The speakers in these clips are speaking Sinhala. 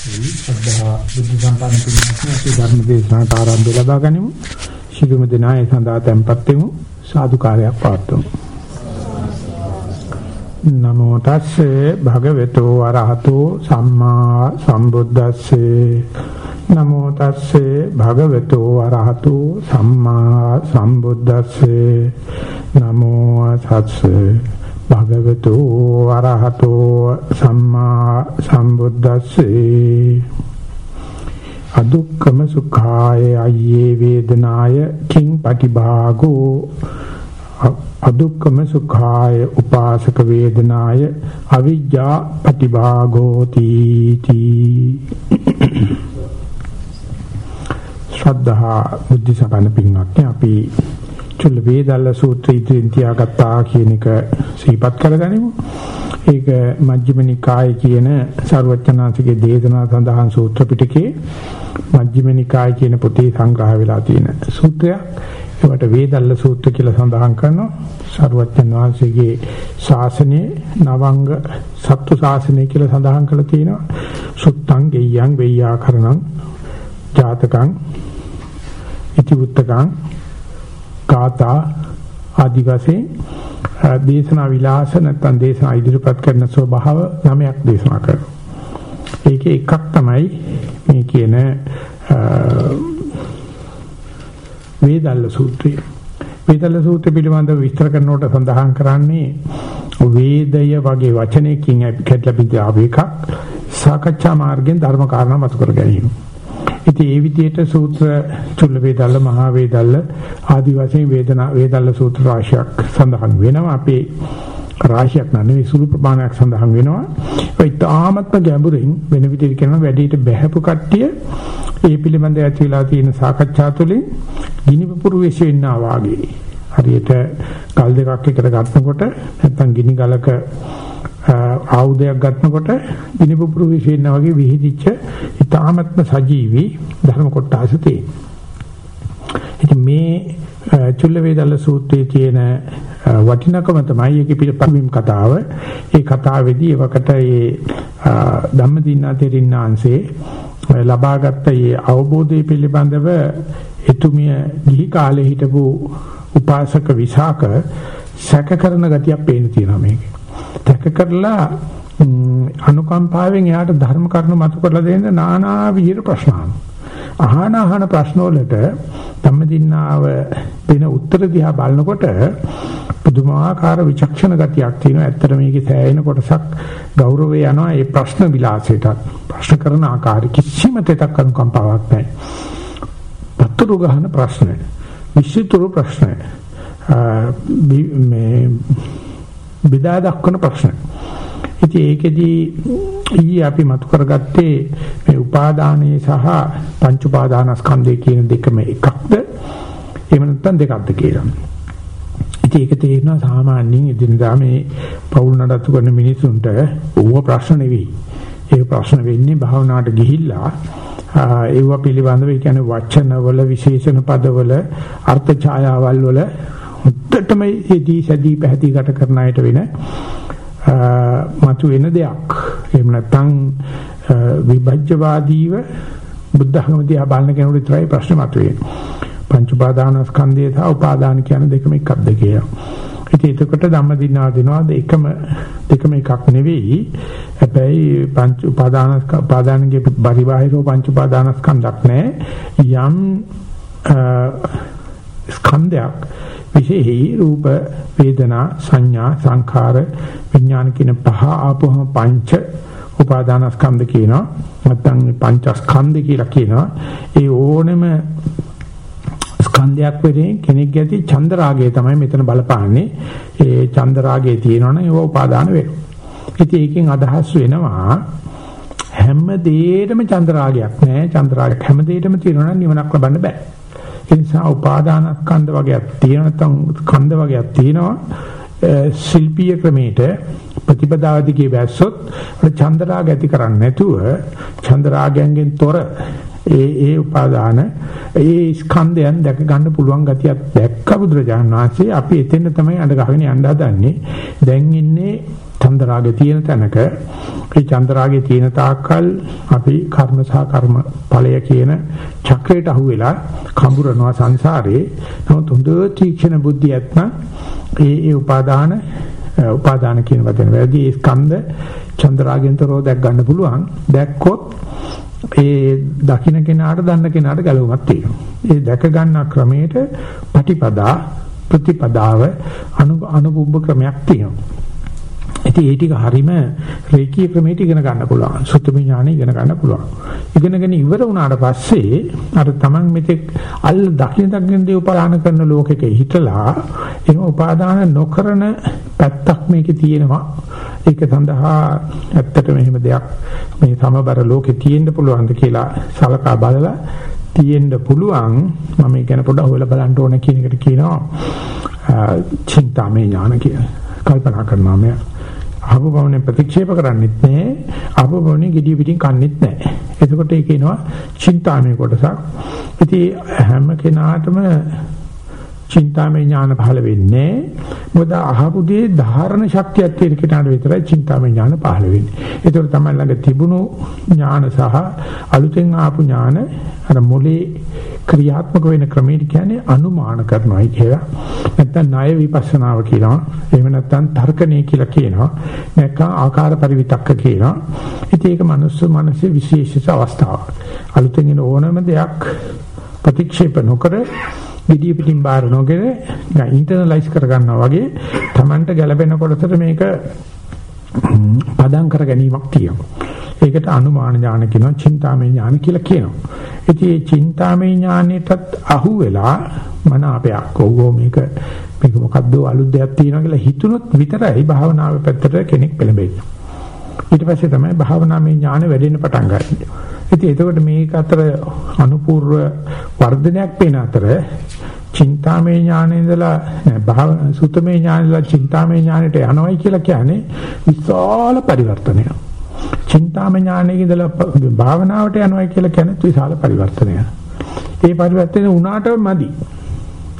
සද්ධා බුද්ධ සම්පන්න පින්වත්නි අපි ධර්ම දේශනාවට ආරම්භය ලබා ගනිමු. ශිළුම දිනා ඒ සඳහා tempත් වෙමු. සාදු කාර්යයක් පවත්වමු. නමෝ තස්සේ භගවතු වරහතෝ සම්මා සම්බුද්දස්සේ නමෝ තස්සේ භගවතු වරහතෝ සම්මා සම්බුද්දස්සේ නමෝ තස්සේ භගවතු වරහතෝ සම්මා සම්බුද්දස්සේ. අදුක්කම සුඛාය අයියේ වේදනාය කිං පටිභාගෝ. අදුක්කම සුඛාය උපාසක වේදනාය අවිජ්ජා පටිභාගෝ තීති ශ්‍රද්ධා බුද්ධ සම්පන්න පින්වත්නි අපි චුල්ල වේදල්ල සූත්‍රය ඉදිරියෙන් තියාගත්තා කියන එක සිහිපත් කරගනිමු. ඒක මජ්ක්‍ධිම නිකායේ කියන සර්වචනාසිකේ දේශනා සඳහන් සූත්‍ර පිටකේ මජ්ක්‍ධිම නිකායේ කියන පොතේ සංග්‍රහ වෙලා තියෙන සූත්‍රයක්. ඒවට වේදල්ල සූත්‍ර කියලා සඳහන් කරනවා. සර්වචන් වහන්සේගේ ශාසනයේ නවංග සත්තු ශාසනය කියලා සඳහන් කරලා තියෙනවා. සුත්තං ගෙය්‍යං වෙය්‍යාකරණං ජාතකං ඉතිවුත්තකං ගාථා ආදි වශයෙන් දේශනා විලාස නැත්නම් දේශනා ඉදිරිපත් කරන ස්වභාව නමයක් දේශනා කරනවා. ඒකේ එකක් තමයි මේ කියන වේදල්ල සූත්‍රය. වේදල්ල සූත්‍රය පිළිබඳව විස්තර කරනකොට සඳහන් කරන්නේ වේදය වගේ වචනයකින් කැඩලා බිඳ ආව එකක් සාකච්ඡා මාර්ගයෙන් ධර්ම කාරණා මතු කර ගැනීම. ඉතින් ඒ විදිහට සූත්‍ර චුල්ල වේදල්ල මහා වේදල්ල ආදි වශයෙන් වේදනා වේදල්ල සූත්‍ර රාශියක් සඳහන් වෙනවා. අපේ රාශියක් නෙවෙයි සුළු ප්‍රමාණයක් සඳහන් වෙනවා. ඒ තාමත්ම ගැඹුරින් වෙන විදිහට කියනවා වැඩිට බැහැපු කට්ටිය ඒ පිළිබඳව ඇති වෙලා තියෙන සාකච්ඡා තුළින් ගිනිපුරු වෙෂ වෙන්නා වාගේ හරියට ගල් දෙකක් එකට ගන්නකොට නැත්නම් ගිනි ගලක ආයුධයක් ගන්නකොට ඉනිපුපුරු විශේෂණ වගේ විහිදිච්ච ඊ타ත්ම සජීවි ධර්ම කොටස තියෙනවා. මේ චුල්ල වේදල්ල සූත්‍රයේ තියෙන වටිනකම තමයි ඒකේ පිටපමින් කතාව. ඒ කතාවේදී එවකට ඒ ධම්මදින්නා තෙරින්නාංශේ ලබාගත් ඒ අවබෝධය පිළිබඳව එතුමිය ගිහි කාලේ හිටපු උපාසක විසාක සැක කරන ගතියක් පේන තියෙනවා මේකේ. තැක කරලා අනුකම්පාවෙන් එයාට ධර්ම කරුණු මතු කරලා දෙන්න নানা විදිහට ප්‍රශ්න අහන අහන ප්‍රශ්න වලට ධම්මදින්නාව වෙන උත්තර දිහා බලනකොට පුදුමාකාර විචක්ෂණ ගතියක් තියෙනවා. ඇත්තට මේකේ සෑහෙන කොටසක් ගෞරවය යනවා ඒ ප්‍රශ්න විලාසයට. ප්‍රශ්න කරන ආකාරය කිසිම තෙතක් අනුකම්පාවක් නැහැ. පතුරු ගහන ප්‍රශ්න. විශ්ිතුරු ප්‍රශ්න. මේ බෙදා දක්වන ප්‍රශ්න. ඉතින් ඒකෙදී ඊයේ අපි මතු කරගත්තේ මේ උපාදානයේ සහ පංච උපාදානස්කන්ධය කියන දෙකම එකක්ද එහෙම නැත්නම් දෙකක්ද කියලා. ඉතින් ඒක තේරෙනවා සාමාන්‍යයෙන් එදිනදා මේ පෞල් නඩත්තු කරන මිනිසුන්ට ඕව ප්‍රශ්න නෙවෙයි. ඒ ප්‍රශ්න වෙන්නේ භාවනාවට ගිහිල්ලා ඒව පිළිබඳව ඒ කියන්නේ වචනවල විශේෂණ පදවල අර්ථ ඡායාවල් වල හුත්තටම ඒදී සැදී පැහැදී ගත කරන අයට වෙන මතු වෙන දෙයක්. එහෙම නැත්නම් විභජ්‍යවාදීව බුද්ධ ධර්ම දිහා බලන කෙනෙකුට විතරයි ප්‍රශ්නේ මතුවෙන්නේ. පංච උපාදානස්කන්ධය සහ උපාදාන කියන දෙකම එකක්ද කියලා. ඉතින් එතකොට ධම්මදින්නා දෙනවාද එකම දෙකම එකක් නෙවෙයි. හැබැයි පංච උපාදානස්ක උපාදානගේ පරිබාහිරව පංච උපාදානස්කන්ධක් නැහැ. යම් ස්කන්ධයක් විශේෂයි. රූප වේදනා සංඥා සංඛාර විඥාන කියන පහ ආපුවම පංච උපාදානස්කන්ධ කියනවා. නැත්නම් පංචස්කන්ධ කියලා කියනවා. ඒ ඕනෙම ස්කන්ධයක් වෙදී කෙනෙක් ඇති චන්ද රාගය තමයි මෙතන බලපාන්නේ. ඒ චන්ද රාගය තියෙනවනේ ඒව උපාදාන වෙනවා. ඉතින් ඒකෙන් අදහස් වෙනවා හැම දෙයකම චන්ද රාගයක් නැහැ චන්ද රාගයක් හැම දෙයකම තියෙනවා නම් නිවනක් ලබන්න බෑ. ඒ නිසා උපාදානස්කන්ධ වගේක් තියෙන නැත්නම් ස්කන්ධ වගේක් තියෙනවා. ශිල්පීය ක්‍රමයට ප්‍රතිපදාවදිකේ බැස්සොත් චන්දරාග ඇති කරන්නේ නැතුව චන්දරාගයෙන් තොර ඒ ඒ උපාදාන ඒ ස්කන්ධයන් දැක ගන්න පුළුවන් ගතියක් දැක්ක බුදුරජාණන් වහන්සේ අපි එතෙන් තමයි අඬ ගහගෙන යන්න හදන්නේ. දැන් ඉන්නේ චන්දරාගේ තියෙන තැනක ඒ චන්දරාගේ තියෙන තාක්කල් අපි කර්ම සහ කර්ම ඵලය කියන චක්‍රයට අහු වෙලා කඹරනවා සංසාරේ නමුත් හොඳ තීක්ෂණ බුද්ධිය ඇත්නම් ඒ ඒ උපාදාන උපාදාන කියන වචන වැරදි ඒ ස්කන්ධ චන්දරාගෙන්තරෝ දැක් ගන්න පුළුවන් දැක්කොත් ඒ දකින්න කෙනාට දන්න කෙනාට ගැලවුමක් තියෙනවා. ඒ දැක ගන්න ක්‍රමයට පටිපදා ප්‍රතිපදාව අනු අනුභව ක්‍රමයක් තියෙනවා. ඉතින් ඒ ටික හරීම රේකී ක්‍රමයට ඉගෙන ගන්න පුළුවන්. සුත්තම ඥානෙ ඉගෙන ගන්න පුළුවන්. ඉගෙනගෙන ඉවර වුණාට පස්සේ අර Taman මෙතෙක් අල් දකින්න දකින්න දේ උපාදාන කරන ලෝකෙක හිටලා එහෙම උපාදාන නොකරන පැත්තක් මේකේ තියෙනවා. ඒක සඳහා ඇත්තටම එහෙම දෙයක් මේ සමබර ලෝකේ තියෙන්න පුළුවන්ද කියලා සලකා බලලා තියෙන්න පුළුවන් මම ඒක ගැන පොඩ්ඩක් හොයලා බලන්න ඕන කියන එකට කියනවා චින්තාමය ඥාන කියලා. කල්පනා කරනවා මම ආපු ගමනේ ප්‍රතික්ෂේප කරන්නෙත් නැහැ ආපු ගමනේ gediy පිටින් කන්නෙත් නැහැ එතකොට ඒක එනවා චින්තාමය කොටසක්. ඉතින් හැම කෙනාටම චින්තාමය ඥාන පහළ වෙන්නේ මොකද අහපු දේ ධාරණ ශක්තියක් තියෙන කෙනාට විතරයි චින්තාමය ඥාන පහළ වෙන්නේ. ඒතකොට තමයි ළඟ තිබුණු ඥාන සහ අලුතෙන් ආපු ඥාන අර මොලේ ක්‍රියාත්මක වෙන ක්‍රමයට කියන්නේ අනුමාන කරනවායි කියලා. නැත්නම් ණය විපස්සනාව කියනවා. එහෙම නැත්නම් තර්කණේ කියලා කියනවා. නැත්නම් ආකාර පරිවිතක්ක කියනවා. ඉතින් ඒක මනුස්ස මනසේ විශේෂ අවස්ථාවක්. අලුතෙන් එන ඕනම දෙයක් ප්‍රතික්ෂේප නොකර gediy pitin බාර නොගෙන ඉන්ටර්නලයිස් කරගන්නවා වගේ Tamanට ගැළපෙන කොටසට මේක පදම් කර ගැනීමක් තියෙනවා. ඒකට අනුමාන ඥාන කියනවා, චින්තාමය ඥාන කියලා කියනවා. ඉතින් මේ චින්තාමය ඥානෙටත් අහු වෙලා මන අපයක් ඕගෝ මේක මේක මොකද්ද අලුත් දෙයක් තියෙනවා කියලා හිතුනොත් විතරයි භාවනාවේ පැත්තට කෙනෙක් පෙළඹෙන්නේ. ඊට පස්සේ තමයි භාවනාවේ ඥාන වැඩෙන්න පටන් ගන්නේ. ඉතින් එතකොට මේක අතර අනුපූර්ව වර්ධනයක් වෙන අතර චින්තාමය ඥානෙ ඉඳලා භාව සුතමේ ඥානෙ ඉඳලා චින්තාමය ඥානෙට යනවයි කියලා කියන්නේ විශාල පරිවර්තනයක්. චින්තාමය ඥානෙ ඉඳලා භාවනාවට යනවයි කියලා කියන්නේ විශාල පරිවර්තනයක්. ඒ පරිවර්තනය උනාට මදි.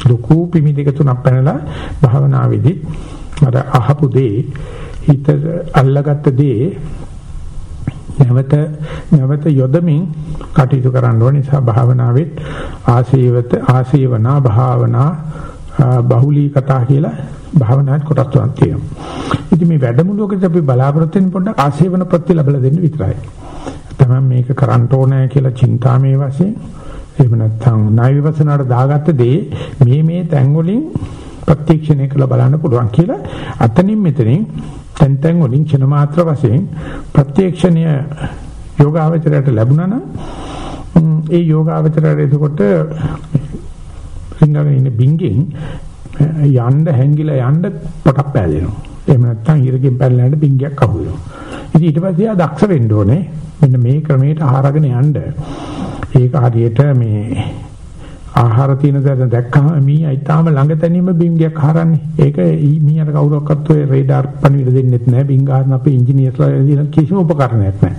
ලොකු පිමි දෙක තුනක් පැනලා භාවනාවේදී අර අහපු දේ හිත අල්ලගත්ත දේ නැවත නැවත යොදමින් කටයුතු කරන්න ඕන නිසා භාවනාවෙත් ආසීවත ආසීවනා භාවනා බහුලී කතා කියලා භාවනාත් කොටස් තුනක් තියෙනවා. ඉතින් මේ වැඩමුළුවකදී අපි බලාපොරොත්තු වෙන පොඩ්ඩක් ආසීවන ප්‍රති ලැබලා දෙන්න විතරයි. තමයි මේක කරන්න ඕනේ කියලා චින්තාමේ වශයෙන් එහෙම නැත්නම් ණය විවසනාට දාගත්ත දේ මේ මේ තැන් වලින් ප්‍රත්‍යක්ෂණය කළ බලන්න පුළුවන් කියලා අතනින් මෙතනින් තැන් තැන් වලින් චන මාත්‍ර වශයෙන් ප්‍රත්‍යක්ෂණය යෝගාවචරයට ලැබුණා නම් ඒ යෝගාවචරයට එතකොට රිංගගෙන ඉන්න බින්ගෙන් යන්න හැංගිලා යන්න පොටක් පෑදෙනවා. එහෙම නැත්නම් ඉරකින් පැනලා යන්න බින්ගයක් අහු වෙනවා. ඉතින් ඊට පස්සේ ආ දක්ෂ වෙන්න ඕනේ. මෙන්න මේ ක්‍රමයට ආහාරගෙන යන්න. ඒක හරියට මේ ආහාර තියෙන දේ දැක්කම මීයා ඊටාම ළඟ තැනීම බින්ගයක් හරන්නේ. ඒක මීයාට කවුරක්වත් ඔය රේඩාර් පණිවිඩ දෙන්නෙත් නැහැ. බින්ගාරන අපේ ඉංජිනේර්ස්ලා දෙන කිසිම උපකරණයක් නැහැ.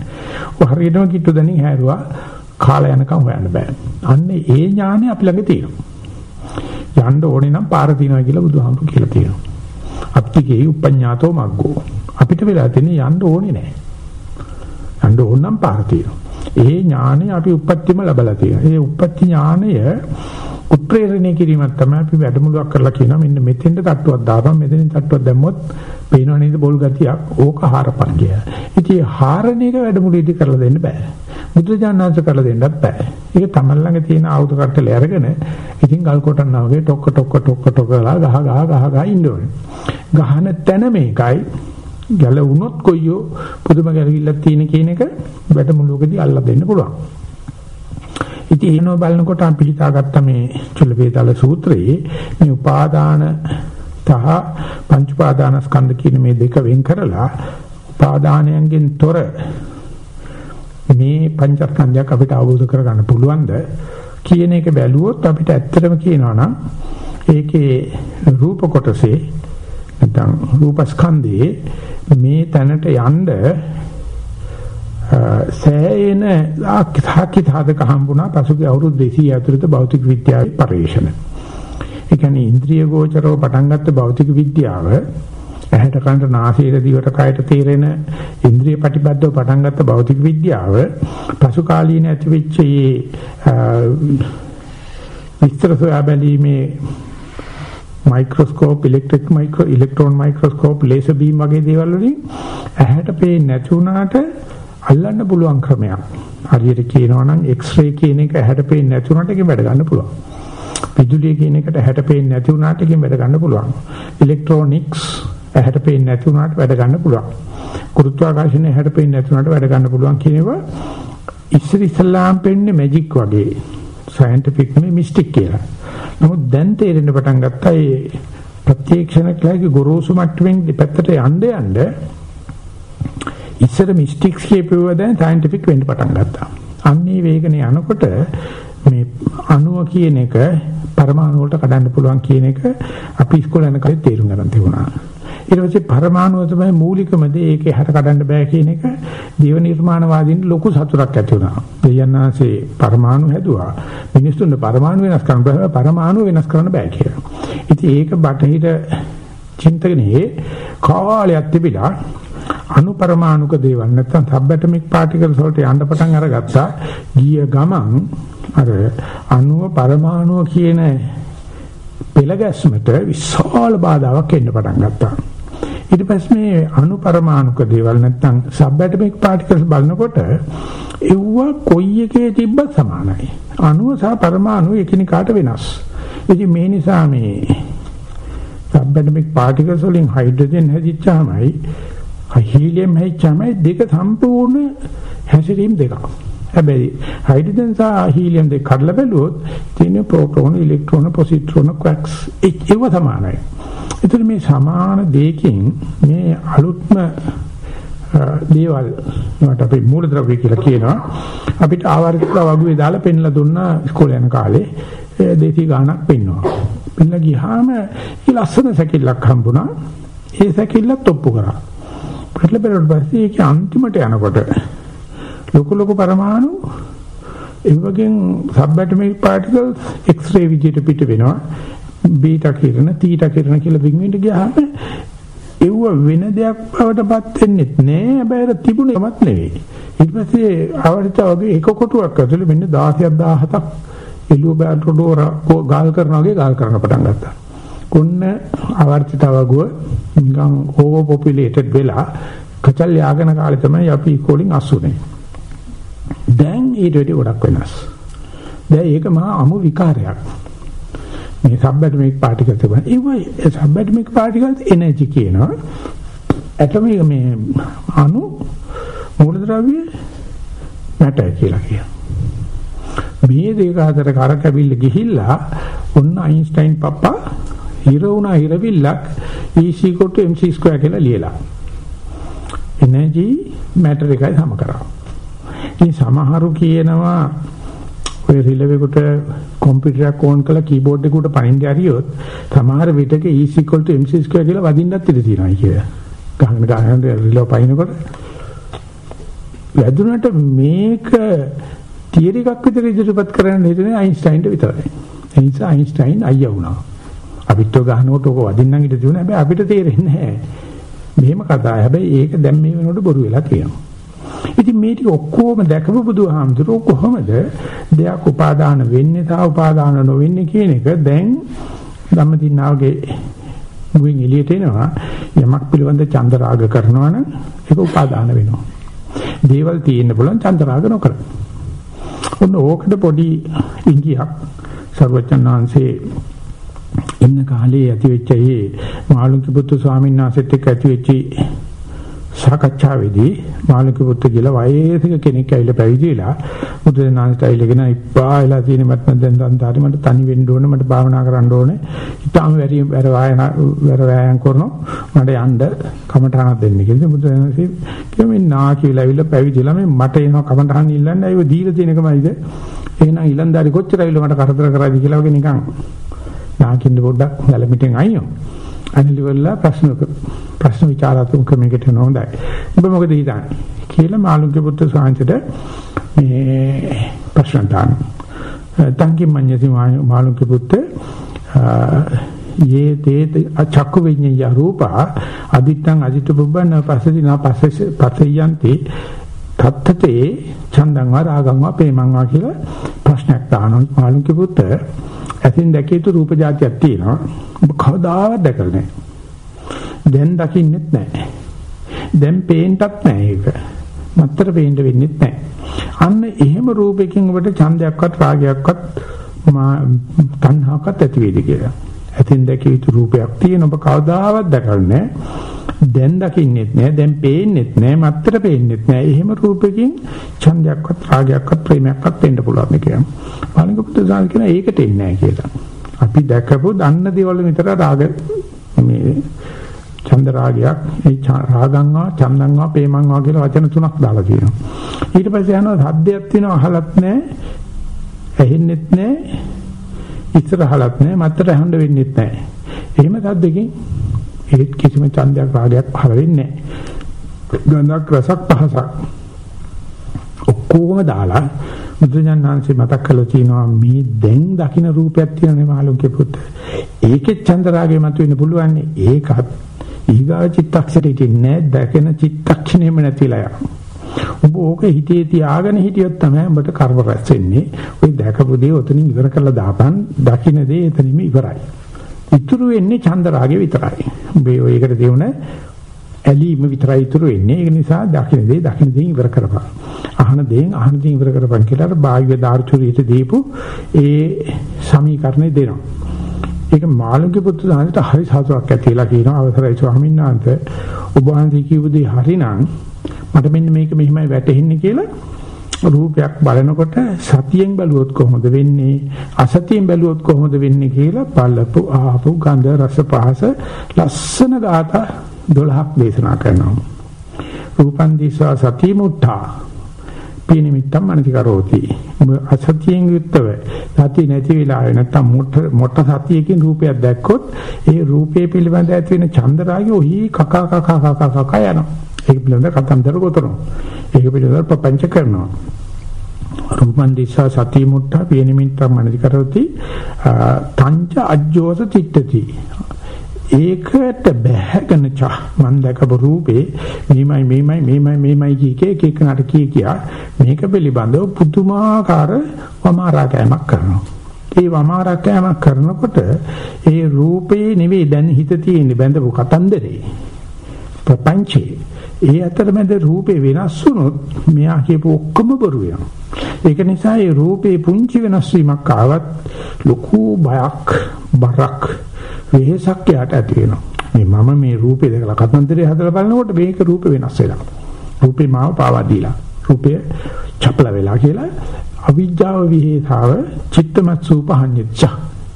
ඔය හරියටම කිට්ටු දැනින් හැරුවා කාලා යනකම් හොයන්න බෑ. අන්න ඒ ඥානය අපි ළඟ තියෙනවා. යන්න ඕනේ නම් පාර තියනවා කියලා බුදුහාමුදුරු කියලා තියෙනවා. අප්තිකේ උපඤ්ඤාතෝ මග්ගෝ. අපිට වෙලා තියෙන්නේ යන්න ඕනේ නැහැ. යන්න ඕන නම් පාර තියෙනවා. ඒ ඥානය අපි උපත්තිම ලැබලා තියෙනවා. ඒ උපත්ති ඥානය උත්ප්‍රේරණය කිරීමක් තමයි අපි වැඩමුළුවක් කරලා කියනවා. මෙන්න මෙතෙන්ට තට්ටුවක් දාපන් මෙතෙන් තට්ටුවක් දැම්මොත් පේනව නේද බොල් ගතියක්. ඕක හාරපන් කිය. ඉතින් හාරණ එක වැඩමුළුවේදී කරලා දෙන්න බෑ. බුදුජානනාංශ කරලා දෙන්නත් බෑ. ඒක තමන් ළඟ තියෙන ආයුධ කට්ටල අරගෙන ඉතින් ගල් කොටන්නා වගේ ටොක්ක ටොක්ක ටොක්ක ටොක්ක ගලා ගහ ගහ ගහ ගහ ඉන්න ඕනේ. ගහන තැන මේකයි ගැලවුනොත් කොයියෝ පුදුම ගැලවිල්ලක් තියෙන කියන එක වැඩමුළුවකදී අල්ලා දෙන්න පුළුවන්. ඉතින් එනෝ බලනකොට අපි හිතාගත්ත මේ චුල්ලපේතල සූත්‍රයේ මේ උපාදාන තහ පංච උපාදානස්කන්ධ කියන මේ දෙක වෙන් කරලා උපාදානයන්ගෙන් තොර මේ පංචස්කන්ධයක් අපිට අවබෝධ කරගන්න පුළුවන්ද කියන එක බැලුවොත් අපිට ඇත්තටම කියනවා නම් ඒකේ රූප කොටසේ නැත්නම් රූපස්කන්ධයේ මේ තැනට යන්න සෑයෙන ආකිතාකි තාදක හම්බුණා පසුගිය අවුරුදු 200 ඇතුළත භෞතික විද්‍යාවේ පරිශ්‍රණ. ඒ කියන්නේ ඉන්ද්‍රිය ගෝචරව පටන් ගත්ත භෞතික විද්‍යාව ඇහැට කනට නාසයට දිවට කයට තේරෙන ඉන්ද්‍රිය ප්‍රතිබද්ධව පටන් ගත්ත භෞතික විද්‍යාව පසු කාලීන ඇතිවෙච්ච විස්තර සොයා බැලීමේ microscope electric micro ඉලෙක්ට්‍රෝන microscope laser beam වගේ දේවල් වලින් ඇහැට පේන්නේ නැති වුණාට අල්ලන්න පුළුවන් ක්‍රමයක්. හරියට කියනවා නම් X-ray කියන එක ඇහැට පේන්නේ නැති වුණාට ඒකෙන් වැඩ ගන්න පුළුවන්. විදුලිය කියන එකට ඇහැට පේන්නේ නැති වුණාට ඒකෙන් වැඩ ගන්න පුළුවන්. ඉලෙක්ට්‍රොනික්ස් ඇහැට පේන්නේ නැති වුණාට වැඩ ගන්න පුළුවන්. ගුරුත්වාකර්ෂණය ඇහැට පේන්නේ නැති වුණාට වැඩ ගන්න පුළුවන් කියනවා ඉස්සර ඉස්ලාම් පෙන්නේ මැජික් වගේ සයන්ටිෆික් නෙමෙයි මිස්ටික් කියලා. නමුත් දැන් තේරෙන්න පටන් ගත්තා මේ ප්‍රත්‍යක්ෂණ කලගේ ගොරෝසු මට්ටමින් දෙපැත්තට යන්න යන්න ඉස්සර මිස්ටික්ස් කියපුවා දැන් සයන්ටිෆික් වෙන්න පටන් ගත්තා. අන්නේ වේගනේ යනකොට මේ අණුව කියන එක පරමාණු වලට කඩන්න පුළුවන් කියන එක අපි ඉස්කෝලේ යන කාලේ තේරුම් ගන්න තිබුණා. ඊට පස්සේ පරමාණුව තමයි මූලිකම දේ ඒකේ හැට කඩන්න බෑ කියන එක දේව නිර්මාණවාදීන් ලොකු සතුටක් ඇති වුණා. දෙයන්නාසේ පරමාණු හැදුවා. මිනිස්සුන්ට පරමාණු වෙනස් කරන්න බෑ පරමාණු වෙනස් කරන්න බෑ කියලා. ඉතින් ඒක බටහිර චින්තකනේ කාලයක් තිබිලා අනුපරමාණුක දේවල් නැත්නම් සබ්ඇටොමික් පාටිකල්ස් වලට යන්න පටන් අරගත්තා. ගිය ගමන් අර අණුව පරමාණුව කියන පෙළ ගැස්මට විශාල බාධාවක් එන්න පටන් ගත්තා. ඊට පස්සේ මේ අණු පරමාණුක දේවල් නැත්නම් සබ්ඇටොමික් පාටිකල්ස් බලනකොට ඒව කොයි එකේ තිබ්බත් සමානයි. අණුව සහ පරමාණු එකිනෙකාට වෙනස්. ඉතින් මේ නිසා මේ සබ්ඇටොමික් පාටිකල්ස් වලින් හයිඩ්‍රජන් හැදිච්චාමයි හීලියම් හැදිච්චාමයි දෙක සම්පූර්ණ හැසිරීම් දෙකක්. හැබැයි හයිඩ්‍රජන් සහ හීලියම් දෙක කඩලා බැලුවොත් තියෙන ප්‍රෝටෝන, ඉලෙක්ට්‍රෝන, පොසිට්‍රෝන, ක්වක්ස් ඒව සමානයි. ඒතර මේ සමාන දෙකකින් මේ අලුත්ම දේවල් මට අපි මූලද්‍රව්‍ය කියලා කියනවා. අපිට ආවර්තික වගුවේ දාලා පෙන්ලා දුන්නා ඉස්කෝලේ යන කාලේ. දෙසි ගාණක් පෙන්නවා. පෙන්ලා ගියාම ඒ ලස්සන සැකිල්ලක් හම්බුණා. ඒ සැකිල්ලත් ඔප්පු කරා. පෙරලා බැලුවට පස්සේ ඒක අන්තිමට යනකොට ලොකු ලොකු පරමාණු ඒ වගේ සබ්ඇටොමික් පාටිකල්ස් එක්ස්රේ විදියට පිට වෙනවා. බීටා කිරණ තීටා කිරණ කියලා වින්වින්ට ගියාම ඒව වෙන දෙයක් බවටපත් වෙන්නේ නැහැ. හැබැයි අර තිබුණේමත් නෙවෙයි. ඊට පස්සේ ආවර්ත වගේ එක කොටුවක් ඇතුලේ මෙන්න 16ක් 17ක් එළුව බෑල්ට ඩෝර ගාල් කරනවා වගේ ගාල් කරන්න පටන් ගත්තා. කොන්න ආවර්තිත වගුව නිකන් ඕවර් පොපියුලේටඩ් වෙලා කචල් යාගෙන කාලේ තමයි අපි ඉකෝලින් අසුනේ දැන් ඊට වඩා ගොඩක් වෙනස්. දැන් ඒක මහා අමු විකාරයක්. මේ සබ්ඇටොමික් පාටිකල් තිබුණා. ඒ සබ්ඇටොමික් පාටිකල්ස් එනර්ජි කියනවා. ඇටොමික මේ අණු මූලද්‍රව්‍ය මැටර් කියලා කියනවා. මේ දෙක අතර කරකැවිල්ල ගිහිල්ලා ඔන්න අයින්ස්ටයින් පප්පා හිර වුණා හිරවිල්ලක් E mc2 කියලා ලියලා. එනර්ජි මැටර් එකයි සම කරා. ඉතින් සමහරු කියනවා ඔය රිලෙවෙකට කම්පියුටරයක් ඕන් කරලා කීබෝඩ් එකට පයින් ගියරියොත් සමහර විටක E mc2 කියලා වදින්නත් ඉඩ තියෙනවා කියලා. ගහන ගහන රිලෙව පයින්නකොට වැදුනට මේක තියරි එකක් විතර ඉදිරිපත් කරන්න හිතන්නේ අයින්ස්ටයින්ට විතරයි. ඒ නිසා අයින්ස්ටයින් අයියා වුණා. අපිට ගහනකොට ඔක වදින්නම් ඉඳ තියුණා. හැබැයි අපිට තේරෙන්නේ නැහැ. මෙහෙම කතා. හැබැයි ඒක දැන් මේ වෙනකොට බොරු වෙලා තියෙනවා. ඉතින් මේ ටික ඔක්කොම දැකපු බුදුහාමුදුරුවෝ කොහොමද දෙයක් උපාදාන වෙන්නේ තා උපාදාන නොවෙන්නේ කියන එක දැන් ධම්මදින්නාවගේ මුවින් එළියට එනවා යමක් පිළිබඳ චන්දරාග කරනවා නම් ඒක උපාදාන වෙනවා. දේවල් තියෙන්න පුළුවන් චන්දරාග නොකර. ඔන්න ඕකට පොඩි ඉංගියක් සර්වචන්නාංශේ ඉන්න කාලේ ඇති වෙච්ච ඒ මාළුන්ගේ පුත්තු ස්වාමීන් වහන්සේත් එක්ක ඇති වෙච්ච සාකච්ඡාවේදී මාළුක පුත්තු කියලා වයසක කෙනෙක් ඇවිල්ලා පැවිදිලා බුදුදහමට ඇවිල්ලාගෙන ඉප්පා වෙලා තියෙන මට දැන් දන්තාරි මට තනි වෙන්න ඕනේ මට භාවනා කරන්න ඕනේ. ඊටාම වැඩි වැඩ වායන වැඩ වෑයම් කරනවා. මට යන්න කමඨානක් දෙන්න කියලා බුදුදහමසේ කියමින් නා කියලා ඇවිල්ලා පැවිදිලා මේ මට එනවා කමඨාන ඉල්ලන්න. අයව දීලා තියෙන එකමයිද එහෙනම් ඊලන්දාරි කොච්චර ඇවිල්ලා මට කරදර කරාද කියලා වගේ නිකන් නාකින්න පොඩ්ඩක් ගැලමිටෙන් අයියෝ අනිලිවලා ප්‍රශ්න ප්‍රශ්න විචාරාත්මක ක්‍රමයකට යන හොඳයි. ඔබ මොකද හිතන්නේ? කියලා මාළුන්ගේ පුත්‍ර සාංශයට මේ ප්‍රශ්න දාන. තංකි මඤ්ඤති මාළුන්ගේ පුත්‍ර යේ තේ චක්කු විඤ්ඤය රූපා අදිත්තං අදිත පුබ්බන පස්සති නා පස්සේ පස්සයන්ති තත්තතේ චන්දං වා රාගං වා ප්‍රේමං වා කියලා ප්‍රශ්නයක් දානවා මාළුන්ගේ පුත ඇසින් දැකිය යුතු රූප જાතියක් තියෙනවා. ඔබ කවදාවත් දැකලා නැහැ. දැන් දකින්නෙත් නැහැ. දැන් පේන්නත් නැහැ ඒක. මත්තර පේන්න වෙන්නෙත් නැහැ. අන්න එහෙම රූපයකින් ඔබට ඡන්දයක්වත් රාගයක්වත් මා තණ්හාවක්වත් ඇති වෙයිද කියලා. ඇතින් දැකිය යුතු රූපයක් තියෙන ඔබ කවදාවත් දැකලා නැහැ. දැන් දකින්නෙත් නැහැ දැන් පේන්නෙත් නැහැ මත්තර පේන්නෙත් නැහැ. එහෙම රූපකින් ඡන්දයක්වත් රාගයක්වත් ප්‍රේමයක්වත් වෙන්න පුළුවන් කියනවා පාලික පුත්‍රයන් කියන ඒකට එන්නේ නැහැ කියලා. අපි දැකපු දන්න දේවල් විතර රාග මේ ඡන්ද රාගයක් ඒ රාගංවා ඡන්දංවා ප්‍රේමංවා කියලා වචන තුනක් දාලා තියෙනවා. ඊට පස්සේ යනවා සද්දයක් තියෙනවා අහලත් නැහැ ඇහෙන්නෙත් නැහැ ඉස්සරහලත් නැහැ මත්තර හඬ වෙන්නෙත් නැහැ. එහෙම සද්දකින් ඒත් කිසිම ඡන්දයක් රාගයක් පහළ වෙන්නේ නැහැ. ගන්ධක් රසක් පහසක් ඔක්කොම දාලා බුදුජානනාංශي මතක් කළා තියෙනවා මේ දැන් දකින්න රූපයක් තියෙනනේ මාළුන්ගේ පුත. ඒකේ ඡන්ද රාගය මතුවෙන්න පුළුවන්. ඒකත් ඊගා චිත්තක්ෂරෙට ඉන්නේ දැකෙන චිත්තක්ෂණයම නැතිලා යනවා. ඔබ ඕක හිතේ තියාගෙන හිටියොත් තමයි ඔබට කර්ම රැස් වෙන්නේ. ওই දැකපු දේ ඔතනින් ඉවර කරලා දාපන්. දකින්න දේ එතනින්ම ඉවරයි. ඉතුරු වෙන්නේ චන්ද රාගෙ විතරයි. ඔබ ඒකට දෙවන ඇලීම විතරයි ඉතුරු වෙන්නේ. ඒක නිසා දකින්න දේ දකින්න දේ ඉවර කරපන්. අහන දේෙන් අහන දේ ඉවර කරපන් කියලා අර බාහ්‍ය දාර්ශනිකයට දීපු ඒ සමීකරණය දෙනවා. ඒක මාළුගේ පුත්තු දානට හරි සාතුවක් ඇතිලා කියනවා අවසරයි ස්වාමීන් වහන්සේ ඔබ වහන්සේ කියපු දේ හරිනම් මට මෙන්න මේක මෙහිමයි වැටෙන්නේ කියලා රූපයක් බලනකොට සතියෙන් බැලුවොත් කොහොමද වෙන්නේ? අසතියෙන් බැලුවොත් කොහොමද වෙන්නේ කියලා බලපු ආපු ගන්ධ රස පහස ලස්සන ગાථා 12ක් දේශනා කරනවා. රූපන් දිස්වා සති මුත්තා පිනිමිත්තම් මනසිකරෝති අසතියෙන් යුක්තව සතිය නැති වෙලාවේ නැත්තම් මොට මොට සතියකින් රූපයක් දැක්කොත් ඒ රූපේ පිළිබඳ ඇති වෙන චන්දරාගය ඔහි කකා කකා කකා කකා යනවා ඒක පිළිබඳ කතන්දර ගොතනවා. ඒක පිළිබඳ ප්‍රපංච කරනවා. රූපන් දිස්සා සති මුට්ටා පියනිමිත්තම් මනදි කරොති තංච අජ්ජෝස චිත්තති ඒකට බැහැගෙන චා මන් දැකපු රූපේ මේමයි මේමයි මේමයි මේමයි කිය එක එක නට කිය කියා මේක පිළිබඳව පුදුමාකාර වමාරාකෑමක් කරනවා. ඒ වමාරාකෑමක් කරනකොට ඒ රූපේ නෙවෙයි දැන් හිත තියෙන්නේ බැඳපු කතන්දරේ. ප්‍රපංචේ. ඒ අතරමැද රූපේ වෙනස් වුණොත් මෙයා කියපු ඔක්කොම බොරු වෙනවා. ඒක නිසා ඒ රූපේ පුංචි වෙනස් වීමක් ආවත් ලොකු බයක් බරක් වෙහසක් යට ඇති වෙනවා. මේ මම මේ රූපේ දැකලා කතන්දරේ හදලා බලනකොට මේක රූපේ වෙනස් වෙලා. රූපේ මාව පාවා දීලා. රූපය චපල වෙලා කියලා අවිජ්ජාව විහෙතාව චිත්තමත් සූපහඤ්ඤච්ච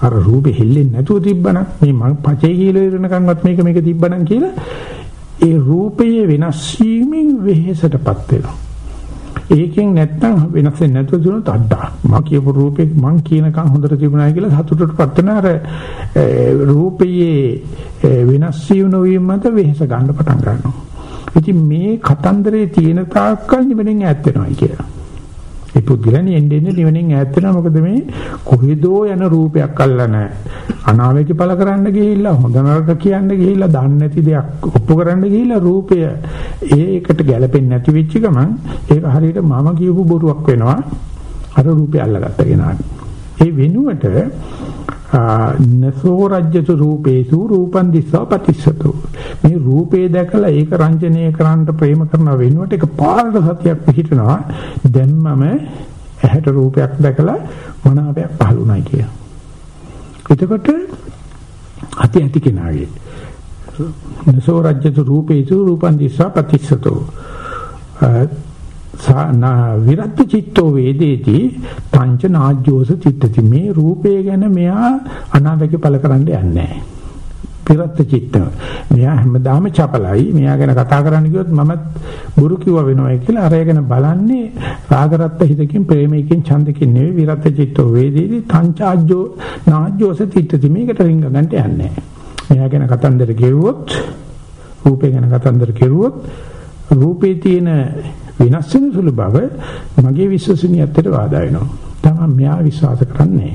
අර රූපෙ හෙල්ලෙන්නේ නැතුව තිබ්බනම් මේ මං පචේ කියලා ඉරනකන්වත් මේක මේක තිබ්බනම් කියලා ඒ රූපයේ වෙනස් වීමෙන් වෙහෙසටපත් වෙනවා. ඒකෙන් නැත්තම් වෙනස් වෙන්නේ නැතුව දුනොත් අඩා. මම කියපු රූපේ මං කියනකම් හොඳට තිබුණා කියලා සතුටටපත් වෙන අර රූපයේ වෙනස් වීම නොවීම මත වෙහෙස ගන්න පටන් ගන්නවා. ඉතින් මේ කතන්දරේ තියෙන තාක්කල් නිවෙනින් ඈත් වෙනවායි කියලා. ඒ පුද්ගලයන් එන්නේ එන්නේ නිවනින් ඈත් වෙනවා මොකද මේ කොහෙදෝ යන රූපයක් අල්ලන අනාවේක පළ කරන්න ගිහිල්ලා හොඳ නරක කියන්න ගිහිල්ලා දන්නේ නැති දෙයක් ඔප්පු කරන්න ගිහිල්ලා රූපය ඒකට ගැලපෙන්නේ නැති වෙච්ච ගමන් ඒක හරියට මම කියපු බොරුවක් වෙනවා. අර රූපය අල්ලගත්ත කෙනාට. ඒ වෙනුවට නසෝ රජ්‍යතු රූපේසු රූපං දිස්සා පටිච්චතු මේ රූපේ දැකලා ඒක රංජනීය කරන්න ප්‍රේම කරන වෙනුවට ඒක පාරට සතියක් පිහිටනවා. දැම්මම ඇහැට රූපයක් දැකලා මනාපයක් පහළුණයි කිය. එතකොට අති ඇති කෙනාගේ නසෝ රජ්‍යතු රූපේසු රූපං දිස්සා පටිච්චතු විරත් චිත්තෝ වේදේති පංච නාජ්ජෝස චිත්තති. මේ රූපය ගැන මෙයා අනාවැකි පළ කරන්න යන්නේ පිරත් චිත්ත. මෙයා හැමදාම චපලයි. මෙයා ගැන කතා කරන්න කිව්වොත් මමත් බුරු කිව්ව වෙනවා කියලා අරය ගැන බලන්නේ රාගරත්ත හිතකින් ප්‍රේමයකින් ඡන්දකින් නෙවෙයි විරත් චිත්තෝ වේදේති පංචාජ්ජෝ නාජ්ජෝස චිත්තති. මේකට රිංග ගන්නට යන්නේ මෙයා ගැන කතන්දර කෙරුවොත් රූපය ගැන කතන්දර කෙරුවොත් රූපේ තියෙන වෙනස් වෙන සුළු බව මගේ විශ්වසනීයත්වයට බාධා වෙනවා. තමයි මෙයා විශ්වාස කරන්නේ.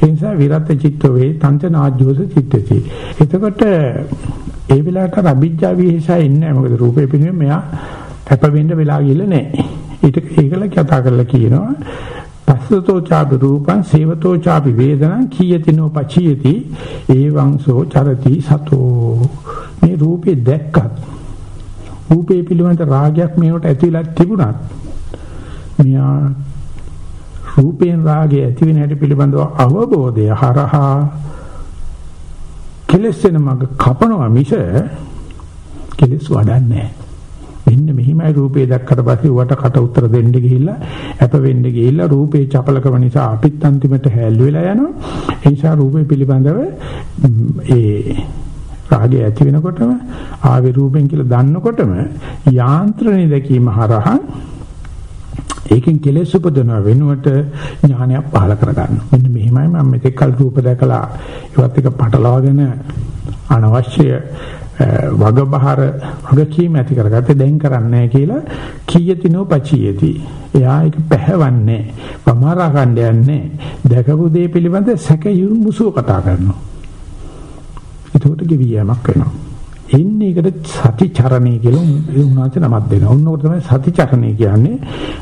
ඒ නිසා විරත් චිත්ත වේ තන්ත නාජ්ජෝස චිත්තති. එතකොට ඒ වෙලාවට අභිජ්ජා විහෙසයි ඉන්නේ මොකද රූපේ පිළිමේ මෙයා හැප වෙන්න වෙලා ගිහලා නැහැ. ඊට ඒකල කතා කරලා කියනවා පස්සතෝ චාපි රූපං සේවතෝ චාපි වේදනං කීයතිනෝ පචියති ඒවංසෝ චරති සතෝ මේ රූපේ දැක්කත් රූපේ පිළිබඳ රාගයක් මේකට ඇතිලා තිබුණත් මෙයා රූපයෙන් රාගය ඇති වෙන හැටි පිළිබඳව අවබෝධය හරහා කෙලෙස් වෙන මග කපනවා මිස කෙලෙස් වඩන්නේ නැහැ. මෙන්න මෙහිමයි රූපේ දැක්කට පස්සේ වට කට උත්තර දෙන්න ගිහිල්ලා අප වෙන්න ගිහිල්ලා රූපේ චපලකම නිසා අපිත් අන්තිමට හැල්ලු වෙලා යනවා. ඒ නිසා රූපේ පිළිබඳව ඒ රාගය ඇති වෙනකොටම ආවේ රූපෙන් කියලා දන්නකොටම යාන්ත්‍රණය දැකීම හරහා ඒකෙන් කෙලෙස් උපදවන වෙනුවට ඥානයක් පහල කරගන්න. මෙන්න මෙහිමයි මම මෙතෙක් කල් රූප දැකලා ඒවත් එක පටලවාගෙන අනවශ්‍ය වගබහර වගකීම් ඇති කරගත්තේ දැන් කරන්නේ කියලා කීයතිනෝ පචියති. එයා ඒක පැහැවන්නේ පමාරා ගන්න යන්නේ දැකපු දේ පිළිබඳ සැකයුම් මුසුව කතා කරනවා. ඒකට ගෙවියමක් වෙනවා. එන්නේ ඒකට සතිචරණය කියලා උන්වහන්සේ නමක් දෙනවා. උන්නෝකට තමයි සතිචරණය කියන්නේ.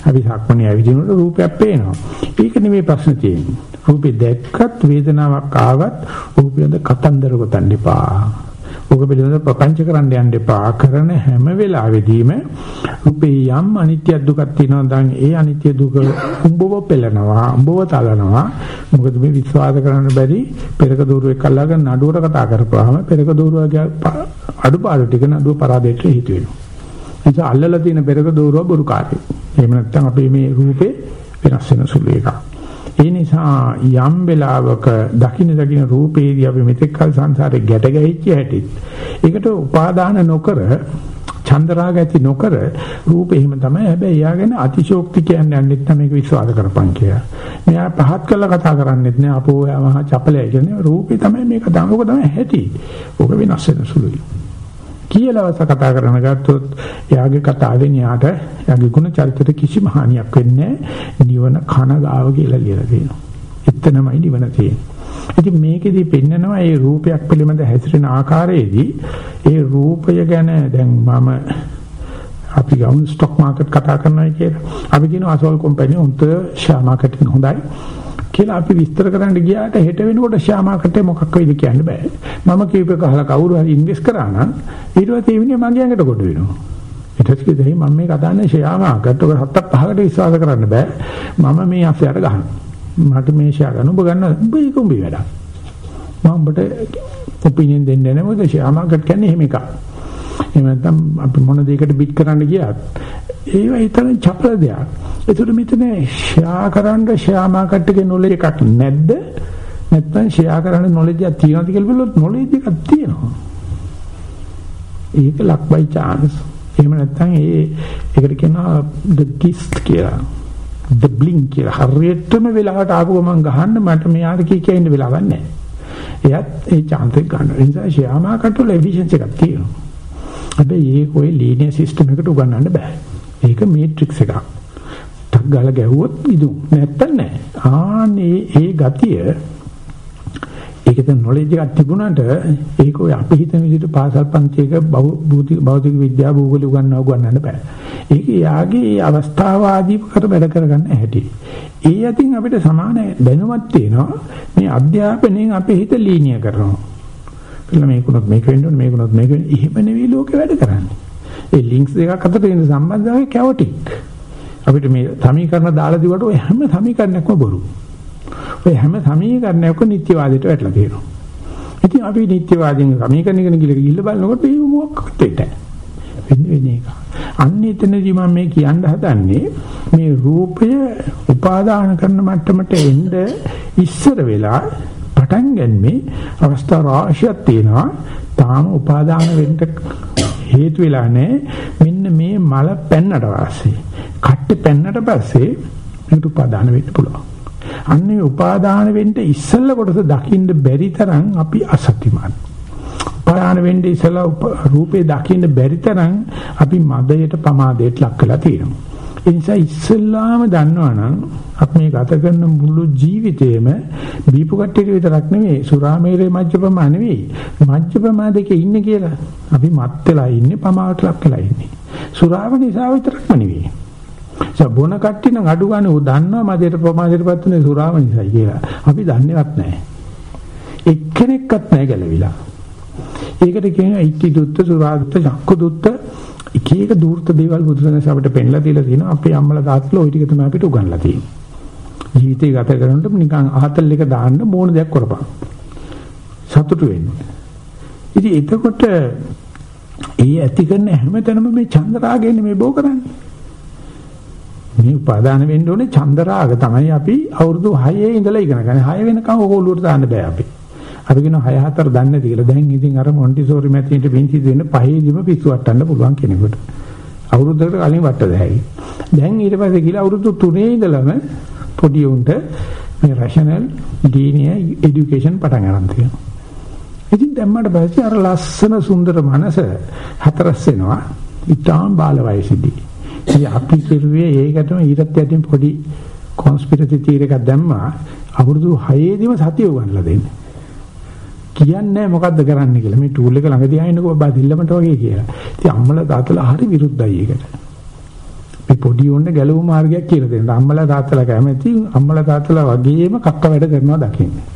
අපි සක්මණේ ඇවිදිනකොට රූපයක් පේනවා. ඒක නෙමෙයි ප්‍රශ්න තියෙන්නේ. රූපේ දැක්කත් වේදනාවක් ආවත් රූපයද කතන්දර ගොතන්න එපා. ඔබ පිළිබඳ ප්‍රපංච කරන්න යන්න එපා. කරන හැම වෙලාවෙදීම උපේ යම් අනිත්‍ය දුකක් තියෙනවා නම් ඒ අනිත්‍ය දුක උඹව පෙළනවා, උඹව තලනවා. මොකද මේ විශ්වාස කරන්න බැරි පෙරක දూరుවෙක් අල්ලගෙන නඩුවට කතා කරපුවාම පෙරක දూరుවගේ අඩුපාඩු ටික නඩුව පරාදයට හේතු වෙනවා. ඒ නිසා අල්ලලා තියෙන පෙරක දూరుව බොරු කාර්යය. එහෙම නැත්නම් අපේ මේ රූපේ වෙනස් වෙන සුළු එකක්. ඒ නිසා යම් වෙලාවක දකින්න දකින්න රූපේදී අපි මෙතෙක් කල සංසාරේ ගැට ගැහිච්ච හැටිත් ඒකට උපාදාන නොකර චන්දරාග ඇති නොකර රූප එහෙම තමයි හැබැයි යාගෙන අතිශෝක්ති කියන්නේ යන්නෙත් තමයි මේක විශ්වාස කරපන් කියලා. මෙයා පහත් කළා කතා කරන්නේත් නෑ අපෝ යා මහා චපලයි කියන්නේ රූපේ තමයි මේක තමයි ඔක තමයි ඇති. ඔක වෙනස් වෙන සුළුයි. කියලාවස කතා කරන ගත්තොත් එයාගේ කතාවෙන් එයාට එයාගේ ගුණ චරිතයට කිසිම හානියක් වෙන්නේ නිවන කන ගාව කියලා ලියලා තියෙනවා. එතනමයි නිවන තියෙන්නේ. ඉතින් මේකෙදි පෙන්නනවා මේ රූපයක් පිළිබඳ හැසිරෙන ආකාරයේදී ඒ රූපය ගැන දැන් මම අපි ගවුන් ස්ටොක් මාකට් කතා කරනවා කියලා. අපි කියනවා අසවල් කම්පැනි උන්ට ෂෙයා මාකට් එක හොඳයි. කියලා අපි විස්තර කරන්න ගියාට හෙට වෙනකොට ෂෙයා මාකට් එක මොකක් වෙයිද කියන්න බෑ. මම කීප එක අහලා කවුරු හරි ඉන්වෙස්ට් කරා නම් ඊට පස්සේ ඒ විදිහ මගේ ඇඟට කොට වෙනවා. ඊට පස්සේ දෙහි මම මේ කතාන්නේ ෂෙයා මාකට් එක හත්තක් පහකට විශ්වාස කරන්න බෑ. මම මේ අස්සයට ගහනවා. මට මේ ෂෙයා ගන්න ඔබ ගන්න ඔබ ඒක උඹේ වැඩක්. මම ඔබට ඔපිනියන් දෙන්නේ නැහැ මොකද ෂෙයා මාකට් කියන්නේ එහෙම එකක්. එහෙම නැත්නම් අපි මොන දෙයකට බිට් කරන්න ගියත් ඒව ඊතන චපල දෙයක්. ඒතර මෙතන ෂෙයා කරන්න ෂෙයා මාකට් එකේ නොලෙජ් එකක් නැද්ද? නැත්නම් ෂෙයා කරන්න නොලෙජ් එකක් තියෙනවද කියලා බලුවොත් නොලෙජ් එකක් තියෙනවා. ඒක luck by chance. එහෙම නැත්නම් ඒ ඒකට කියනවා the gift කියලා. the blink කියලා. හරියටම වෙලාවට ආපු ගමන් ගහන්න මට මෙයාට කී කිය ඉන්න වෙලාවක් නැහැ. එයත් ඒ chance එක ගන්න. ඒ නිසා ෂෙයා මාකට් වල efficiency එකක් තියෙනවා. හැබැයි ඒක ඔය ලීනියර් සිස්ටම් එකට උගන්වන්න බෑ. ඒක මේට්‍රික්ස් එකක්. ටක් ගාලා ගැහුවොත් ඉදු. නැත්තම් නෑ. ආනේ ඒ ගතිය ඒකද නොලෙජ් එකක් තිබුණාට ඒක ඔය අපි හිතන විදිහට පාසල් පන්තියක භෞතික භෞතික විද්‍යාව භූගෝල උගන්වන්න උගන්වන්න බෑ. ඒක යාගේ අවස්ථාවාදී කර වැඩ කරගන්න හැටි. ඒ අතින් අපිට සමාන දැනුමක් තියෙනවා. මේ අධ්‍යාපනයෙන් අපේ හිත ලීනිය කරනවා. කියලා මේකුණොත් මේක වෙන්න ඕනේ මේකුණොත් මේක වෙන්න. එහෙම නෙවෙයි ලෝකේ වැඩ කරන්නේ. ඒ ලින්ක්ස් දෙකක් අතර තියෙන සම්බන්ධතාවය කැවටික්. අපිට මේ සමීකරණ දාලා දිවට ඔය හැම සමීකරණයක්ම බොරු. ඔය හැම සමීකරණයක්ම නිත්‍යවාදයට වැටලා තියෙනවා. ඉතින් අපි නිත්‍යවාදයෙන් සමීකරණ ඉගෙන ගිහිල්ලා බලනකොට මේ මොකක්ද ඒක? වෙන්නේ වෙන්නේ ඒක. අන්න එතනදී මම මේ කියන්න හදන්නේ මේ රූපය උපාදාන කරන මට්ටමට එන්න ඉස්සර වෙලා පටන් ගන්නේ අවස්ථා රාශියක් තියෙනවා. තාම උපාදාන වෙන්න හේතු වෙලා නැහැ. මෙන්න මේ මල පැන්නට පස්සේ, කට්ටි පැන්නට පස්සේ මේකට උපාදාන වෙන්න පුළුවන්. අන්නේ උපාදාන වෙන්න ඉස්සෙල්ල කොටස දකින්න බැරි තරම් අපි අසත්‍යමත්. උපාදාන වෙන්න ඉස්සෙල්ල රූපේ දකින්න බැරි තරම් අපි මදයට පමාදයට ලක් වෙලා තියෙනවා. ඒ නිසා ඉස්සල්ලාම දන්නවනම් අපි මේ ගත කරන මුළු ජීවිතේම බීපු කට්ටියට විතරක් නෙවෙයි සුරාමේරේ මජ්ජපමා නෙවෙයි මජ්ජපමා දෙකේ ඉන්නේ කියලා. අපි මත් වෙලා ඉන්නේ පමාවට ලක් වෙලා ඉන්නේ. සුරාව නිසා විතරක්ම නෙවෙයි. සබොන කට්ටිය නම් අඩු ගන්න උ දන්නවා මදේට ප්‍රමාදයටපත් උනේ සුරාව නිසායි කියලා. අපි දන්නේවත් නැහැ. එක්කෙනෙක්වත් නැහැ ගැලවිලා. ඒකට කියනවා ඉක්ටි දුත්ත සුරාදුත්ත චක්කු දුත්ත එක එක දූර්ත දේවල් බුදුසසුන අපිට පෙන්ලා දීලා තියෙනවා. අපේ අම්මලා තාත්තලා ওই ටික තමයි අපිට උගන්ලා තියෙන්නේ. ජීවිතේ ගත කරනකොට නිකන් අහතල් එක දාන්න මොන දෙයක් කරපන්. සතුටු වෙන්න. ඉතින් එතකොට ඒ ඇති කරන හැමතැනම මේ චන්ද්‍රාගයෙන් මේ බෝ කරන්නේ. මේ උපාදාන වෙන්න ඕනේ චන්ද්‍රාග තමයි අපි අවුරුදු 6 ඉඳලා ඉගෙන ගන්න. 6 වෙනකම් ඕක ඔලුවට දාන්න බෑ අපි. අපි කියන 6 4 දන්නේ නැති කියලා. දැන් ඉතින් අර මොන්ටිසෝරි මැතින්ට පින්චි දෙන්න පහේදිම පිස්සු අට්ටන්න පුළුවන් කෙනෙකුට. අවුරුද්දකට කලින් වට දෙහැයි. දැන් ඊට පස්සේ කියලා අවුරුදු 3 ඉඳලම පොඩි උන්ට මේ රෂනල් ඩීනිය এডুকেෂන් පටන් ගන්න තියෙනවා. ඉතින් දැම්මට පස්සේ අර ලස්සන සුන්දර මනස හතරස් වෙනවා. ඊටාම් බාල වයසේදී. ඉතින් අපි කෙරුවේ ඒකටම ඊටත් යටින් පොඩි කොන්ස්පිරසි තීරයක් දැම්මා. අවුරුදු 6 දිම සතිය උගන්ලා දෙන්නේ. කියන්නේ මොකද්ද කරන්න කියලා. මේ ටූල් එක ළඟ තියාගෙනකෝ බබා දිල්ලමට වගේ කියලා. ඉතින් අම්මලා තාත්තලා හරි විරුද්ධයි ඒකට. මේ පොඩි උන්නේ ගැලවු මාර්ගයක් කියලා දෙන්න. අම්මලා තාත්තලා කැමති අම්මලා තාත්තලා වගේම කක්ක වැඩ කරනවා දකින්නේ.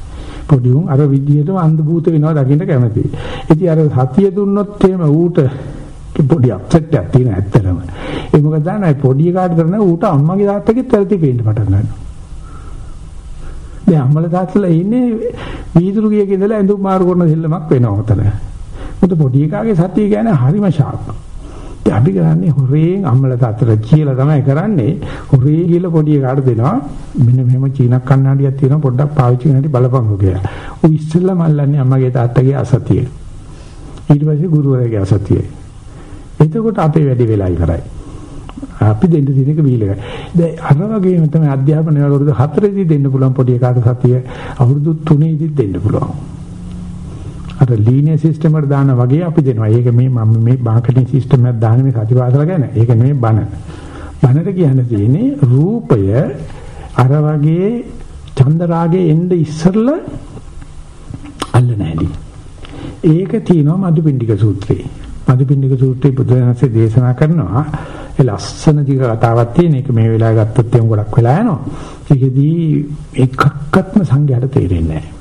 පොඩි උන් අර විදියටම අන්ධ භූත වෙනවා දකින්න කැමති. ඉතින් අර සතිය දුන්නොත් එහෙම ඌට පොඩි අප්සෙට් එකක් තියෙන ඇත්තටම. ඒ මොකද දන්නවයි පොඩි එකාට කරන ඌට අම්මගේ තාත්තගෙත් වැරදි පේන්න පටන් ගන්නවා. දැන් අම්මලා තාත්තලා ඉන්නේ වීදුරු ගියක ඉඳලා ඇඳුම් මාරු කරන දෙල්ලමක් වෙනවා උතන. මුත පොඩි එකාගේ සතිය කියන්නේ හරිම ෂාප්. ඉතින් අපි කරන්නේ හොරෙන් අම්මලා තාත්තලා කියලා තමයි කරන්නේ. හොරේ කියලා පොඩි එකාට දෙනවා. මෙන්න මෙහෙම චීනක් කන්නඩියක් තියෙනවා පොඩ්ඩක් පාවිච්චි කරන්න බලපංකෝ කියලා. ඌ ඉස්සෙල්ලා මල්ලන්නේ අම්මගේ තාත්තගේ අසතිය. ඊට පස්සේ ගුරුවරයාගේ අසතිය. එතකොට අපේ වැඩි වෙලා ඉවරයි. අපි දෙන්න තියෙන එක බීලක. දැන් අර වගේම තමයි අධ්‍යාපනය අවුරුදු 4දී දෙන්න පුළුවන් පොඩි එකාට සතිය අවුරුදු 3දී දෙන්න පුළුවන්. අර ලීනියර් සිස්ටම් එකට දාන වගේ අපි දෙනවා. ඒක මේ මම මේ මාකටිං සිස්ටම් එකක් දාන මේ සතිපාසල ගැන. ඒක නෙමෙයි බන. බනට කියන්න තියෙන්නේ රූපය අර වගේ චන්දරාගේ එන්න ඉස්සරලා අල්ල නැහැලි. ඒක තියෙනවා මදුපිණ්ඩික සූත්‍රයේ. මදුපිණ්ඩික සූත්‍රයේ බුදුරජාණන්සේ දේශනා කරනවා ඒ ලස්සන දිග කතාවක් තියෙන එක මේ වෙලාවේ ගත්තොත් එම් ගොඩක් වෙලා යනවා. ඒකෙදී එකක්වත්ම සංඝයාට තේරෙන්නේ නැහැ.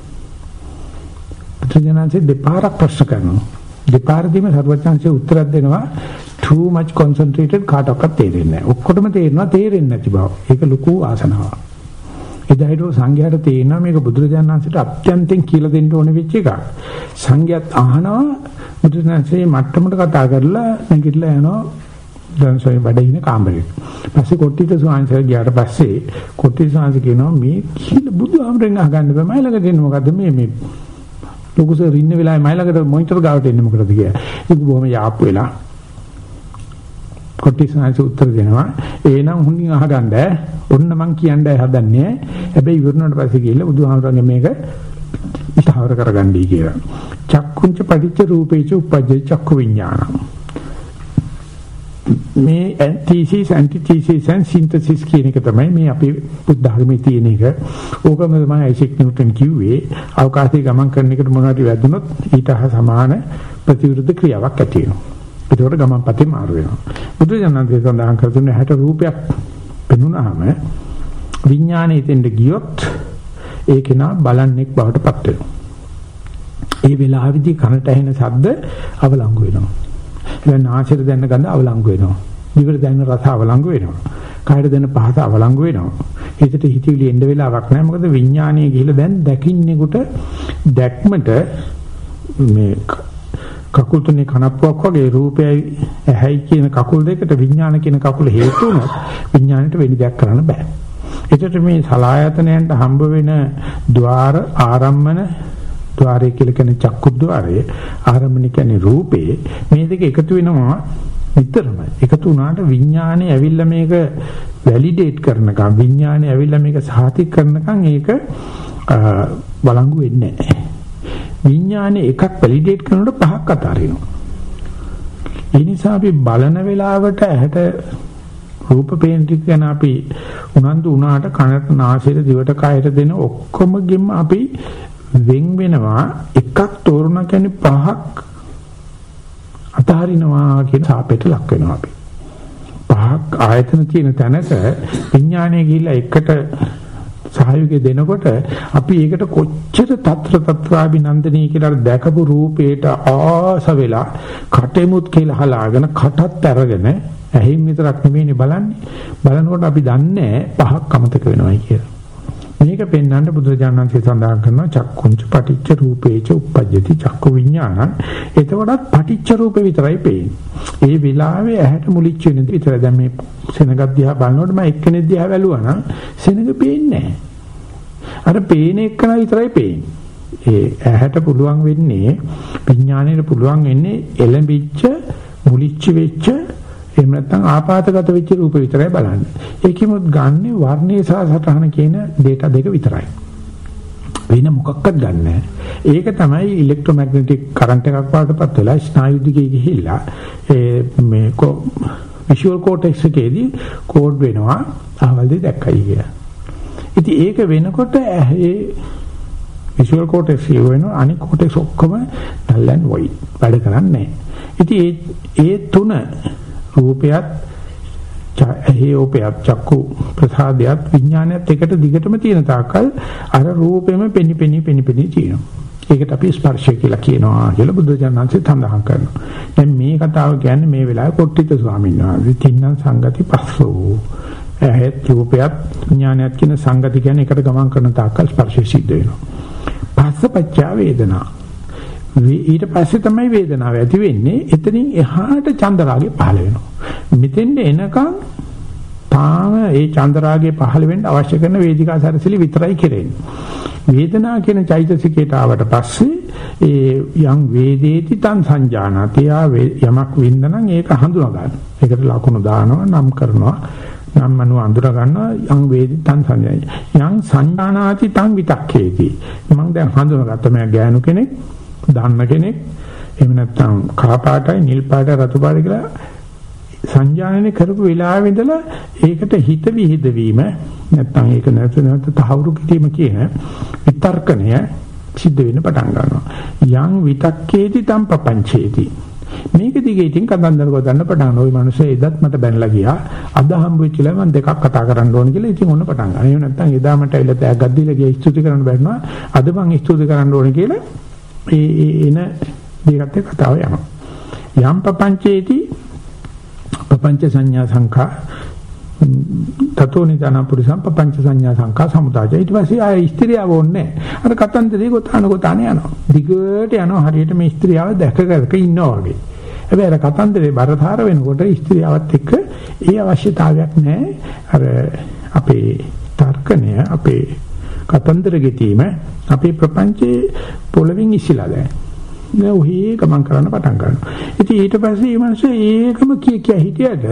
බුදුරජාණන්සේ දෙපාරක් ප්‍රශ්න කරනවා. දෙපාරදීම සර්වඥාන්සේ උත්තරයක් දෙනවා too much concentrated කාටවත් තේරෙන්නේ නැහැ. ඔක්කොටම තේරෙනවා තේරෙන්නේ නැති බව. ඒක ලොකු ආසනාවක්. එදායිට සංඝයාට තේරෙනවා මේක බුදුරජාණන් වහන්සේට අත්‍යන්තයෙන් කියලා දෙන්න ඕන වෙච්ච එකක්. සංඝයාත් අහනවා බුදුරජාණන්සේ මට්ටමට කතා කරලා නැගිටලා යනවා දැන් සොය වැඩ ඉන කාමරේ. පස්සේ කොට්ටිත සුවංශය ගියාට පස්සේ කොට්ටිත සුවංශ කියනවා මේ කිල බුදුහාමරෙන් අහගන්න බෑ. මයි ළඟ දෙන්න මොකද්ද මේ මේ ලොකු සර් ඉන්න වෙලාවේ මයි ළඟට මොනිටර් ගාවට එන්නේ මොකටද කියලා. ඒක බොහොම යාප්පු වෙලා. කොට්ටිත සුවංශ උත්තර දෙනවා. එහෙනම් හුඟින් අහගන්න ඔන්න මං කියන්නයි හදන්නේ. හැබැයි ඉවරනට පස්සේ ගිහිල්ලා බුදුහාමරගේ මේක ඉතහවර කරගන්නයි කියලා. චක්කුංච පටිච්ච රූපේච උපජ්ජ චක්කු විඥානං මේ ඇන්ටිසිස් ඇන්ටිතීසිස් and synthesis කියන එක තමයි මේ අපේ බුද්ධ ධර්මයේ තියෙන එක. ඕකම තමයි අයිසෙක් නිව්ටන් කිව්වේ අවකාශයේ ගමන් කරන එකට මොනවද වැදුනොත් ඊට සමාන ප්‍රතිවිරුද්ධ ක්‍රියාවක් ඇති වෙනවා. ඒකෝට ගමන් පතේ මාරු වෙනවා. බුදු දනන්තේ සඳහන් කර දුන්නේ 60 රූපයක් පෙනුනහම විඥානයේ තෙන්ද ගියොත් ඒක නා බලන්නෙක් බවට පත් වෙනවා. ඒ වෙලාවේදී කනට ඇහෙන ශබ්ද අවලංගු වෙනවා. දැන් ආශිර දැනන ගඳ අවලංගු වෙනවා. දිවට දැනන රස අවලංගු වෙනවා. කායට දැනන පහස අවලංගු වෙනවා. හිතට හිතවිලි එන්න වෙලාවක් නැහැ. මොකද විඥානයේ ගිහිලා දැන් දකින්නෙකුට දැක්මට මේ කකුල් තුනේ කනප්පුවක් වගේ රූපයයි ඇහැයි කියන කකුල් දෙකට විඥාන කියන කකුල හේතු වුණොත් විඥාණයට වෙනි දෙයක් කරන්න බෑ. ඒකට මේ සලායතනයන්ට හම්බ වෙන ద్వාර ආරම්මන ద్వාරය කියලා කියන්නේ චක්කු ద్వාරය ආරම්මන කියන්නේ රූපේ මේ දෙක එකතු වෙනවා නිතරම එකතු වුණාට විඥානේ ඇවිල්ලා මේක වැලිඩේට් කරනකම් විඥානේ ඇවිල්ලා මේක සාතික කරනකම් ඒක වළංගු වෙන්නේ නැහැ. විඥානේ එකක් වැලිඩේට් කරනකොට පහක් අතාරිනවා ඒ නිසා අපි බලන වෙලාවට ඇහැට රූප පේන ටික ගැන අපි උනන්දු වුණාට කනට නාසයට දිවට කයට දෙන ඔක්කොමගෙම අපි වෙන් වෙනවා එකක් තෝරන කියන්නේ පහක් අතහරිනවා කියන සාපේට ලක් වෙනවා අපි. පහක් ආයතන තියෙන තැනක විඥානය ගිහිල්ලා එකට සහයෝගය දෙනකොට අපි ඒකට කොච්චර తත්‍ර తත්‍රාභිනන්දනී කියලා දැකපු රූපේට ආස වෙලා කටෙමුත් කියලා හලාගෙන කටත් අරගෙන ඇහින් විතරක් නෙමෙයිනේ බලන්නේ බලනකොට අපි දන්නේ පහක් අමතක වෙනවයි කියලා. මේක පෙන්වන්න බුදුරජාණන්සේ සඳහන් කරනවා චක්කුංච පටිච්ච රූපේච uppajjati චක්කු විඥානං. එතකොටත් පටිච්ච රූපේ විතරයි පේන්නේ. ඒ වෙලාවේ ඇහැට මුලිච්ච වෙන විතර දැන් මේ සෙනගක් දිහා බලනකොට මම එක්කෙනෙක් දිහා බැලුවා නම් සෙනග පේන්නේ අර පේන එක්කන විතරයි පේන්නේ. ඒ ඇහැට පුළුවන් වෙන්නේ විඥාණයට පුළුවන් වෙන්නේ එළඹිච්ච මුලිච්ච වෙච්ච එහෙම නැත්නම් ආපాతගත වෙච්ච රූප විතරයි බලන්නේ. ඒකෙමුත් ගන්නෙ වර්ණයේ සහ සටහන කියන data දෙක විතරයි. වෙන මොකක්වත් ගන්න ඒක තමයි ඉලෙක්ට්‍රොමැග්නටික් කරන්ට් එකක් වඩටපත් වෙලා ස්නායු දිගේ ගිහිල්ලා ඒ මේ විෂුවල් කෝටෙක්ස් එකේදී කෝඩ් වෙනවා අහවලදී දැක්කයි කියලා. ඉතින් ඒක වෙනකොට ඒ විෂුවල් කෝටෙක්ස් වෙන අනිත් කෝටෙක්ස් ඔක්කොම dull and white වැඩ කරන්නේ නැහැ. ඉතින් ඒ තුන රූපයත් හේෝපයත් චක්කු ප්‍රසාදයත් විඥානයත් එකට දිගටම තියෙන තාක්කල් අර රූපෙම පෙනි පෙනි පෙනි පෙනි තියෙනවා. ඒකට අපි ස්පර්ශය කියලා කියනවා කියලා බුදුජානන්සේ සඳහන් කරනවා. දැන් මේ කතාව කියන්නේ මේ වෙලාවේ කොට්ටිත ස්වාමීන් වහන්සේ තින්නම් සංගති පස්සෝ. ඇහත් රූපයත් විඥානයත් කියන සංගති කියන්නේ එකට ගමන් කරන තාක්කල් ස්පර්ශය සිද්ධ වෙනවා. පස්සපච්චා වේදනා ඊට පස්සේ තමයි වේදනාව ඇති වෙන්නේ. එතනින් එහාට චන්දරාගය පහළ වෙනවා. මෙතෙන්ද එනකන් තාම ඒ චන්දරාගය පහළ වෙන්න අවශ්‍ය කරන වේදිකා සැරසිලි විතරයි කෙරෙන්නේ. වේදනා කියන චෛතසිකයට ආවට පස්සේ ඒ යම් වේදේති තං සංජානති යමක් වින්දනම් ඒක හඳුනා ගන්න. ඒකට ලකුණු දානවා නම් කරනවා නම් මනු අඳුර ගන්නවා යම් වේදි තං සංජානයි. යම් සංජානාති තං විතක්කේති. මම දැන් හඳුනාගත්ත මම ගෑනු කෙනෙක් දන්න කෙනෙක්. එහෙම නැත්නම් කහ පාටයි නිල් පාටයි රතු පාටයි කියලා සංජානනය කරපු වෙලාවෙ ඉඳලා ඒකට හිත විහිද වීම නැත්නම් ඒක නැවත නැවත තහවුරු කිරීම කියන විතර්කණය සිද්ධ වෙන්න පටන් ගන්නවා. යං විතක්කේති තම් පපංචේති. මේක දිගේ ඉතින් කතන්දර ගොතන්න පටන් ওই මිනිස්සු එදත් මට බැනලා ගියා. අද හම්බ වෙච්චලා මම දෙකක් කතා කරන්න ඕන කියලා ඉතින් ඔන්න පටන් ගන්නවා. එහෙම නැත්නම් එදා මට ඇවිල්ලා තෑග්ගක් දීලා ගියා. ස්තුති කරන්න බැන්නවා අද මං ස්තුති කරන්න ඕන කියලා ඒ එන දෙකට කතාව යනවා. යම් පపంచේති පపంచ සංඥා සංඛා තතෝනි දාන පුරුෂම් පపంచ සංඥා සංඛා සමුදාය. ඊට පස්සේ ආය ස්ත්‍රියව ඕනේ. අර කතන්දරේ ගොතාන ගොතාන යනවා. දිගට යනවා හරියට මේ ස්ත්‍රියව දැකගලක ඉන්නවා වගේ. හැබැයි අර කතන්දරේ බරතර වෙනකොට ස්ත්‍රියවත් එක්ක ඒ අවශ්‍යතාවයක් නැහැ. අර අපේ තර්කණය අපේ කතන්දර ගෙතීම අපේ ප්‍රපංචේ පොළවෙන් ඉසිලා දැන්. දැන් ඔහේ ගමන් කරන්න පටන් ගන්නවා. ඉතින් ඊට පස්සේ මේ මිනිස්සු ඒකම කිය කිය හිටියට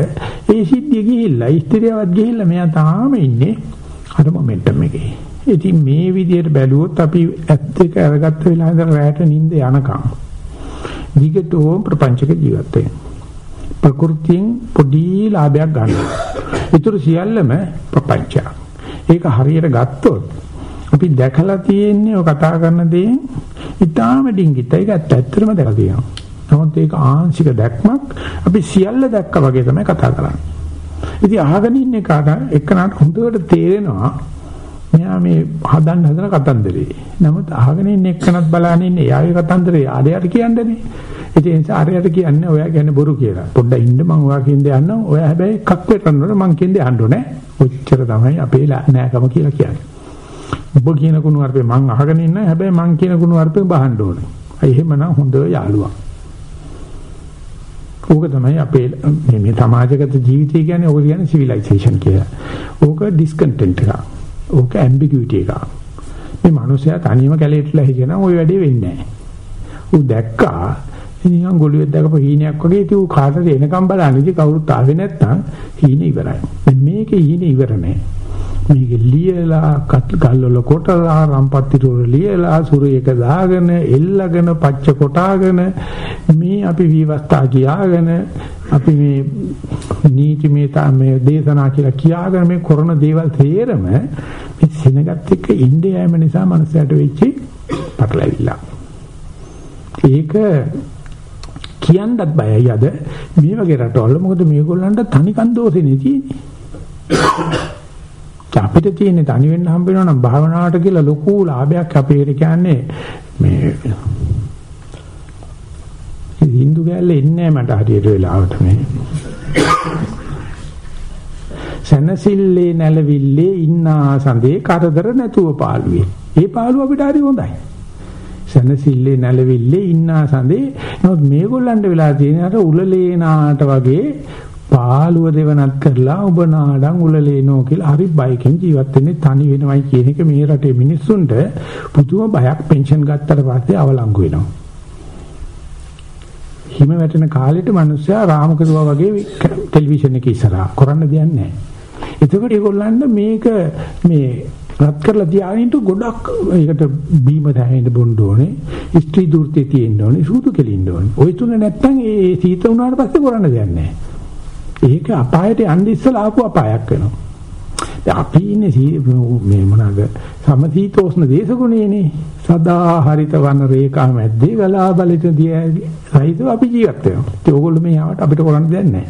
ඒ සිද්ධිය ගිහිල්ලා ඉස්තරියවත් ගිහිල්ලා මෙයා තාම ඉන්නේ අර මොමන්ටම් එකේ. ඉතින් මේ විදිහට බැලුවොත් අපි ඇත්ත එක අරගත්ත වෙලාව ඉඳලා රැට නිින්ද යනකම් දිගටම ප්‍රපංචක ජීවත් වෙනවා. ප්‍රകൃතියෙන් පොඩි ලාභයක් ගන්නවා. ඊටු සියල්ලම ප්‍රපංචය. ඒක හරියට ගත්තොත් අපි දැකලා තියෙන්නේ ඔය කතා කරන දේ ඉතාලම ඩිංගිත් ඒක ඇත්තටම දැකලා තියෙනවා. නමුත් ඒක ආංශික දැක්මක් අපි සියල්ල දැක්කා වගේ තමයි කතා කරන්නේ. ඉතින් අහගෙන ඉන්න කාට එක්කනට හොඳට තේරෙනවා මෙයා මේ හදන්න හදන කතන්දරේ. නමුත් අහගෙන ඉන්න එක්කනත් බලන ඉන්නේ එයාගේ කතන්දරේ ආරයට කියන්නේ. ඉතින් ඒ නිසා ආරයට කියන්නේ ඔයා කියන්නේ බොරු කියලා. පොඩ්ඩක් ඉන්න මං ඔයා කියන්නේ යන්නම්. ඔයා හැබැයි කක් වෙටන්නොත් මං කියන්නේ අහන්න ඕනේ. ඔච්චර තමයි අපේ නෑකම කියලා කියන්නේ. ඔබ කියන කුණු වර්පේ මං අහගෙන ඉන්න හැබැයි මං කියන කුණු වර්පේ බහන්න ඕනේ. අය එහෙමනම් හොඳ යාළුවා. ඕක තමයි අපේ මේ මේ සමාජගත ජීවිතය කියන්නේ ඕක කියන්නේ සිවිලයිසේෂන් කියලා. ඕක ඩිස්කන්ටෙන්ට් එක. ඕක ඇම්බිගියුටි එක. මේ මිනිස්සයා තනියම කැලේටලා හිටියනම් ওই වැඩේ වෙන්නේ නැහැ. ඌ දැක්කා නිකන් ගොළුෙක් දැකපු හීනයක් වගේ ඉතින් ඌ කාටද එනකම් බලන්නේ ඉතින් කවුරුත් ආවේ නැත්තම් හීන ඉවරයි. මේකේ හීන ඉවර නැහැ. මේක ලියලා ගල් වල කොටලා රම්පත්ති වල ලියලා සුරේක දාගෙන එල්ලගෙන පච්ච කොටාගෙන මේ අපි විවස්ථා කියාගෙන අපි මේ නීති මේ මේ දේශනා කියලා කියාගෙන මේ කරන දේවල් තේරම මේ සෙනගත් එක්ක ඉන්නේ යෑම නිසා මනසට වෙච්ච පටලැවිල්ල. ඒක කියන්නත් බයයි අද මේ වගේ රටවල මොකද මේගොල්ලන්ට තනිකන් දෝෂෙනේ තියෙන්නේ. අපිට තියෙන්නේ තනි වෙන්න හම්බ වෙනවා නම් භාවනාවට කියලා ලොකු ලාභයක් අපේ කියන්නේ මේ හින්දු ගෑල්ල එන්නේ මට හරියට වෙලාවට මේ සනසිල්ලේ නැලවිල්ලේ ඉන්නා සඳේ කරදර නැතුව පාළුවේ. ඒ පාළුව අපිට හරි හොඳයි. සනසිල්ලේ නැලවිල්ලේ ඉන්නා සඳේ නමුත් මේගොල්ලන්ට වෙලා තියෙන අර උලලේනාට වගේ පාළුව දෙවනත් කරලා ඔබ නාඩම් උලලේනෝ කියලා හරි බයකින් ජීවත් වෙන්නේ තනි වෙනවයි කියන එක මේ රටේ මිනිස්සුන්ට පුදුම බයක් පෙන්ෂන් ගත්තට පස්සේ අවලංගු වෙනවා. හිම වැටෙන කාලෙට මිනිස්සයා රාම කරුවා වගේ ටෙලිවිෂන් එකේ ඉස්සරහා කරන්න දෙයක් නැහැ. එතකොට ඒගොල්ලන්ට මේක මේ රත් කරලා තියාගෙන ගොඩක් ඒකට බීම දැහෙන්න බොන්න ඕනේ. ස්ත්‍රී දූර්තේ තියෙන්න ඕනේ. සූදු කෙලින්න ඕනේ. ওই තුන නැත්තම් ඒ සීත වුණාට පස්සේ කරන්න දෙයක් නැහැ. ඒක අපායට යන්න ඉස්සලා ආපු අපායක් වෙනවා. දැන් අපි ඉන්නේ මේ මොනවාද සමසීතෝෂ්ණ දේශගුණේනේ සදා හරිත වන රේඛා මැද්දේ ගලා බලට දිය සහිතව අපි ජීවත් වෙනවා. ඒක ඕගොල්ලෝ මේ ආවට අපිට කරන්න දෙයක් නැහැ.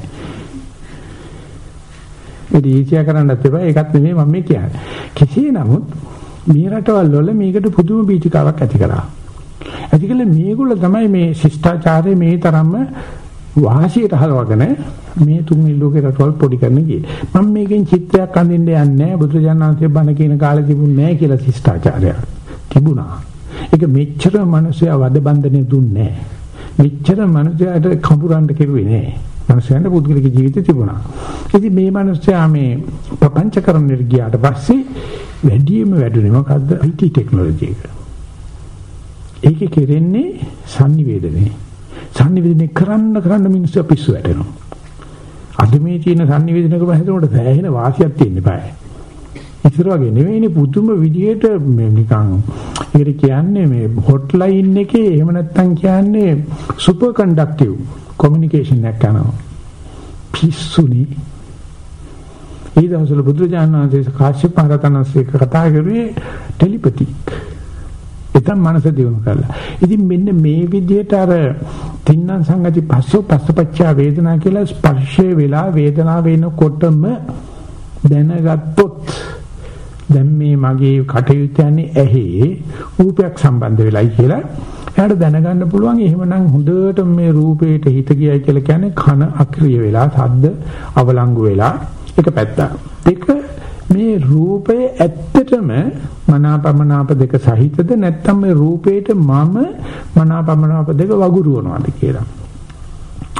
ඒ දීචය කරන්නත් එපා ඒකත් නෙමෙයි මම මේ කියන්නේ. කෙසේ නමුත් මේ රටවල් වල මේකට පුදුම බීජිකාවක් ඇති කරා. ඇතිකල මේගොල්ලෝ තමයි මේ ශිෂ්ටාචාරයේ මේ තරම්ම වාසියට හලවගෙන මේ තුන්වෙනි ලෝකේ රටවල් පොඩි කරන ගියේ. මම මේකෙන් චිත්‍රයක් අඳින්න යන්නේ නැහැ. බුදුජානනාංශයේ බණ කියන කාලේ තිබුණේ නැහැ කියලා ශිෂ්ටාචාරයක්. තිබුණා. ඒක මෙච්චර මිනිස්සයා වද බන්ධනේ දුන්නේ නැහැ. මෙච්චර මිනිස්සයාට කඹරන්න කෙරුවේ නැහැ. මිනිස්සයන්ට පුද්ගලික ජීවිතය තිබුණා. ඉතින් මේ මිනිස්සයා මේ ප්‍රපංච කරන්න ගියාට පස්සේ වැඩිම වැඩුණේ මොකද්ද? IT ටෙක්නොලොජි එක. ඒකේ කෙරෙන්නේ sannivedanaye. Sannivedanaye කරන්න කරන්න මිනිස්සු පිස්සු වැටෙනවා. අද මේ තියෙන sannivedanaye කරන හැදෙනකොට සෑහෙන වාසියක් තියෙන්න බෑ. ඉතින් වගේ නෙවෙයිනේ පුදුම විදියට නිකන් ඒකට කියන්නේ මේ හොට්ලයින් එකේ එහෙම නැත්නම් කියන්නේ සුපර් කන්ඩක්ටිව් කොමියුනිකේෂන් එකක් කරනවා. පිස්සුනි. ඒ දවස්වල බුදුජානනාංශයේ කාශ්‍යප මහරතනස්සේ කතා කරුවේ ටෙලිපතික්. එතන මනස දියුණු කරලා. ඉතින් මෙන්න මේ විදිහට අර තින්නම් සංගති පස්සෝ පස්සපච්චා වේදනා කියලා ස්පර්ශයේ වෙලා වේදනාව වෙනකොටම දැනගත්තොත් දැන් මේ මගේ කටයුත්ත යන්නේ ඇහි රූපයක් සම්බන්ධ වෙලයි කියලා එයාට දැනගන්න පුළුවන් එහෙමනම් හොඳට මේ රූපේට හිත ගියයි කියලා කියන්නේ කන අක්‍රිය වෙලා සද්ද අවලංගු වෙලා එක පැත්තක් දෙක මේ රූපය ඇත්තටම මනාපමනාප දෙක සහිතද නැත්නම් මේ රූපේට මම මනාපමනාප දෙක වගුරුවනවාද කියලා.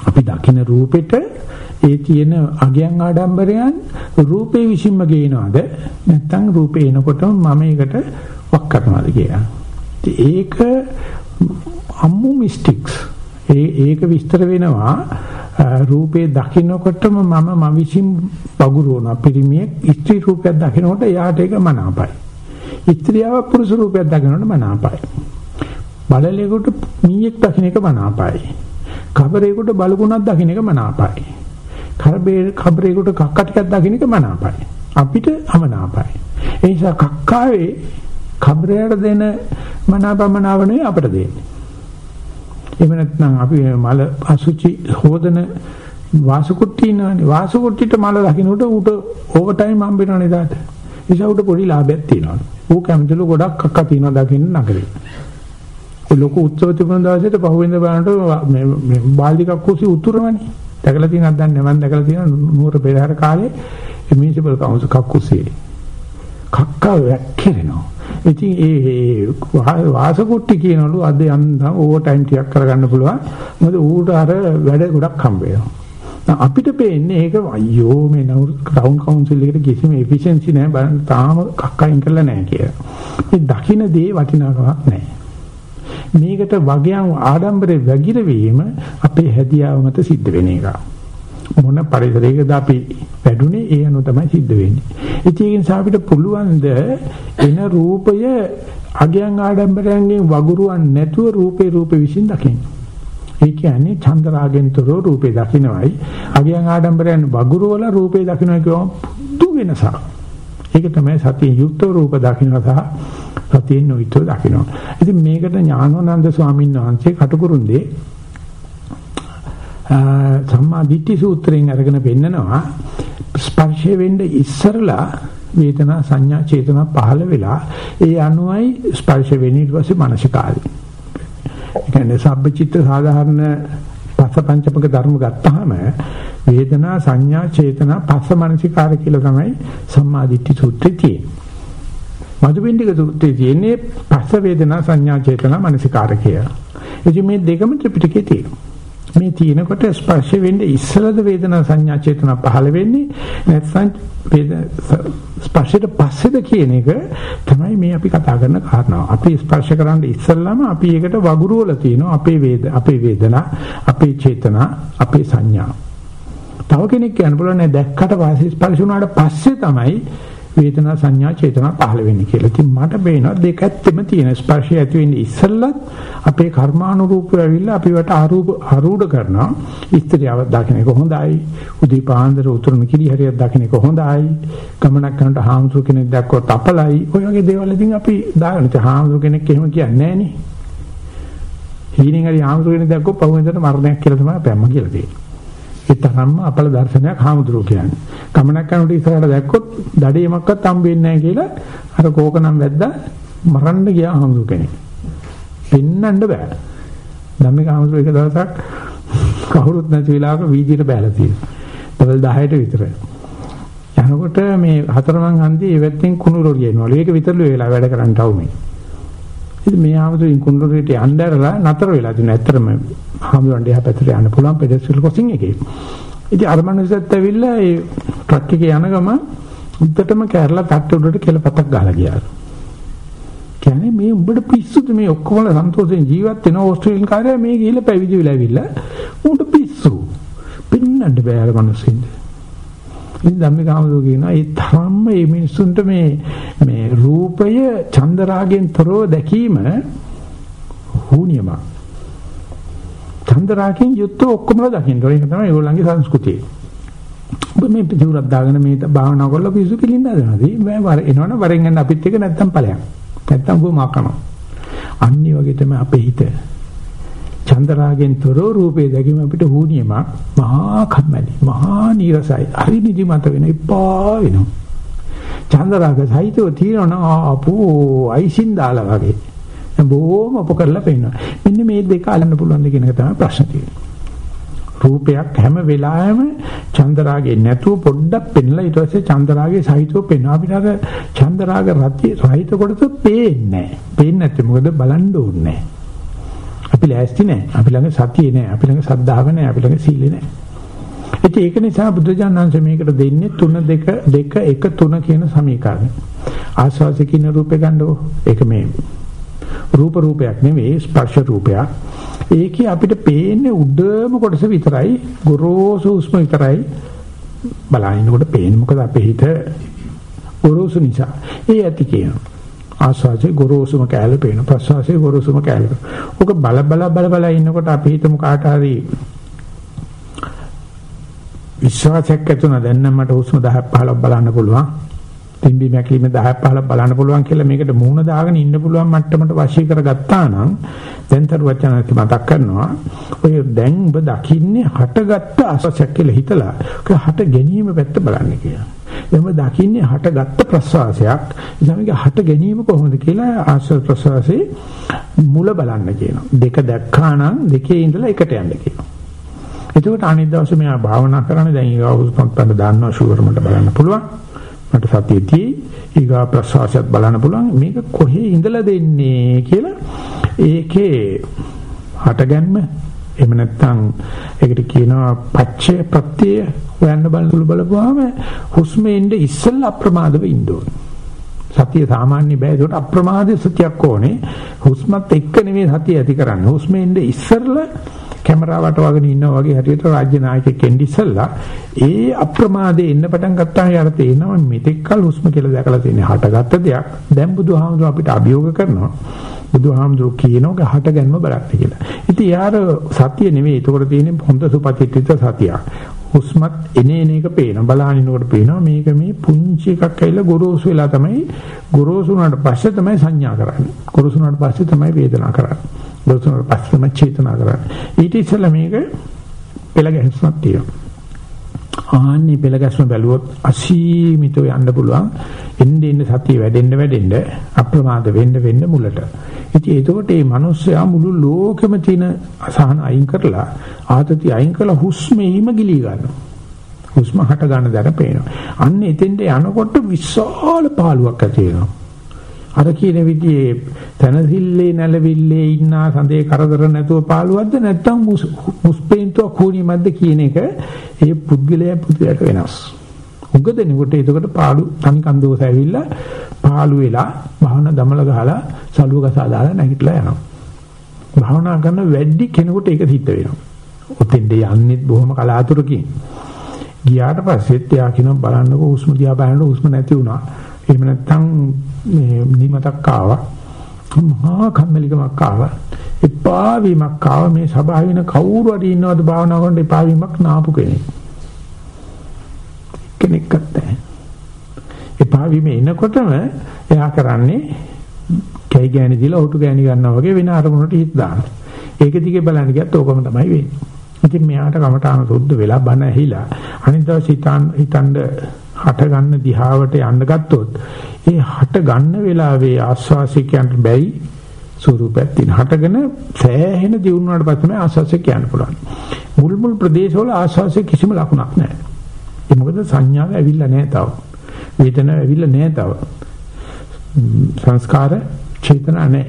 අපි දකින රූපෙට ඒ තියෙන අගයන් ආඩම්බරයන් රූපේ විසින්ම ගේනවද නැත්නම් රූපේ එනකොටම මම ඒකට වක් කරනවාද කියලා. ඒක අම්මු මිස්ටික්ස්. ඒ ඒක විස්තර වෙනවා රූපේ දකින්නකොටම මම මම විසින් වගුරුවනවා පිරිමියෙක් ස්ත්‍රී රූපයක් දකින්නකොට එයාට ඒක මනාපයි. ස්ත්‍රියව පුරුෂ රූපයක් දකින්නකොට මනාපයි. බලලෙකුට මීයක් දකින්න එක මනාපයි. කබරේකට බලුණක් දකින්න එක මනාපයි. කරබේ කබරේකට කක්ක ටිකක් දකින්න එක මනාපයි. අපිට අමනාපයි. ඒ නිසා කක්කාවේ කබරයට දෙන මනාපමනාව නෙවෙයි අපිට දෙන්නේ. එහෙම නැත්නම් අපි මල අසුචි හොදන වාසකුට්ටි ඉන්නවනේ. වාසකුට්ටිට මල දකින්නට ඌට ඕවර් ටයිම් හම්බ වෙනවනේ දාට. නිසා ඌට පොඩි ලාභයක් තියෙනවා. ඌ කැමතිලු ගොඩක් අක්ක තියනවා දකින්න නගරේ. ඒ ලොකු උත්සව තිබුණ දවසේට පහුවෙන්ද බලනකොට මේ මේ බාල්දි කක්කුසි උතුරවනේ. දැකලා තියෙනවද දන්නේ මම දැකලා තියෙනවා නුවර පෙරහැර කාලේ මියුනිසිපල් කවුන්සිල් කක්කුසියේ. කක්කා වැක්කිරෙනවා. ඉතින් ඒ වාසකුට්ටි කියනවලු අද යන්න ඕවර් ටයිම් ටිකක් කරගන්න පුළුවන්. මොකද ඌට අර වැඩ ගොඩක් හම්බ වෙනවා. අපිට පේන්නේ ඒක අයියෝ මේ ටවුන් කවුන්සිල් එකට කිසිම එෆිෂියන්සි නැහැ බලන්න තාම කක්කයින් කරලා නැහැ කියලා. මේ දකින්න දේ වටිනාකමක් නැහැ. මේකට වගයන් ආඩම්බරේ වැගිරවීම අපේ හැදියාව මත සිද්ධ වෙන එකක්. මොන පරිසරයකද අපි වැඩුණේ ඒ අනුව තමයි සිද්ධ වෙන්නේ. ඉතින් ඒ නිසා අපිට පුළුවන් ද එන රූපය අගයන් ආඩම්බරයෙන් වගුරුවන් නැතුව රූපේ රූපේ විසින් දකින්න. ඒ කියන්නේ චන්ද රාගෙන් තොරව රූපේ දකින්නයි. අගයන් ආඩම්බරයන් වගුරුවල රූපේ දකින්න කියවම පුදු වෙනසක්. ඒක තමයි සතිය යුක්ත රූප දකින්න සහ සතියෙන් නොයුක්ත දකින්න. ඉතින් මේකට ඥානෝනන්ද ස්වාමීන් වහන්සේ කටුකුරුන්දේ සම්මා දිට්ඨි සූත්‍රයෙන් අරගෙන පෙන්නනවා ස්පර්ශය වෙන්න ඉස්සරලා වේදනා සංඥා චේතනා පහළ වෙලා ඒ අනුවයි ස්පර්ශ වෙන්නේ ඊට පස්සේ මානසිකාරය. ඒ කියන්නේ සබ්බචිත්ත සාධාරණ පස්ස පංචමක ධර්ම ගත්තාම වේදනා සංඥා චේතනා පස්ස මානසිකාර කියලා තමයි සම්මා දිට්ඨි සූත්‍රයේ තියෙන්නේ. මදුබින්දික සූත්‍රයේ තියෙන්නේ පස්ස වේදනා සංඥා චේතනා මානසිකාර කියලා. ඉතින් මේ දෙකම ත්‍රිපිටකයේ තියෙනවා. මේ තියෙනකොට ස්පර්ශ වෙන්නේ ඉස්සලද වේදනා සංඥා චේතනා පහළ වෙන්නේ නැත්නම් වේද ස්පර්ශයට පස්සේද කියන එක තමයි මේ අපි කතා කරන කාරණාව. අපි ස්පර්ශ කරන්න ඉස්සෙල්ලාම අපි ඒකට වගුරුවල තියෙනවා අපේ වේද අපේ වේදනා, අපේ චේතනා, අපේ සංඥා. තව කෙනෙක් කියන්න පුළුවන් නෑ දැක්කට පස්සේ ස්පර්ශ වුණාට පස්සේ තමයි වේදනා සංඥා චේතනා පහළ වෙන්නේ කියලා. ඉතින් මට පේනවා දෙක ඇත්තෙම තියෙන ස්පර්ශය ඇති වෙන්නේ ඉස්සෙල්ලත් අපේ කර්මානුරූපව ඇවිල්ලා අපි වට ආරූප ආරූඪ කරනවා. ස්ත්‍රියව දකින්න එක හොඳයි. උදේ පාන්දර උතුරුම කිරි හරියක් දකින්න එක හොඳයි. ගමනක් කරනකොට හාමුදුරු කෙනෙක් දැක්කොත් අපලයි. ඔය වගේ දේවල් ඉතින් අපි දාගෙන ඉතින් හාමුදුරු කෙනෙක් එහෙම කියන්නේ නැහනේ. හීනෙන් හරි හාමුදුරු කෙනෙක් දැක්කොත් පහුවෙන්දට මරණයක් කියලා තමයි අපි අම්මා කියලා දෙන්නේ. ඒ තරම්ම අපල දර්ශනයක් හාමුදුරුවෝ කියන්නේ. ගමනක් කරනකොට ඉස්සරහට දැක්කොත් දඩේමක්වත් හම්බෙන්නේ නැහැ කියලා අර කෝකනම් වැද්දා මරන්න ගියා හාමුදුරුවෝ කෙනෙක්. පෙන්නන්න බෑ. ධම්මික හාමුදුරුවෝ එක දවසක් කවුරුත් නැති වෙලාවක වීදියට බැලලා තියෙනවා. දවල් 10ට විතර. යනකොට මේ හතරමං හන්දියේ ඉවැත්තෙන් කුණුරොරිය එනවලු. ඒක විතරලු වෙලා වැඩ කරන්න තවුනේ. ඉතින් මේ ආමතුරින් කුණුරේට යන්න ඇරලා නතර වෙලා තිනවා. ඇත්තටම හාමුදුරන් දෙහා පැත්තට යන්න පුළුවන් පෙඩස්ටල් ක්‍රොසින් එකේ. ඉතින් අර මනුස්සයත් ඇවිල්ලා ඒ ට්‍රක් එකේ යන ගම උඩටම කැරලා තට්ට උඩට කෙලපතක් ගහලා ගියා. කියන්නේ මේ උඹට පිස්සුද මේ ඔක්කොම සන්තෝෂෙන් ජීවත් වෙන ඕස්ට්‍රේලියානු කාර්යය මේ ගිහිල්ලා පැවිදි වෙලා ඇවිල්ලා උඹට පිස්සු. පින්නන්න බෑ අර මනුස්සින්ද. ඉතින් ධම්මිකාමදෝ කියනවා ඒ තරම්ම මේ මිනිස්සුන්ට මේ මේ රූපය චන්දරාගෙන් තොරව දැකීම හුනියම. චන්දරාගෙන් යුත් ඔක්කොම දකින්න ඕනේ. ඒක තමයි ඒගොල්ලන්ගේ සංස්කෘතිය. ඔබ මේ පිටුරක් දාගෙන මේ භාවනා කරලා පිසු කිලින්න හදනවාදී මම වර එනවනම් වරෙන් යන අපිත් එක නැත්තම් ඵලයක්. නැත්තම් ගෝ මාකනවා. අන්නේ වගේ තමයි අපේ හිත. චන්දරාගෙන් තොරව රූපේ දැකීම අපිට හුනියමක් මහා කම්මැලි මහා නීරසයි හරි නිදිමත වෙන එපා වෙනවා චන්දරාග සහිතව තියෙනවා අපෝ අයිසින් දාලා වගේ බොහොම අපකරලා පෙන්නනවා මෙන්න මේ දෙක අල්ලන්න පුළුවන් දෙ කියන එක තමයි ප්‍රශ්න තියෙන්නේ රූපයක් හැම වෙලාවෙම චන්දරාගේ නැතුව පොඩ්ඩක් පෙන්ලා ඊට පස්සේ චන්දරාගේ සහිතව පෙන්වනවා අපිට අර චන්දරාග රති සහිත කොටස පේන්නේ නැහැ. පේන්නේ නැත්නම් මොකද බලන්න ඕනේ නැහැ. අපි ලෑස්ති නැහැ. අපි ළඟ සතිය නැහැ. අපි ළඟ සද්ධාව නැහැ. අපි ළඟ සීලය නැහැ. ඉතින් ඒක නිසා බුදුජානනාංශ මේකට දෙන්නේ 3 2 2 1 3 කියන සමීකරණය. ආස්වාසිය කියන රූපේ ගන්නකො. ඒක මේ රූප රූපයක් නෙවෙයි ස්පර්ශ රූපයක්. ඒකේ අපිට පේන්නේ උඩම කොටස විතරයි, ගොරෝසු උස්ම විතරයි. බලනකොට පේන්නේ මොකද අපේ හිත ගොරෝසු නිසා. ඒ ඇති කියනවා. ආස්වාසේ ගොරෝසුම කැලේ පේන ප්‍රස්වාසේ ගොරෝසුම කැලේ. ඔක බල බල බල බල ඉන්නකොට අපි හිතමු කාට හරි විශ්වාසයක් ඇතුණ දැන් නම් මට හුස්ම 10ක් 15ක් බලන්න පුළුවන්. තින්බි මැකිලිම 10ක් 15ක් බලන්න පුළුවන් කියලා මේකට මූණ දාගෙන ඉන්න පුළුවන් මට්ටමට වශී කරගත්තා නම් දැන් තරුවචනත් මතක් කරනවා ඔය දැන් ඔබ දකින්නේ හටගත්ත ආස්වාසයක් කියලා හිතලා ඒක හට ගැනීම පැත්ත බලන්න කියලා. එහම දකින්නේ හටගත්ත ප්‍රසවාසයක්. ඉතින්ගේ හට ගැනීම කොහොමද කියලා ආශ්‍රව ප්‍රසවාසයේ මුල බලන්න කියනවා. දෙක දැක්කා නම් දෙකේ ඉඳලා එකට යන්න කියනවා. එතකොට අනිත් දවසේ මෙයා භාවනා කරන්නේ දැන් ඊගාවුස්පත් පන්න දාන්නවා ෂුවර් මට බලන්න පුළුවන්. මට සතියදී ඊගා ප්‍රසවාසයත් බලන්න පුළුවන්. මේක කොහේ ඉඳලා දෙන්නේ කියලා ඒකේ හටගන්ම එහෙම නැත්නම් ඒකට කියනවා පච්චය ප්‍රත්‍යය හොයන්න බලන බලපුවාම හුස්මේ ඉඳ ඉස්සෙල්ලා අප්‍රමාදව ඉන්න ඕනේ. සතිය සාමාන්‍ය බෑ ඒකට අප්‍රමාද සතියක් ඕනේ. හුස්මත් එක්ක නෙමෙයි සතිය ඇති කරන්නේ. හුස්මේ ඉඳ ඉස්සෙල්ලා කැමරාවට වගේ ඉන්නවා වගේ හරියට රාජ්‍ය නායකයෙක් එන්න ඉස්සෙල්ලා ඒ අප්‍රමාදේ එන්න පටන් ගත්තාම යාර තේනවා මෙතෙක් කල හුස්ම කියලා දැකලා තියෙන හටගත්ත දෙයක් දැන් බුදුහාමුදුර අපිට අභියෝග කරනවා බුදුහාමුදුරු කියනවා හට ගැනීම බලන්න කියලා. ඉතින් යාර සතිය නෙවෙයි ඒකට තියෙන්නේ හොඳ සුපතිත්‍ිත සතියක්. හුස්මත් එනේන එක පේන බලානිනකොට පේනවා මේක මේ පුංචි එකක් ඇවිල්ලා ගොරෝසු වෙලා තමයි ගොරෝසු වුණාට පස්සේ තමයි සංඥා කරන්නේ. ගොරෝසු වුණාට පස්සේ තමයි වේදනා කරන්නේ. ගොරෝසු වුණාට පස්සේ තමයි චේතනා කරන්නේ. ඊට ඉස්සෙල්ලා මේක පෙළ ගැස්මක් තියෙනවා. ආන්නේ පෙළ ගැස්ම බැලුවොත් අසීමිතව යන්න පුළුවන්. එන්න එන්න සතිය වැඩෙන්න වැඩෙන්න අප්‍රමාද වෙන්න වෙන්න මුලට. ඉතින් එතකොට මේ මිනිස්සයා මුළු ලෝකෙම තියෙන අසහන අයින් කරලා ආතති අයින් කරලා හුස්මෙහිම ගිලී ගන්නවා. හුස්ම හට ගන්න දර පේනවා. අන්න එතෙන්ට යනකොට විශාල පාළුවක් ඇති වෙනවා. අර කියන විදිහේ තනසිල්ලේ නැලවිල්ලේ ඉන්න සඳේ කරදර නැතුව පාළුවක්ද නැත්නම් මුස්පේන්තුවක් කෝණියක්ද කියන එක ඒ පුද්ගලයා පුද්ගලයාට වෙනස්. උගදෙනකොට එතකොට පාළු තනි කන්දෝස ඇවිල්ලා පාළු වෙලා භාවනා දමල ගහලා සලුව ගසා දාලා නැගිටලා යනවා. භාවනා කරන වැඩි කෙනෙකුට ඒක සිද්ධ වෙනවා. ඔතෙන්ද යන්නේ බොහොම කලාතුරකින්. ගියාට පස්සෙත් එයා කියනවා බලන්නකො හුස්ම දිහා බලනකොට හුස්ම නැති වුණා. එහෙම නැත්නම් මේ නිමතක් ආවා. මහා කම්මැලිකමක් ආවා. එපා වීමක් ආවා මේ සභාවේ වෙන කවුරු හරි ඉන්නවද භාවනා කරන්න එපා වීමක් නාපු කෙනෙක්. කෙනෙක්වත් නැහැ. එපා වීම එනකොටම එයා කරන්නේ කැයි ගෑණි දීලා ඔටු ගෑණි ගන්නවා වගේ වෙන අරමුණට හිත දානවා. ඒක දිගේ බලන්න ගියත් ඕකම තමයි වෙන්නේ. ඉතින් මෙයාට කමඨාන සුද්ධ වෙලා බණ ඇහිලා අනිත් දවස් හිතන් හිතනද හට ගන්න දිහාවට යන්න ගත්තොත් ඒ හට ගන්න වෙලාවේ ආස්වාසිකයන්ට බැයි ස්වරූපයක් තියෙන. හටගෙන සෑහෙන දියුණුවාට පස්සේ තමයි ආස්වාසිය කියන්න පුළුවන්. මුල් මුල් ප්‍රදේශවල ආස්වාසිය කිසිම ලකුණක් නැහැ. ඒ මොකද සංඥාව ඇවිල්ලා නැහැ තාම. වේදනාව ඇවිල්ලා නැහැ තාම. සංස්කාර චේතනා නැහැ.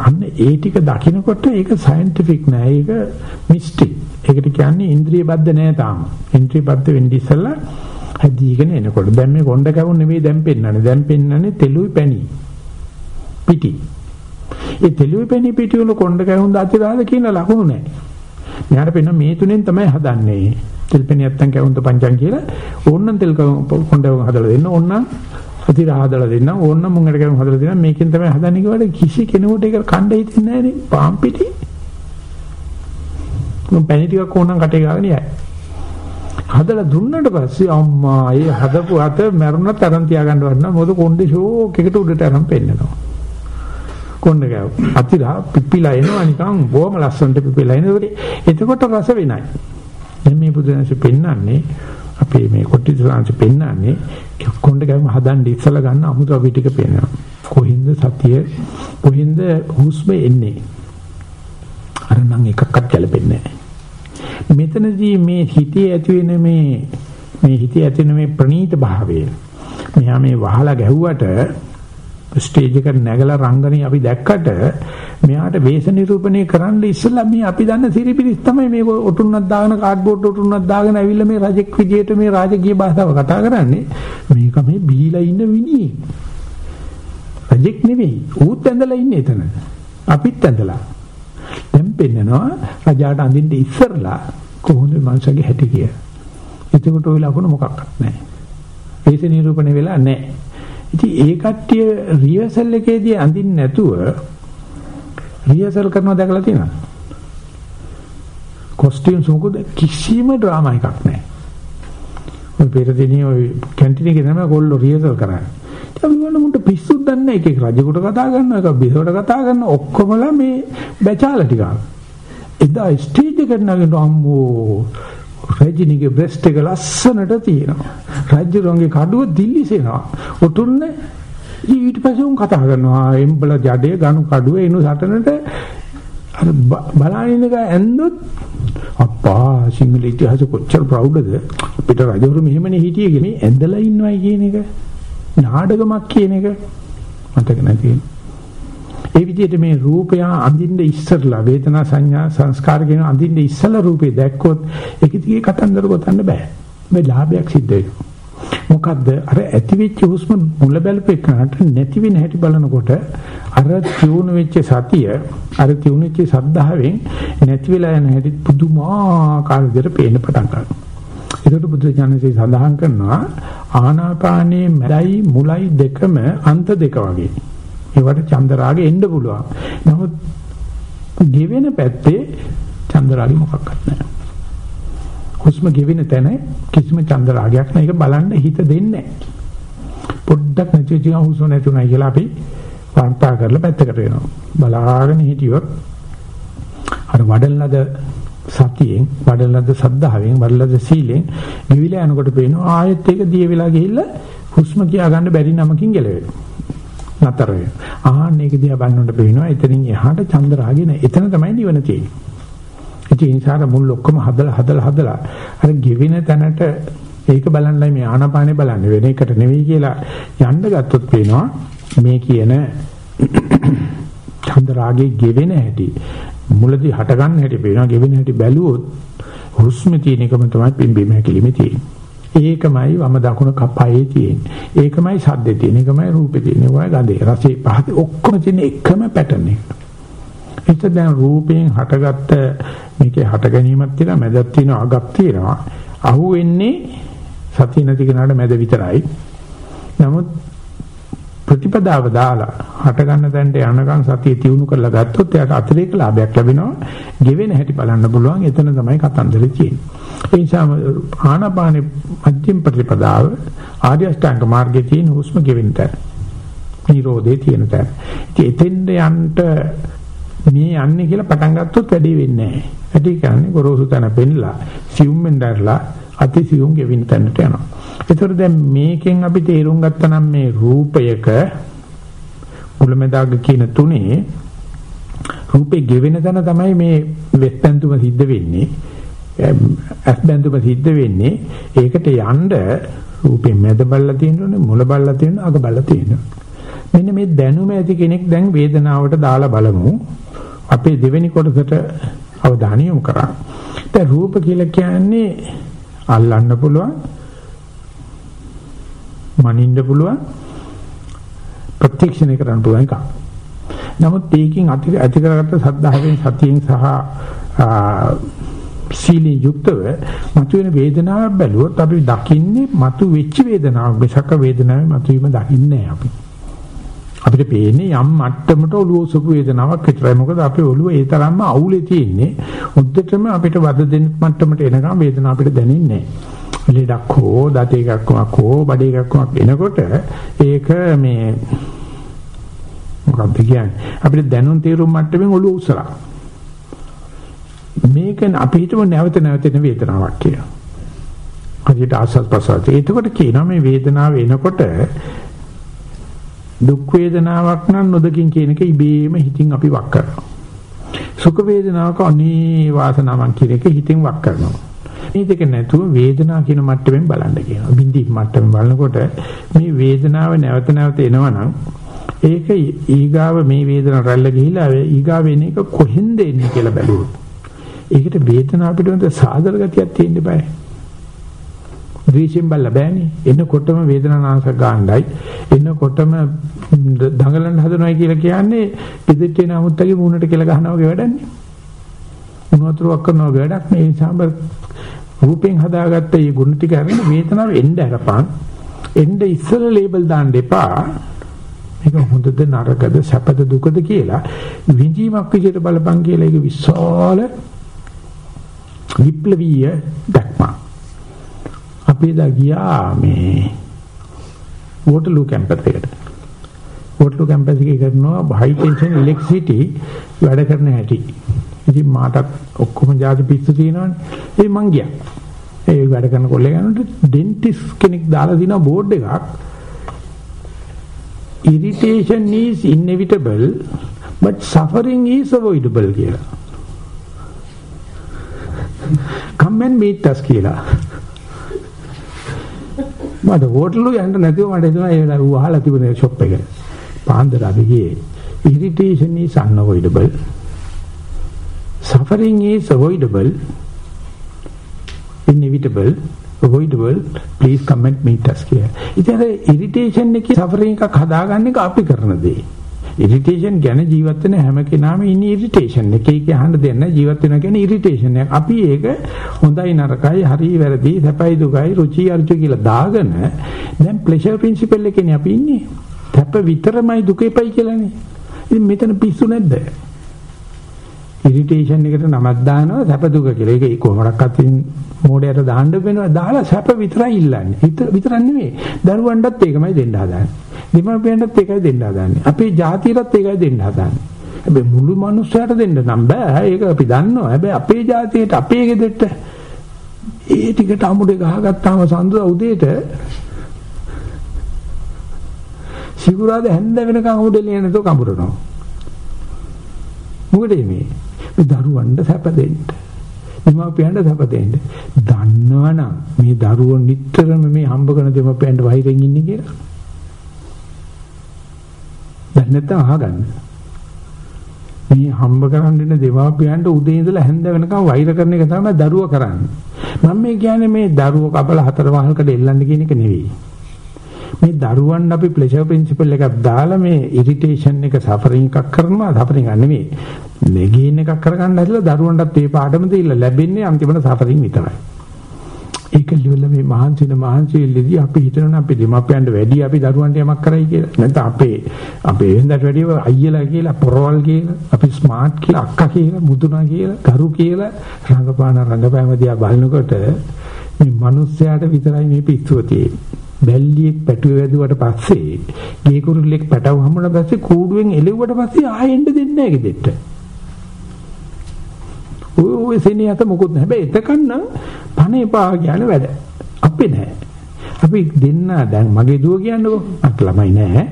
අන්න ඒ ටික දකිනකොට ඒක සයන්ටිෆික් නෑ. ඒක මිස්ටික්. ඒකට කියන්නේ ඉන්ද්‍රිය බද්ධ නෑ තාම. ඉන්ද්‍රිය බද්ධ වෙන්නේ ඉස්සෙල්ලා හැදීගෙන එනකොට. දැන් මේ කොණ්ඩ කැවුම් නෙවෙයි දැන් පෙන්වන්නේ දැන් පෙන්වන්නේ තෙලුයි පැණි පිටි. ඒ තෙලුයි පැණි පිටි වල කොණ්ඩ කැවුම් දාතිරාද කියන ලකුණු නැහැ මෙයාට පෙන්න මේ තුනෙන් තමයි හදන්නේ. තෙල් පැණි නැත්තම් කැවුම්ද පංචන් කියලා. ඕන්නම් තෙල් කොණ්ඩ හදලා දෙන්න. ඕන්නම් අතිරා හදලා දෙන්න. ඕන්නම් මුංගට කැවුම් හදලා දෙන්න. මේකෙන් තමයි හදන්නේ කියවට කිසි කෙනෙකුට ඒක කණ්ඩ හිතෙන්නේ නැහැ නේ පාම් පිටි. මම පැණි ටිකක් ඕනනම් කටේ ගාගෙන යයි. හදලා දුන්නට පස්සේ අම්මා ඒ හදපු අත මැරුණත් අරන් තියාගන්න වන්න මොකද කොණ්ඩේ ෂෝක් එකට උඩට අරන් පෙන්නනවා. කොණ්ඩ ගාව. අතිරා පිපිලා එනවා නිකන් බොහොම ලස්සනට පිපිලා එනකොට එතකොට රස වෙනයි. දැන් මේ බුදුන්සේ පෙන්නන්නේ අපේ මේ කොට්ටිසාංශ පෙන්නන්නේ කොණ්ඩ ගාවම හදන්න ඉස්සලා ගන්න අමුතු අපි ටික පෙන්නනවා. කොහින්ද සතිය කොහින්ද හුස්ම එන්නේ? අර නම් එකක්වත් ගැලපෙන්නේ නැහැ. මෙතනදී මේ හිතේ ඇති වෙන මේ මේ හිතේ ඇති වෙන මේ ප්‍රනීත භාවය. මෙහා මේ වහලා ගැහුවට ස්ටේජ් එකට නැගලා රංගනේ අපි දැක්කට මෙයාට වේශ නිරූපණය කරන්න ඉස්සෙල්ලා මේ අපි දන්න සිරිපිරිස් තමයි මේ ඔටුන්නක් දාගෙන කාඩ්බෝඩ් ඔටුන්නක් දාගෙන ඇවිල්ලා මේ රජෙක් විදියට මේ රාජකීය භාෂාව කතා කරන්නේ. මේක මේ බීලා ඉන්න විනියේ රජෙක් නෙවෙයි ඌත් ඇඳලා ඉන්නේ එතන. අපිත් ඇඳලා. දැන් පෙන්නනවා රජාට අඳින්න ඉස්සරලා කොහොමද මනුස්සගේ හැටි කිය. එතකොට ওই ලකුණ මොකක්වත් නැහැ. ඒස නිරූපණය වෙලා නැහැ. ඉතින් ඒ කට්ටිය රිහර්සල් එකේදී අඳින්න නැතුව රිහර්සල් කරනවා දැකලා තියෙනවද? කොස්ටියුම්ස් මොකද කිසිම ඩ්‍රාමා එකක් නැහැ. ඔය පෙරදිනේ ඔය කැන්ටින් එකේ තමයි කොල්ලෝ රිහර්සල් කරන්නේ. අපි වල මුන්ට පිස්සුත් දන්නේ එක එක රජෙකුට කතා කරනවා එක බිසවට කතා කරනවා. ඔක්කොමලා මේ බැචාලා ටිකක් එදා ස්ටේජ් එකට නගින්න අම්මෝ රජිනිගේ බ්‍රෙස්ට් එක ලස්සනට තියෙනවා. රජුරන්ගේ කඩුව දිලිසෙනවා. උතුන්නේ ඊට පස්සේ උන් කතා කරනවා එම්බල ජඩේ ගනු කඩුව එනු සටනට. අර බලනින්න එක ඇන්දොත් අප්පා සිංහල ඉතිහාස කොච්චර ප්‍රවුඩද අපිට රජවරු මෙහෙමනේ හිටියේ කියන්නේ ඇඳලා ඉන්නවයි කියන එක. නාඩගමක් කියන එක මතක නැති ඒ විදිහට මේ රූපය අඳින්න ඉස්සරලා වේදනා සංඥා සංස්කාර කියන අඳින්න ඉස්සලා රූපේ දැක්කොත් ඒක දිගේ කතන්දර ගොතන්න බෑ. මේ ලාභයක් සිද්ධ වෙනවා. මොකද්ද අර ඇති වෙච්ච හුස්ම මුල බැලපෙන්නට නැති වෙන හැටි බලනකොට අර තියුණු වෙච්ච සතිය අර තියුණු වෙච්ච සද්ධාවෙන් නැති වෙලා යන හැටි පුදුමාකාර විදිහට පේන්න පටන් ගන්නවා. ඒකට බුදු ඥානසේ සඳහන් කරනවා ආනාපානයේ මැදයි මුලයි දෙකම අන්ත දෙක වගේ. ඒවට චන්දරාගෙ එන්න පුළුවන්. නමුත් ගෙවෙන පැත්තේ චන්දරාගෙ මොකක්වත් නැහැ. හුස්ම ගෙවෙන තැන කිසිම චන්දරාගයක් නැහැ. ඒක බලන්න හිත දෙන්නේ පොඩ්ඩක් නැති වෙච්ච හුස්ම නැතුණයි කියලා අපි වර්තා කරලා පැත්තකට වෙනවා. බලාගෙන හිටියොත් අර වඩල්ලාද සතියෙන් වඩලද සද්ධාවෙන් වඩලද සීලෙන් නිවිල යනකොට පේනවා ආයෙත් ඒක දිය වෙලා ගිහිල්ලා හුස්ම කියා ගන්න බැරි නමකින් ගැලවෙනවා. නතර වෙනවා. ආහන්න ඒක දිහා බලනකොට පේනවා එතනින් එහාට චන්ද රාගේ නැහැ එතන තමයි නිවන තියෙන්නේ. ඉතින් ඒ නිසා මුල් ඔක්කොම හදලා හදලා හදලා අර ගෙවෙන තැනට ඒක බලන්නයි මේ ආනාපානේ බලන්නේ. වෙන එකට නෙවෙයි කියලා යන්න ගත්තොත් පේනවා මේ කියන චන්ද රාගේ ගෙවෙන හැටි මුලදී හට ගන්න හැටි පේනවා ගෙවෙන හැටි බැලුවොත් හුස්ම තියෙන එකම තමයි පිම්බීම හැකිලිමේ තියෙන්නේ. ඒකමයි වම දකුණ කපයේ තියෙන්නේ. ඒකමයි ශබ්දේ තියෙන්නේ. ඒකමයි රූපේ තියෙන්නේ. ඒකමයි ගඳේ රසේ පහත ඔක්කොම තියෙන එකම පැටර්න් එක. ඒක දැන් රූපයෙන් හටගත්ත මේකේ හට ගැනීමක් තියෙනවා මැදක් තියෙනවා අගක් තියෙනවා. අහු වෙන්නේ සතිය නැති කෙනාට මැද විතරයි. නමුත් ප්‍රතිපදාව දාලා හට ගන්න තැනට යනකම් සතිය තියුණු කරලා ගත්තොත් එයාට අතිරේක ලාභයක් ලැබෙනවා. ගෙවෙන හැටි බලන්න පුළුවන්. එතන තමයි කතන්දරේ තියෙන්නේ. ඒ නිසා ආනාපානෙ මධ්‍යම ප්‍රතිපදාව ආර්ය අෂ්ටාංග මාර්ගයේ තියෙන හුස්ම ගෙවෙන තැන. නිරෝධේ තියෙන තැන. ඉතින් එතෙන්ද යන්න මේ යන්නේ කියලා පටන් ගත්තොත් වැඩේ වෙන්නේ නැහැ. වැඩි කියන්නේ ගොරෝසු තැන පෙන්නලා සියුම්ෙන් දැරලා අති සියුම් ගෙවින තැනට යනවා. ඒතර දැන් මේකෙන් අපි තේරුම් ගත්තා නම් මේ රූපයක මුලමෙදාග කියන තුනේ රූපේ ගෙවෙන තැන තමයි මේ වෙස්පැන්තුම සිද්ධ වෙන්නේ. ඇස්බැන්තුම සිද්ධ වෙන්නේ. ඒකට යන්න රූපේ මැද බල්ලා තියෙනවනේ මුල බල්ලා තියෙනවා අග බල්ලා තියෙනවා. මෙන්න මේ දැනුම ඇති කෙනෙක් දැන් වේදනාවට දාලා බලමු. අපේ දෙවෙනි කොටසට අවධානය යොමු කරා. දැන් රූප කියලා කියන්නේ අල්ලන්න පුළුවන් මනින්න පුළුවන් ප්‍රත්‍යක්ෂණය කරන්න පුළුවන් එකක්. නමුත් ඒකෙන් ඇති ඇති කරගත්ත සද්ධාවෙන් සතියෙන් සහ සීලෙන් යුක්තව මතුවෙන වේදනාවක් බැලුවොත් අපි දකින්නේ මතු වෙච්ච වේදනාවක් මිසක වේදනාවේ මතුවීම දකින්නේ අපි. අපිට පේන්නේ යම් මට්ටමට ඔළුව උසපු වේදනාවක් විතරයි. මොකද අපේ ඔළුව ඒ තරම්ම අවුලේ තියෙන්නේ. උද්දටම අපිට වද දෙන්න මට්ටමට එනකම් වේදනාව අපිට දැනෙන්නේ නැහැ. ලෙඩක් හෝ දත එකක්මක් හෝ බඩ එකක්මක් එනකොට ඒක මේ මොකක්ද කියන්නේ අපිට දැනුම් තීරුම් මට්ටමින් ඔළුව උසලා මේක අපි හිතමු නැවත නැවතෙන වේදනාවක් කියලා. හරියට ආසස් ප්‍රසාර. ඒකකොට කියනවා මේ වේදනාව එනකොට දුක් වේදනාවක් නම් නොදකින් කියන එක ඉබේම හිතින් අපි වක් කරනවා. සුඛ වේදනාවක අනේ වාසනාවක් කියන එක හිතින් වක් කරනවා. මේ දෙක නැතුව වේදනාව කියන මට්ටමින් බලන්න කියනවා. බින්දි මට්ටමින් බලනකොට මේ වේදනාව නැවත නැවත එනවනම් ඒක ඊගාව මේ වේදනාව රැල්ල ගිහිලා ඊගාව එන එක කොහෙන්ද එන්නේ කියලා බැලුවොත්. ඒකට වේදනාව පිටවෙන සාදර ගතියක් තියෙන්න බෑ. ද්වේෂයෙන් බල්ල බෑනේ. එනකොටම වේදනානාශක ගන්නයි. එනකොටම දඟලන්න හදනවයි කියලා කියන්නේ පිටිට එන අමුත්තගේ මූණට කියලා ගහනවා වගේ වැඩන්නේ. මොනවතුරක් කරනවා වැඩක් නේ. ඒ නිසා රූපෙන් හදාගත්ත මේ ගුණ ටික අරගෙන වේදනාව එන්න අරපන්. එන්න ඉස්සල ලේබල් දාන්න එපා. මේක හොඳද නරකද සැපද දුකද කියලා විඳීමක් විදිහට බලපන් කියලා ඒක විශාල විප්ලවීය දැක්මක්. අපි දා ගියා මේ වෝටර්ලූ කැම්පස් එකට. වෝටර්ලූ කැම්පස් එකේ කරනවා හයි ටෙන්ෂන් ඉලෙක්ට්‍රිසිටි වැඩ කරන හැටි. ඉතින් මාටත් ඔක්කොම ಜಾති පිස්සු තියෙනවනේ. ඒ මං ගියා. ඒ වැඩ කරන කොල්ලේ යනකොට ඩෙන්ටිස් කෙනෙක් දාලා තියෙන බෝඩ් එකක් irritation is inevitable but suffering is avoidable කියලා. come and meet us කියලා. මට හෝටලු යන්න නැතිව මට හිතුණා ඒ ඌ අහලා තිබුණේ ෂොප් එක. පාන්දර අපි ගියේ. irritation is unavoidable Suffering is avoidable, inevitable, avoidable please come and meet us කියලා. ඉතින් අර ඉරිටේෂන් එකේ සෆරින් එකක් හදාගන්න එක අපි කරන දේ. ඉරිටේෂන් ගැන ජීවත් වෙන හැම කෙනාම ඉන්නේ ඉරිටේෂන් එකේ ඒක අහන්න දෙන්න ජීවත් වෙනවා කියන්නේ ඉරිටේෂන් එක. අපි ඒක හොඳයි නරකයි හරි වැරදි සැපයි දුකයි රුචි අරුචි කියලා දාගෙන දැන් ප්ලෙෂර් ප්‍රින්සිපල් එකේනේ අපි ඉන්නේ. සැප විතරමයි දුකෙපයි කියලානේ. ඉතින් මෙතන පිස්සු නැද්ද? ඉරිටේෂන් එකට නමක් දානවා සැප දුක කියලා. ඒක කොහොමඩක්වත් මොඩයට දාන්න වෙනවා. දාලා සැප විතරයි ඉල්ලන්නේ. විතරක් නෙමෙයි. දරුවන්ටත් ඒකමයි දෙන්න හදාන්නේ. දෙමාපියන්ටත් ඒකයි දෙන්න හදාන්නේ. අපේ ජාතියටත් ඒකයි දෙන්න හදාන්නේ. හැබැයි මුළු මනුස්සයාට දෙන්න නම් බෑ. ඒක අපි දන්නවා. හැබැයි අපේ ජාතියට අපේ ගෙදරට ඒ ටිකට අමුඩේ ගහගත්තාම සඳුදා උදේට සිකුරාද හැන්ද වෙනකන් අමුඩේ ලියනතෝ කඹරනවා. මොකද මේ මේ දරුවන්ට සැප දෙන්න. දෙමාපියන්ට සැප දෙන්න. දන්නවනම් මේ දරුවෝ නිතරම මේ හම්බ කරන දෙමාපියන්ට වෛරෙන් ඉන්නේ කියලා. දැන් නැත්තම් අහගන්න. මේ හම්බ කරන් දෙන දෙමාපියන්ට උදේ ඉඳලා හැන්ද වෙනකම් වෛර කරන එක තමයි දරුවා කරන්නේ. මම මේ කියන්නේ මේ දරුවෝ කබල හතර වහල්කට එල්ලන්න කියන එක නෙවෙයි. මේ දරුවන් අපි ප්ලෙෂර් ප්‍රින්සිපල් එකක් දාලා මේ ඉරිටේෂන් එක සෆරින් එකක් කරනවා සෆරින් නෙමෙයි. මේ ගේන් එකක් කරගන්න හැදලා දරුවන්ටත් ඒ පාඩම දීලා ලැබෙන්නේ අන්තිමට සෆරින් විතරයි. ඒක ලියලා මේ මහන්සින මහන්සියෙල්ලදී අපි හිතනවා අපි දෙමාපියන්ට වැඩි අපි දරුවන්ට යමක් කරයි කියලා. නැත්නම් අපේ අපේ වෙනදට වැඩිව අයියලා කියලා පොරවල් කියලා අපි ස්මාර්ට් කියලා අක්කා කියලා මුදුනා කියලා ගරු කියලා රංගපාන රංගපෑම දිහා බලනකොට මේ මිනිස්යාට විතරයි මේ පිස්සුව තියෙන්නේ. බැල්ලියෙක් පැටුව වැදුවට පස්සේ ගේ කුරුල්ලෙක් පැටව හම්බුන පස්සේ කූඩුවෙන් එලෙව්වට පස්සේ ආයෙන්න දෙන්නේ නැහැ ගෙදෙට්ට. ඔය ඔය සෙනියත මොකුත් නැහැ. හැබැයි එතකන් නම් පණ එපා කියන වැඩ. අපි නැහැ. අපි දෙන්න දැන් මගේ දුව කියන්නකෝ. අත් ළමයි නැහැ.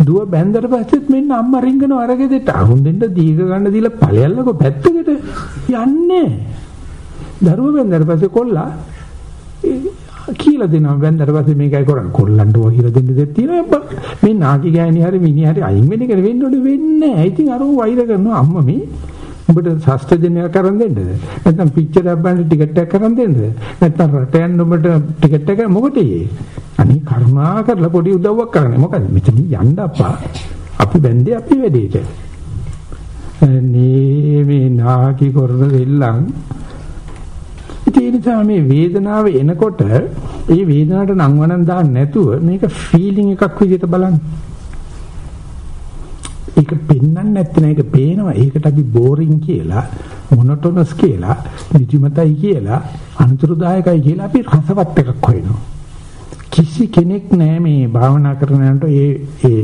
දුව බැන්දට පස්සෙත් මෙන්න අම්මා රින්ගන අරගෙදෙට අහුන් දෙන්න දීග ගන්න දීලා ඵලයල්ලකෝ පැත්තකට යන්නේ. දරුව බැන්දට පස්සේ කොල්ලා කියලා දෙනවා. වැන්දට පස්සේ මේකයි කරන්නේ. කොල්ලන්ට ඔය කියලා දෙන්න දෙයක් තියෙනවා. මේ නාකි ගෑණි හරි මිනි හරි අයින් වෙන එක වෙන්න ඕනේ වෙන්නේ නැහැ. ඉතින් අර වෛර කරනවා අම්මා මේ උඹට ශාස්ත්‍රජනය කරන් දෙන්නද? නැත්නම් පික්චර් එකක් බලන්න ටිකට් එකක් කරන් දෙන්නද? නැත්නම් රට යන්න උඹට ටිකට් එක මොකටද අනේ කරුණා කරලා පොඩි උදව්වක් කරන්න. මොකද මෙතන යන්න අප්පා අපි බැන්දේ අපි වැඩේට. නේ මේ නාකි කරන වෙල්ලන් ඒ නිසා මේ වේදනාව එනකොට ඒ වේදනාවට නම් වණන් දාන්න නැතුව මේක ෆීලිං එකක් විදිහට බලන්න. ඒක පෙන්වන්න නැත්නම් ඒක පේනවා. ඒකට අපි බෝරින් කියලා, මොනොටොනස් කියලා, නිදිමතයි කියලා, අනුතරදායකයි කියලා අපි රසවත් එකක් හොයනවා. කිසි කෙනෙක් නැහැ මේ භාවනා කරන යනට ඒ ඒ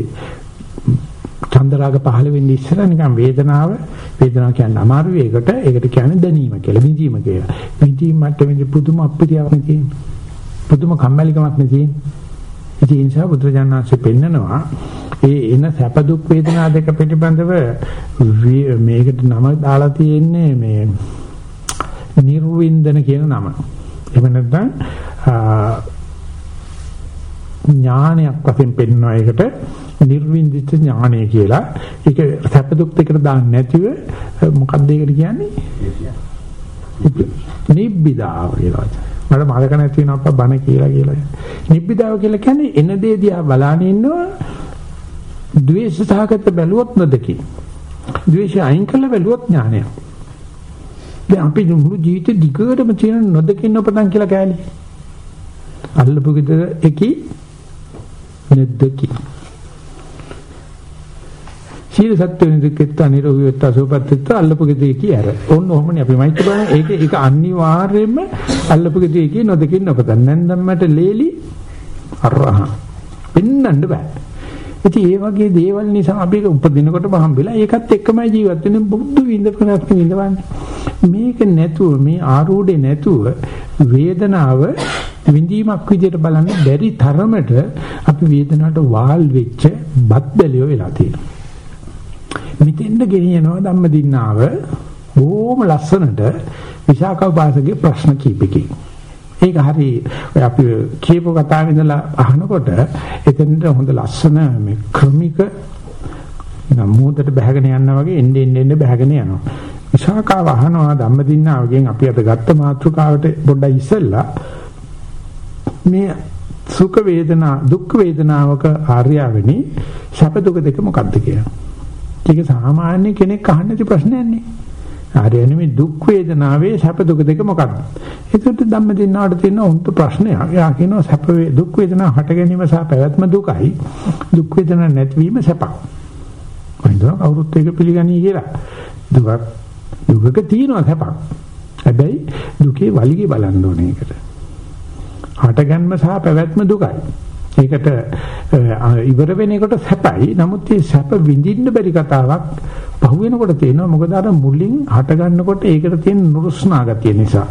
චන්දරාග පහළ වෙන්නේ ඉස්සර නිකන් වේදනාව වේදනාව කියන්නේ අමාරු වේකට ඒකට කියන්නේ දැනීම කියලා විඳීම කියලා. විඳීම මට්ටමේදී පුදුම අප්‍රියාවක් නෙතියි. පුදුම කම්මැලිකමක් නෙතියි. ඉතින් ඒ නිසා බුදුරජාණන්සේ පෙන්නනවා ඒ එන සැප දුක් වේදනා දෙක පිළිබඳව මේකට නම දාලා තියෙන්නේ මේ නිර්වින්දන කියන නම. එහෙම නැත්නම් ඥානයක් වශයෙන් පෙන්වනවා ඒකට නිර්වින්දිත ඥානය කියලා. ඒක සැප දුක් දෙකට දාන්න නැතිව මොකක්ද ඒකට කියන්නේ? නිබ්බිදාව කියලා. මට මතක නැති වෙනවා අප්පා බණ කියලා කියලා. නිබ්බිදාව කියලා කියන්නේ එන දේ දිහා බලාගෙන ඉන්නවා ද්වේෂ සහගත බැලුවොත් නොදකි. ද්වේෂය අයින් කළා බැලුවොත් ඥානය. දැන් අපි මුළු ජීවිතේ දිගටම තියෙන නොදකින්න උපතන් කියලා කෑලි. අල්ලපු ගෙදර එකි නැද්දකි. සීල සත්‍ය නිදුක්කත් නිරෝගීවත් අසෝපත්ත්ව අල්ලපු ගෙදේ කී ඇර. ඕන්න ඔහොමනේ අපි මයිත් බලන ඒක ඒක අනිවාර්යයෙන්ම අල්ලපු ගෙදේ කී නොදකින් නොපතන්. නැන්දම්මට ලේලි අරහා. පින්නන්න බෑ. ඉතින් ඒ වගේ දේවල් නිසා අපි උපදිනකොටම හම්බෙලා ඒකත් එක්කමයි ජීවත් වෙන්නේ බුද්ධ විඳපනක් විඳවන්නේ. මේක නැතුව මේ ආරූಢේ නැතුව වේදනාව විඳීමක් විදිහට බලන්න බැරි තරමට අපි වේදනාවට වාල් වෙච්ච බත් බැලියෝ වෙලා තියෙනවා. මෙතෙන්ද ගෙනියනවා ධම්මදින්නාව බොහොම ලස්සනට විශාඛ උපාසකගේ ප්‍රශ්න කීපකින්. ඒක හරි ඔය අපි කියපු කතාව ඉඳලා අහනකොට එතනට හොඳ ලස්සන මේ ක්‍රමික මොහොතට බහගෙන යනවා වගේ එන්නේ එන්නේ බහගෙන යනවා. විශාඛාව අහනවා ධම්මදින්නාවගෙන් අපි අද ගත්ත මාතෘකාවට පොඩ්ඩක් ඉස්සෙල්ලා මේ සුඛ වේදනා දුක් වේදනාවක ආර්යවෙනි සැප දුක දෙක මොකක්ද කියලා. ඒක සාමාන්‍ය කෙනෙක් අහන්න නැති ප්‍රශ්නයක් නේ. ආර්යවෙනි මේ දුක් වේදනාවේ සැප දුක දෙක මොකක්ද? ඒකට ධම්ම දින්නාට තියෙන උන්ට ප්‍රශ්නයක්. එයා කියනවා සැප දුක් වේදනා හට ගැනීම සහ පැවැත්ම දුකයි. දුක් වේදනා නැතිවීම සැපක්. කොහෙන්ද කවුරුත් ඒක පිළිගන්නේ කියලා. දුක දුකක තියෙනවා සැපක්. හැබැයි දුකේ වලිගේ බලන්න ඕනේ ඒකට. හටගන්ම සහ පැවැත්ම දුකයි. ඒකට ඉවර වෙන එකට සැපයි. නමුත් මේ සැප විඳින්න බැරි කතාවක් පහුවෙනකොට තේනවා මොකද අර මුලින් හට ගන්නකොට ඒකට තියෙන නුරුස්නා ගතිය නිසා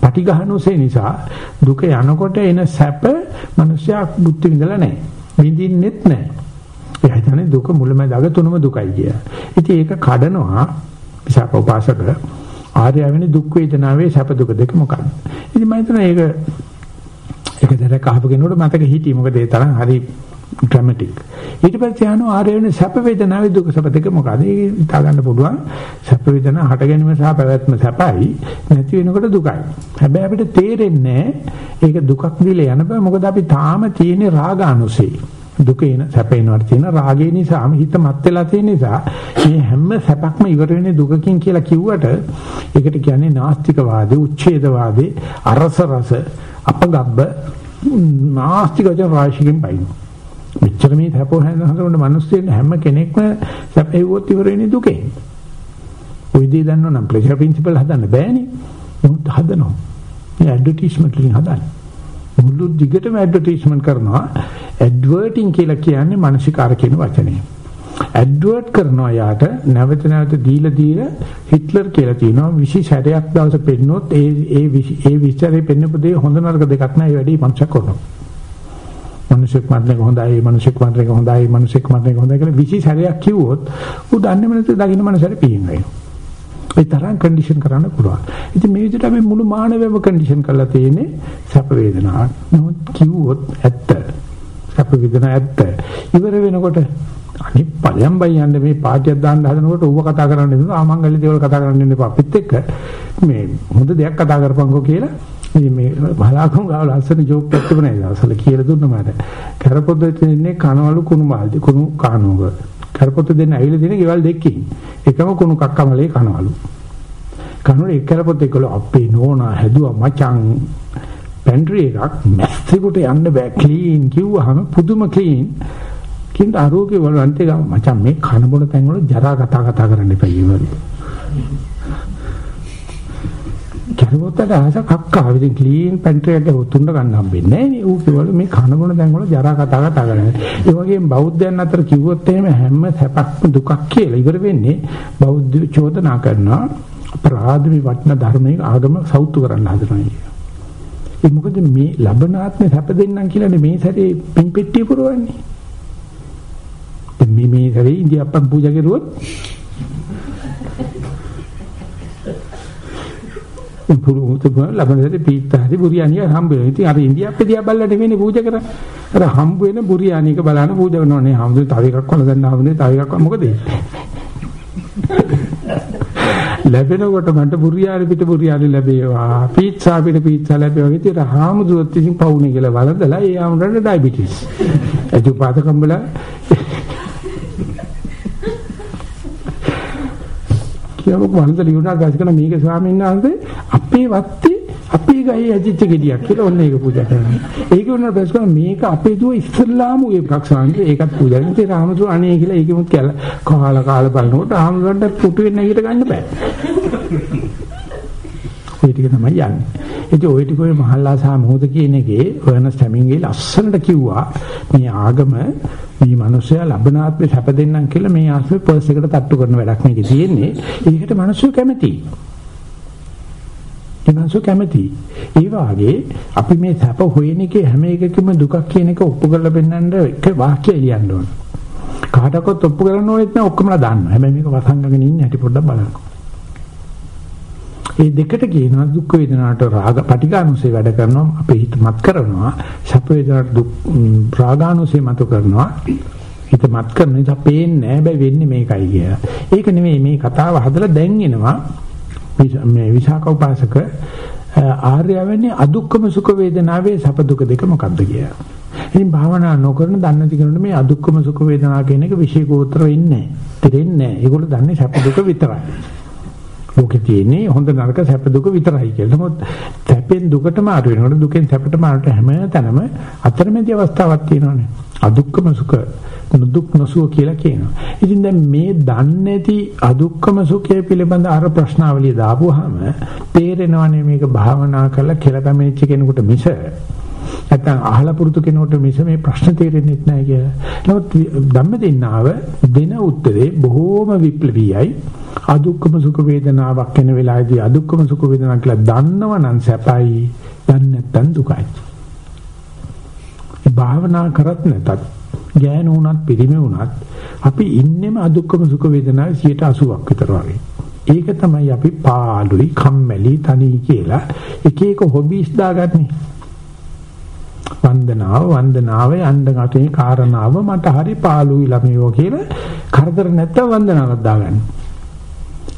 පටිඝහනුසේ නිසා දුක යනකොට එන සැප මිනිස්සයා බුද්ධ විඳලා නැහැ. විඳින්නෙත් නැහැ. එයා හිතන්නේ දුක මුලමඳ අග තුනම දුකයි කියලා. ඉතින් ඒක කඩනවා විසක උපාසක ආර්යවෙනි දුක් වේදනාවේ සැප දුක දෙක මොකක්ද? ඉතින් මම හිතනවා ඒක ඒක දැරක අහපු කෙනෙකුට මතක හිටියේ මොකද ඒ තරම් හරි ඩ්‍රමැටික්. ඊට පස්සේ යනවා ආරය වෙන සැප වේදනාවේ දුක සැප දෙක මොකද? ඒක හිතා ගන්න පුළුවන්. සැප වේදනා හට ගැනීම සහ පැවැත්ම සැපයි නැති වෙනකොට දුකයි. හැබැයි අපිට තේරෙන්නේ ඒක දුකක් විල යන බෑ. මොකද අපි තාම තියෙන රාගානුසේ. දුක එන සැපේනවට තියෙන රාගය නිසාම හිත මත් වෙලා තියෙන නිසා මේ හැම සැපක්ම ඉවර වෙන්නේ දුකකින් කියලා කිව්වට ඒකට කියන්නේ නාස්තිකවාදී, උච්ඡේදවාදී, අරස රස, අපගබ්බ නාස්තික වචන රාශියකින් බයිනවා. මෙච්චර මේ සැපෝ හැඳහඳුන මිනිස්සුන් හැම කෙනෙක්ම සැපෙව්වොත් ඉවර වෙන්නේ දුකෙන්. ওই දේ දන්නව නම් ප්ලෙෂර් ප්‍රින්සිපල් හදන්න බෑනේ. මොකද හදනවා. මේ ඇඩ්වර්ටයිස්මන්ට් වලින් හදන්නේ. මුළු දිගටම ඇඩ්වර්ටයිස්මන්ට් කරනවා. ඇඩ්වර්ටින් කියලා කියන්නේ මානසිකාර කියන වචනේ. ඇඩ්වර්ට් කරනවා යාට නැවත නැවත දීලා දීලා හිට්ලර් කියලා තියෙනවා 20 සැරයක් දවස් පෙන්නොත් ඒ ඒ ඒ 20 සැරේ පෙන්නපු දේ හොඳ නරක දෙකක් නෑ ඒ වැඩි මංසක් කරනවා. මිනිසෙක් මරණක හොඳයි මිනිසෙක් මරණක හොඳයි මිනිසෙක් මරණක හොඳයි කියලා 20 සැරයක් කිව්වොත් ඌ දන්නේ නැති දකින්න මනසට පියින් වෙනවා. ඒ තරම් කන්ඩිෂන් කරන්න පුළුවන්. ඉතින් මේ විදිහට අපි මුළු මානවයම කන්ඩිෂන් කරලා තියෙන්නේ සැප වේදනා. නමුත් කිව්වොත් ඇත්ත. සැප වේදනා ඇත්ත. ඉවර වෙනකොට අනිත් පළයන් බයියන්නේ මේ පාටියක් දාන්න හදනකොට ඌව කතා කරන්න ඉන්නවා ආමංගල්‍ය දේවල් කතා කරන්න ඉන්න එපා අපිත් එක්ක මේ හොඳ දෙයක් කතා කරපන්කෝ කියලා ඉතින් මේ බලාකුම් ගාව ලස්සන ජෝක් එකක් තිබුණා ඒ දවස්වල කියලා දුන්න මට. කරපොත දෙන්නේ කනවලු කුණු මාල්දි කුණු කානුවක. කරපොත දෙන්න ඇවිල්ලා තියෙන ගෙවල් දෙකකින්. එකම කුණු කක්කමලේ කනවලු. කනුර එක කරපොත එකල අපේ නෝනා හැදුවා මචං පැන්ට්‍රි එකක් මැස්සෙකුට යන්න බෑ ක්ලීන් කිව්වහම පුදුම ක්ලීන්. කින්ට ආරෝග්‍ය වල අන්තිම මචං මේ කන බොන තැන් වල ජරා කතා කතා කරන්න එපා ඊවලු. කරුවොත්තට ආස කක්කා. ඉතින් ක්ලීන් පැන්ට්‍රි එකේ උතුන්න ගන්න හම්බෙන්නේ නැහැ නේ ඌ කිව්වලු මේ කනගුණ දැන් වල ජරා කතා කතා කරන්නේ. ඒ වගේම බෞද්ධයන් අතර කිව්වොත් එහෙම හැම සැපක්ම දුකක් කියලා ඉවර වෙන්නේ බෞද්ධ චෝදනා කරනවා. අපරාධ මේ වටිනා ධර්මයේ ආගම සෞතු කරන්න හදනවා ඒ මොකද මේ ලබනාත්මේ සැප දෙන්නම් කියලානේ මේ සැරේ පින් පෙට්ටිය පුරවන්නේ. මේ මේ සැරේ ඉන්දියාප්පන් පූජා කරුවොත් පුරුත ලබනදේ පීත්තාදී බුරියානිය හම්බ වෙනවා. ඉතින් අර ඉන්දියාප්පේ දිහා බල්ලට වෙන්නේ පූජා කරා. අර හම්බ වෙන බුරියානියක බලන පූජා කරනවානේ. හම්බුනේ තව එකක් වල ගන්න හම්බුනේ තව එකක් මොකද ලැබෙනකොට මට බුරියානි පිට බුරියානි ලැබේවා. පීත්සා පිට පීත්සා ලැබේවා. ඉතින් අර හාමුදුරුවෝ ඉතින් පවුනේ කියලා වලදලා ඒ ආමුරට ඩයබටිස්. එතුපාත කම්බලා කියලා වන්ද ලියුණා ගස් කරන මේක ස්වාමීන් වහන්සේ අපේ වත්තේ අපේ ගහේ ඇදිච්ච ගෙඩියක් කියලා ඔන්න ඒක පූජා කරනවා. ඒක උනන බස් කරන මේක අපේ දුව ඉස්සල්ලාම ඒ ප්‍රක්ෂාන්ත ඒකත් පූජා කරනවා. ඒ රාමතුරු අනේ කියලා ඒකෙමුත් කියලා කාලා කාලා බලනකොට ආමරන්ට පුටු වෙන්න නැගිට ගන්න බෑ. ওই ටික තමයි යන්නේ. ඉතින් ওই ටික ඔය මහල්ලා සහ මොහොත කියන එකේ වර්නස් හැමින්ගේ ලස්සනට කිව්වා මේ ආගම මේ මිනිස්සයා ලබනාත්මේ සැප දෙන්නම් කියලා මේ ආත්මේ පර්ස් එකට තට්ටු කරන වැඩක් මේකේ තියෙන්නේ. ඒකට මිනිස්සු කැමතියි. ඒ මිනිස්සු කැමතියි. ඒ වාගේ අපි මේ සැප හොයන එකේ හැම එකකම දුකක් කියන එක ඔප්පු කරලා පෙන්නන්න එක වාක්‍යය ලියන්න ඕන. කාටවත් ඔප්පු කරන්න ඕනෙත් නෑ ඔක්කොමලා දාන්න. හැබැයි මේක වසංගගෙන ඉන්නේ හැටි පොඩ්ඩක් බලන්න. ඒ දෙකට කියනවා දුක් වේදනාට රාග පටිඝානුසේ වැඩ කරනවා අපේ හිත මත් කරනවා සැප වේදනාට දුක් රාගානුසේ මත කරනවා හිත මත් කරන නිසා පේන්නේ නැහැ වෙන්නේ මේකයි කියලා. ඒක නෙමෙයි මේ කතාව හදලා දැන් එනවා මේ විසාක උපාසක ආර්යවන්නේ අදුක්කම සුඛ වේදනාවේ සැප දුක දෙක මොකක්ද කියලා. ඉතින් භාවනා නොකරන දන්නේ නැති කෙනෙකුට මේ අදුක්කම සුඛ වේදනා කියන එක විශේෂෝත්තර වෙන්නේ නැහැ. තේරෙන්නේ නැහැ. ඒගොල්ලෝ දන්නේ සැප දුක විතරයි. ලෝකේ තියෙන්නේ හොඳ නරක සැප දුක විතරයි කියලා. නමුත් සැපෙන් දුකට මාරු වෙනකොට දුකෙන් සැපට මාරුට හැම තැනම අතරමැදි අවස්ථාවක් තියෙනවානේ. අදුක්කම සුඛ දුක් නොසුව කියලා කියනවා. ඉතින් දැන් මේ දන්නේ නැති අදුක්කම සුඛය පිළිබඳ අර ප්‍රශ්නාවලිය දාපුවාම තේරෙනවානේ මේක භාවනා කරලා කියලා පැමිණිච්ච කෙනෙකුට මිස නැත්නම් අහලා පුරුදු කෙනෙකුට මිස මේ ප්‍රශ්න තේරෙන්නේ නැහැ කියලා. නමුත් ධම්මදින්නාව දෙන උත්තරේ බොහෝම විප්ලවීයයි. අදුක්කම සුඛ වේදනාවක් වෙන වෙලාවේදී අදුක්කම සුඛ වේදනාවක් කියලා දන්නවනම් සැපයි, දන්නේ නැත්නම් දුකයි. භාවනා කරත් නැතත් ගෑනු වුණත් පිරිමි වුණත් අපි ඉන්නෙම අදුක්කම සුඛ වේදනාවේ 80ක් විතර වගේ. ඒක තමයි අපි පාළුයි, කම්මැලි, තනි කියලා එක එක හොබීස් දාගන්නේ. වන්දනාව වන්දනාව යන්න ගතේ කාරණාව මට හරි පාළුයි ළමයෝ කියලා කරදර නැත්තම් වන්දනාවක් දාගන්න.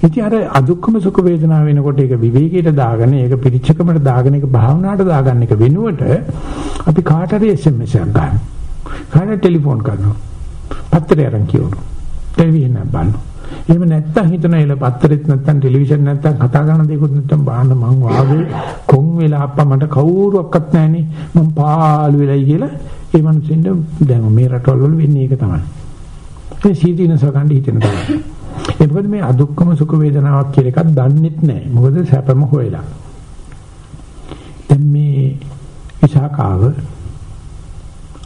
ඉතින් අර අදුක්කම සුඛ වේදනාව වෙනකොට ඒක විවේකයට දාගෙන ඒක පිරිච්චකමට දාගෙන ඒක භාවනාවට දාගන්න එක වෙනුවට අපි කාට හරි SMS එකක් ගන්නවා. කාට ටෙලිෆෝන් කරනවා. පත්තරය අරන් කියවනවා. ටෙලිවිෂන් එක බලනවා. එහෙම නැත්තම් හිතන එල පත්තරෙත් නැත්තම් ටෙලිවිෂන් නැත්තම් කතා කරන දේකුත් නැත්තම් බාන්න මං වාගේ කොන් වෙලා අප්පා මට කවුරුවක්වත් නැහනේ මං පාළු වෙලයි කියලා ඒ මනුස්සෙන්ද දැන් මේ රටවල් වල වෙන්නේ ඒක තමයි. ඒ සීදීන සකණ්ඩ හිතෙන තමයි. ඒ මොකද මේ අදුක්කම සුඛ වේදනාවක් කියලා එකක් දන්නෙත් නැහැ. මොකද සැපම හොයලා. දැන් මේ විසාකාව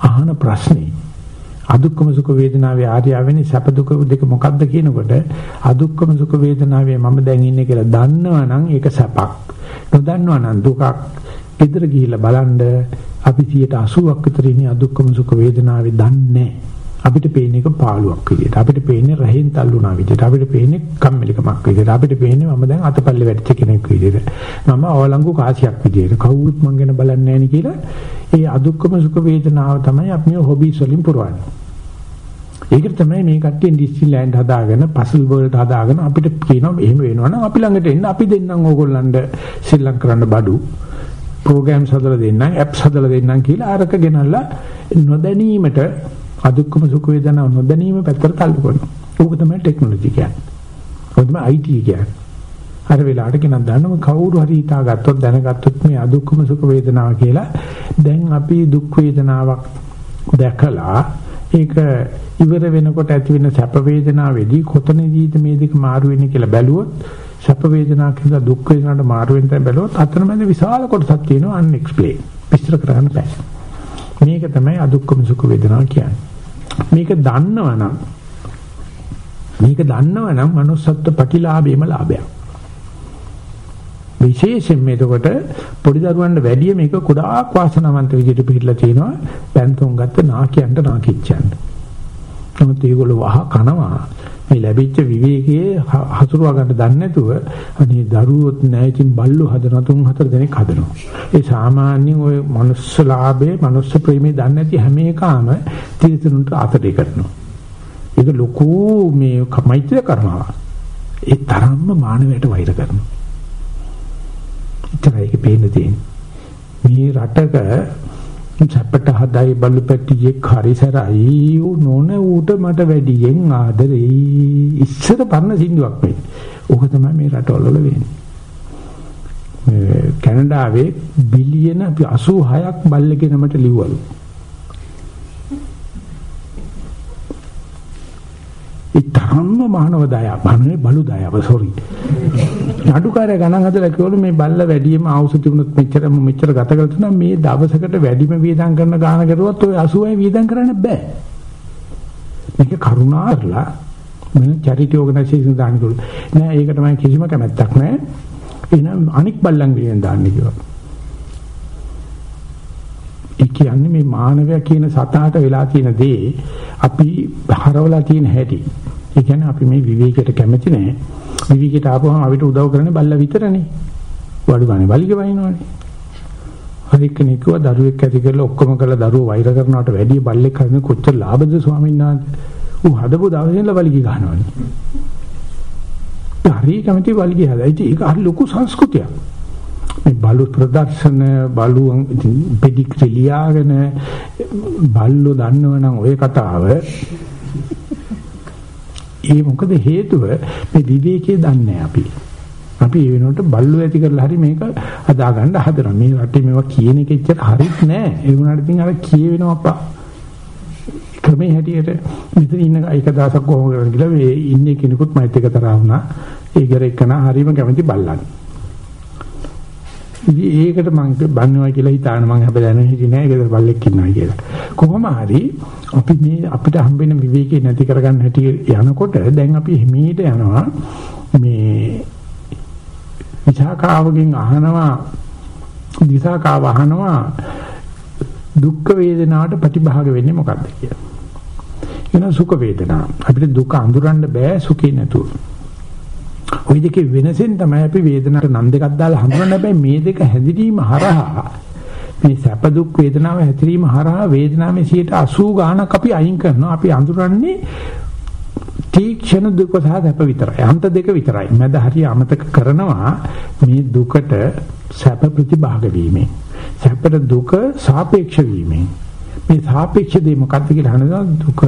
අහන ප්‍රශ්නේ අදුක්කම සුඛ වේදනාවේ ආර්යවෙනි සැප දුක දෙක මොකක්ද කියනකොට අදුක්කම සුඛ වේදනාවේ මම දැන් ඉන්නේ කියලා දන්නවනම් ඒක සැපක්. නොදන්නවනම් දුකක්. ගෙදර ගිහිල්ලා බලන්න අපි 80ක් විතර ඉන්නේ අදුක්කම සුඛ වේදනාවේ දන්නේ. අපිට පේන එක පාළුවක් විදියට අපිට පේන්නේ රහෙන් තල්ලුණා විදියට අපිට පේන්නේ කම්මැලිකමක් විදියට අපිට පේන්නේ මම දැන් අතපල්ලේ වැටිච්ච කෙනෙක් විදියට මම අවලංගු කාසියක් විදියට කවුරුත් මං ගැන බලන්නේ නැහැ කියලා ඒ අදුක්කම සුඛ වේදනාව තමයි අපි මේ හොබීස් වලින් පුරවන්නේ. ඒකට තමයි මේ කට්ටිය ඩිස්නිලෑන්ඩ් හදාගෙන පසල් වර්ල්ඩ් හදාගෙන අපිට කියනවා එහෙම වෙනවනම් අපි ළඟට එන්න අපි දෙන්නම් ඕගොල්ලන්ට ශ්‍රී ලංක කරන්න බඩු ප්‍රෝග්‍රෑම්ස් හදලා දෙන්නම් ඇප්ස් හදලා දෙන්නම් කියලා අරක ගෙනල්ලා නොදැනීමට අදුක්කම සුඛ වේදනාව නොදැනීම පැත්තට තල්ලු කරනවා. ඕක තමයි ටෙක්නොලොජි කියන්නේ. ඕක තමයි IT කියන්නේ. අර වෙලාවට කෙනෙක් දන්නම කවුරු හරි හිතා ගත්තොත් දැනගත්තොත් මේ අදුක්කම සුඛ වේදනාව කියලා දැන් අපි දුක් වේදනාවක් දැකලා ඒක ඉවර වෙනකොට ඇති වෙන සැප වේදනාවේදී කොතනදීද මේ දෙක මාරු වෙන්නේ කියලා බැලුවොත් සැප වේදනාව කියලා දුක් වේදනාවට මාරු වෙන තැන බැලුවොත් අතරමැද විශාල කොටසක් තියෙනවා අන්එක්ස්ප්ලේන් විස්තර කරන්න බෑ මේක තමයි අදුක්කම සුඛ වේදනාව කියන්නේ මේක දන්නවනම් මේක දන්නවනම් manussත්ව ප්‍රතිලාභේම ලාභයක්. විශේෂයෙන් මේකට පොඩි දරුවන්ට වැඩිය මේක ගොඩාක් වාසනාවන්ත විදිහට පිළිලා තිනවා පැන්තොන් ගත්ත නාකියන්ට නාකිච්චයන්ට. නමුත් ඒගොල්ලෝ වහ කනවා. මේ ලැබිච්ච විවේකයේ හසුරුවා ගන්න දන්නේ නැතුව අනේ දරුවොත් නැහැ ඉතින් බල්ලෝ හදන තුන් හතර දෙනෙක් හදනවා. ඒ සාමාන්‍යයෙන් ওই මනුස්ස ලාභේ මනුස්ස ප්‍රේමේ දන්නේ නැති හැම එකම තීතුරුන්ට අතට කරනවා. ඒක ලොකු මේ මෛත්‍රිය කරනවා. ඒ තරම්ම මානවයට වෛර කරනවා. එච්චරයි ඒක පේන්න තියෙන්නේ. මේ රටක සැපට හදයි බලු පැටියෙක් හරිසරයි නෝන ඌට මට වැඩියෙන් ආදරේ ඉස්සර පරණ සින්දුවක් මේ. ඕක තමයි මේ රටවල වල වෙන්නේ. කැනඩාවේ බිලියන 86ක් බල්ලගේ නමට ලිව්වලු. ඒ තරම්ම මානව දයාව, බන්නේ බලු දයාව, සෝරි. නඩුකාරය ගණන් හදලා කිව්වලු මේ බල්ල වැඩිම ආවුස තිබුණොත් මෙච්චර මෙච්චර ගත කරලා තුනා මේ දවසකට වැඩිම වියදම් කරන ගාන කරුවත් ඔය 80යි වියදම් කරන්න බෑ. මේක කරුණා කරලා මම චැරිටි ඕගනයිසේෂන් දාන්න කිව්වලු. නෑ ඒකට මම කිසිම කැමැත්තක් නෑ. එහෙනම් අනික් බල්ලන් වියෙන් දාන්න කිව්වා. ඒ කියන්නේ මේ මානවයා කියන සතාට වෙලා තියෙන දේ අපි හරවලා තියෙන හැටි. ඒ කියන්නේ අපි මේ විවේකයට කැමති නැහැ. විවේකයට ආපුවම අපිට උදව් කරන්නේ බල්ලා විතරනේ. වඩු ගානේ බලිගේ වයින්නවනේ. හරි කෙනෙක්ව දරුවෙක් ඇති කරලා ඔක්කොම කරලා දරුවෝ වෛර කරනවට වැඩිය බල්ලෙක් හදන කොච්චර ලාභද ස්වාමීන් වහන්සේ. ඌ හදපු දවසේ ඉඳලා බලිගේ ගහනවනේ. හරි කැමති බලිගේ හදයි. ඒක හරි ලොකු සංස්කෘතියක්. මේ බලු ප්‍රදර්ශන බලු පෙඩිග්‍රී ලියාගෙන බල්ලෝ දන්නවනම් ওই කතාව ඒ මොකද හේතුව මේ විවේකයේ දන්නේ අපි. අපි ඒ වෙනකොට බල්ලෝ ඇති කරලා හරි මේක හදාගන්න හදනවා. මේ රටේ මේවා කියන එක එච්චර හරිත් නෑ. ඒ වුණාට ඉතින් අර කියවෙනවා අප්පා. ක්‍රමේ හැටියට මෙතන ඉන්න එක දවසක් කොහොම කරගෙන ගිහලා මේ ඉන්නේ කෙනෙකුත් මයිත් එක තරහ වුණා. ඒකර එක්කන හරීම කැමති බල්ලන්. ඉතින් ඒකට මම බන්නවා කියලා හිතාන මම හැබැයි දැනෙන්නේ හිටියේ නෑ ඒකද බල්ලෙක් ඉන්නවා කියලා. කොහොම හරි අපි මේ අපිට හම්බෙන විවේකේ නැති කරගන්න හැටි යනකොට දැන් අපි හිමීට යනවා මේ විසාකාවගෙන් අහනවා විසාකාව අහනවා දුක් වේදනාවට ප්‍රතිභාග වෙන්නේ මොකක්ද කියලා. එන සුඛ වේදනා. අපිට දුක අඳුරන්න බෑ සුඛේ නැතුව. ওই දෙකේ වෙනසෙන් තමයි අපි වේදනාවට නම් දෙකක් දාලා හඳුනන්න. හැබැයි මේ දෙක හැදිරීම හරහා මේ සැප දුක් වේදනාව හැදිරීම හරහා වේදනාවේ 80 ගාණක් අපි අයින් කරනවා. අපි අඳුරන්නේ තීක්ෂණ දුක සහ සැප විතරයි. අන්ත දෙක විතරයි. මැද හරිය අමතක කරනවා මේ දුකට සැප ප්‍රතිභාග වීමෙන්. සැපට දුක සාපේක්ෂ වීමෙන්. මේ සාපේක්ෂ දේ මොකක්ද කියලා අහනවා. දුක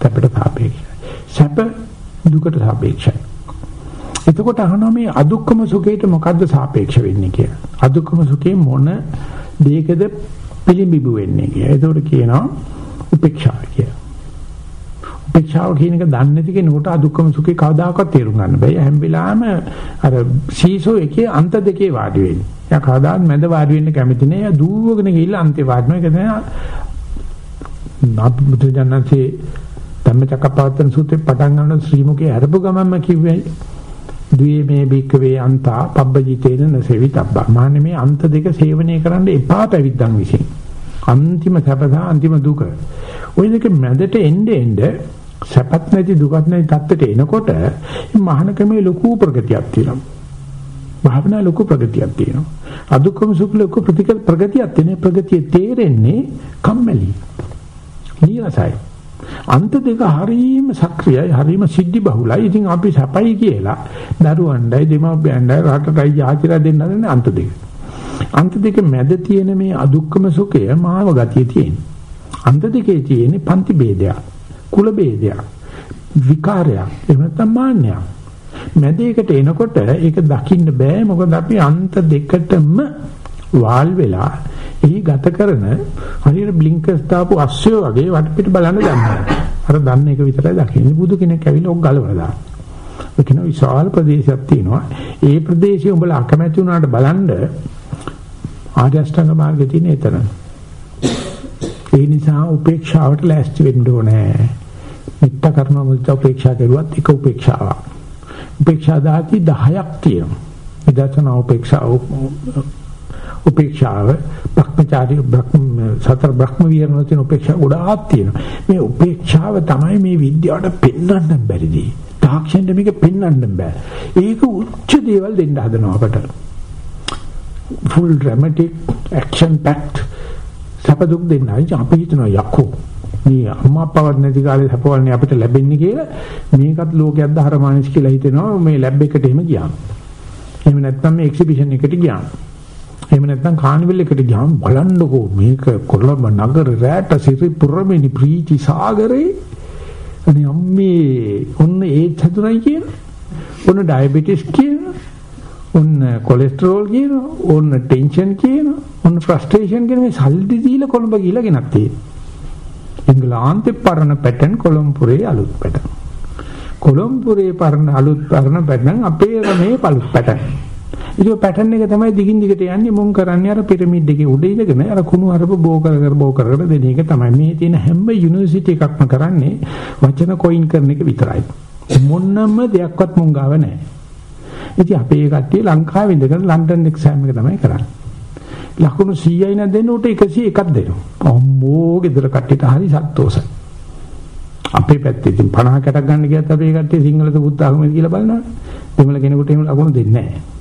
සැපට සාපේක්ෂයි. සැප දුකට සාපේක්ෂයි. එතකොට අහනවා මේ අදුක්කම සුඛයට මොකද්ද සාපේක්ෂ වෙන්නේ කියලා. අදුක්කම සුඛේ මොන දෙයකද පිළිඹු වෙන්නේ කියලා. එතකොට කියනවා උපේක්ෂාව කියලා. උපේක්ෂාව කියන එක දන්නේ නැති කෙනෙකුට අදුක්කම සුඛේ කවදාකවත් තේරුම් ගන්න බෑ. හැම වෙලාවෙම අර සීසෝ එකේ අන්ත දෙකේ වාඩි වෙන්නේ. එයා කවදාත් මැද වාඩි වෙන්න කැමති නෑ. එයා දුවගෙන ගිහිල්ලා අන්තේ වාඩි වෙනවා. ඒක තමයි අපුදු ජනන්සේ ධම්මචක්කපවත්තන සූත්‍රේ පටන් ගන්න ශ්‍රී මුකේ අරබු ගමන්ම කිව්වේ ද්වේ මේ බික්කවේ අන්තා පබ්බජිතේන නසෙවිතබ්බා. මාන්නේ මේ අන්ත දෙක සේවනය කරන්න එපා පැවිද්දන් විසින්. අන්තිම සැපස අන්තිම දුක. ওই දෙක මැදට එnde එnde සැපත් නැති දුකත් නැති තත්ත්වයට එනකොට මහානකමේ ලොකු ප්‍රගතියක් තියෙනවා. භාවනා ලොකු ප්‍රගතියක් තියෙනවා. අදුක්කම සුඛ ලොකු ප්‍රගතියක් තියෙන ප්‍රගතිය තේරෙන්නේ කම්මැලි. නීරසයි. අන්ත දෙක හරීම සක්‍රියයි හරීම සිද්ධි බහුලයි. ඉතින් අපි සැපයි කියලා දරුවන්ඩයි දෙමව්පියන්ඩයි රටටයි ජාතිලා දෙන්න හදන්නේ අන්ත දෙක. අන්ත දෙක මැද තියෙන මේ අදුක්කම සුඛය මාව ගතිය තියෙන. අන්ත දෙකේ තියෙන පන්ති ભેදයක්, කුල ભેදයක්, විකාරයක්, එහෙම නැත්නම් මාන්නයක්. මැදයකට එනකොට ඒක දකින්න බෑ මොකද අපි අන්ත දෙකටම වාල් වෙලා එහි ගත කරන හරියට බ්ලින්කර්ස් දාපු අස්සය වගේ වටපිට බලන්න දන්නවා. අර දන්න එක විතරයි දකින්නේ. බුදු කෙනෙක් ඇවිල්ලා ඔක් ගලවලා දානවා. ඒ කියන විශාල ප්‍රදේශයක් තියෙනවා. ඒ ප්‍රදේශය උඹලා අකමැති වුණාට බලන්න ආර්ය අෂ්ටාංග මාර්ගයේ තියෙන එතන. ඒ නිසා උපේක්ෂාවට ලෑස්ති වෙන්න ඕනේ. මිත්‍ත කර්ම මුල්ච උපේක්ෂා කරුවත් එක උපේක්ෂාවක්. උපේක්ෂා දාති 10ක් තියෙනවා. විදර්ශනා උපේක්ෂා උපේක්ෂාව භ්‍රමචාරී භ්‍රම සතර භ්‍රම විහරණ තියෙන උපේක්ෂා ගොඩාක් තියෙනවා. මේ උපේක්ෂාව තමයි මේ විද්‍යාවට පෙන්වන්න බැරිදී. තාක්ෂණයට මේක පෙන්වන්න බෑ. ඒක උච්ච දේවල් දෙන්න හදනවා අපට. full dramatic action packed සපදුක් දෙන්නයි අපි හිතනවා යකෝ මේ අම්මා අප්පාවත් නැති කාලේ සපවන්නේ අපිට ලැබෙන්නේ කියලා මේකත් ලෝකයක් දහරමානිස් කියලා හිතෙනවා මේ ලැබ් එකට එහෙම ගියාම. එහෙම නැත්නම් මේ එක්සිබිෂන් එකට ගියාම. එහෙම නැත්නම් කානිවල් එකට ගියාම බලන්නකෝ මේක කොළඹ නගර රැට සිරි පුරමිනි ප්‍රීති සාගරේ. අනේ අම්මේ ඔන්න ඒත් හදුනයි කියන ඔන්න ඩයබටිස් කියන ඔන්න කොලෙස්ටරෝල් කියන ඔන්න ටෙන්ෂන් කියන ඔන්න ෆ්‍රස්ට්‍රේෂන් කියන මේ සල්ලි දීලා කොළඹ ගිහලා ගෙනත් තියෙනවා එංගලන්තේ පරණ පැටර්න් කොළඹුරේ අලුත් පැටර්න් කොළඹුරේ පරණ අලුත් පරණ පැටර්න් අපේ රමේ පළුත් පැටර්න් ඒක පැටර්න් එක තමයි දිගින් දිගට යන්නේ. මුන් කරන්නේ? අර පිරමීඩ් එකේ උඩ ඉඳගෙන අර කුණු අරප බෝ කර කර බෝ කර කර දෙන එක තමයි. මේ තියෙන හැම යුනිවර්සිටි එකක්ම කරන්නේ වචන කොයින් කරන එක විතරයි. මොන්නම දෙයක්වත් මුන් ගාව නැහැ. ඉතින් අපේ කට්ටිය ලංකාවේ ඉඳගෙන ලන්ඩන් එක්සෑම් එක තමයි කරන්නේ. ලකුණු 100යි නැ දෙන්න? උට 101ක් දෙනවා. අම්මෝ ගෙදර කට්ටියට හරි සතුටුසයි අපේ පැත්තේ ඉතින් 50කටක් ගන්න ගියත් අපේ කට්ටිය සිංහලද බුද්ධ ආගමද කියලා බලනවා දෙමළ කෙනෙකුට එහෙම ලකුණු දෙන්නේ නැහැ.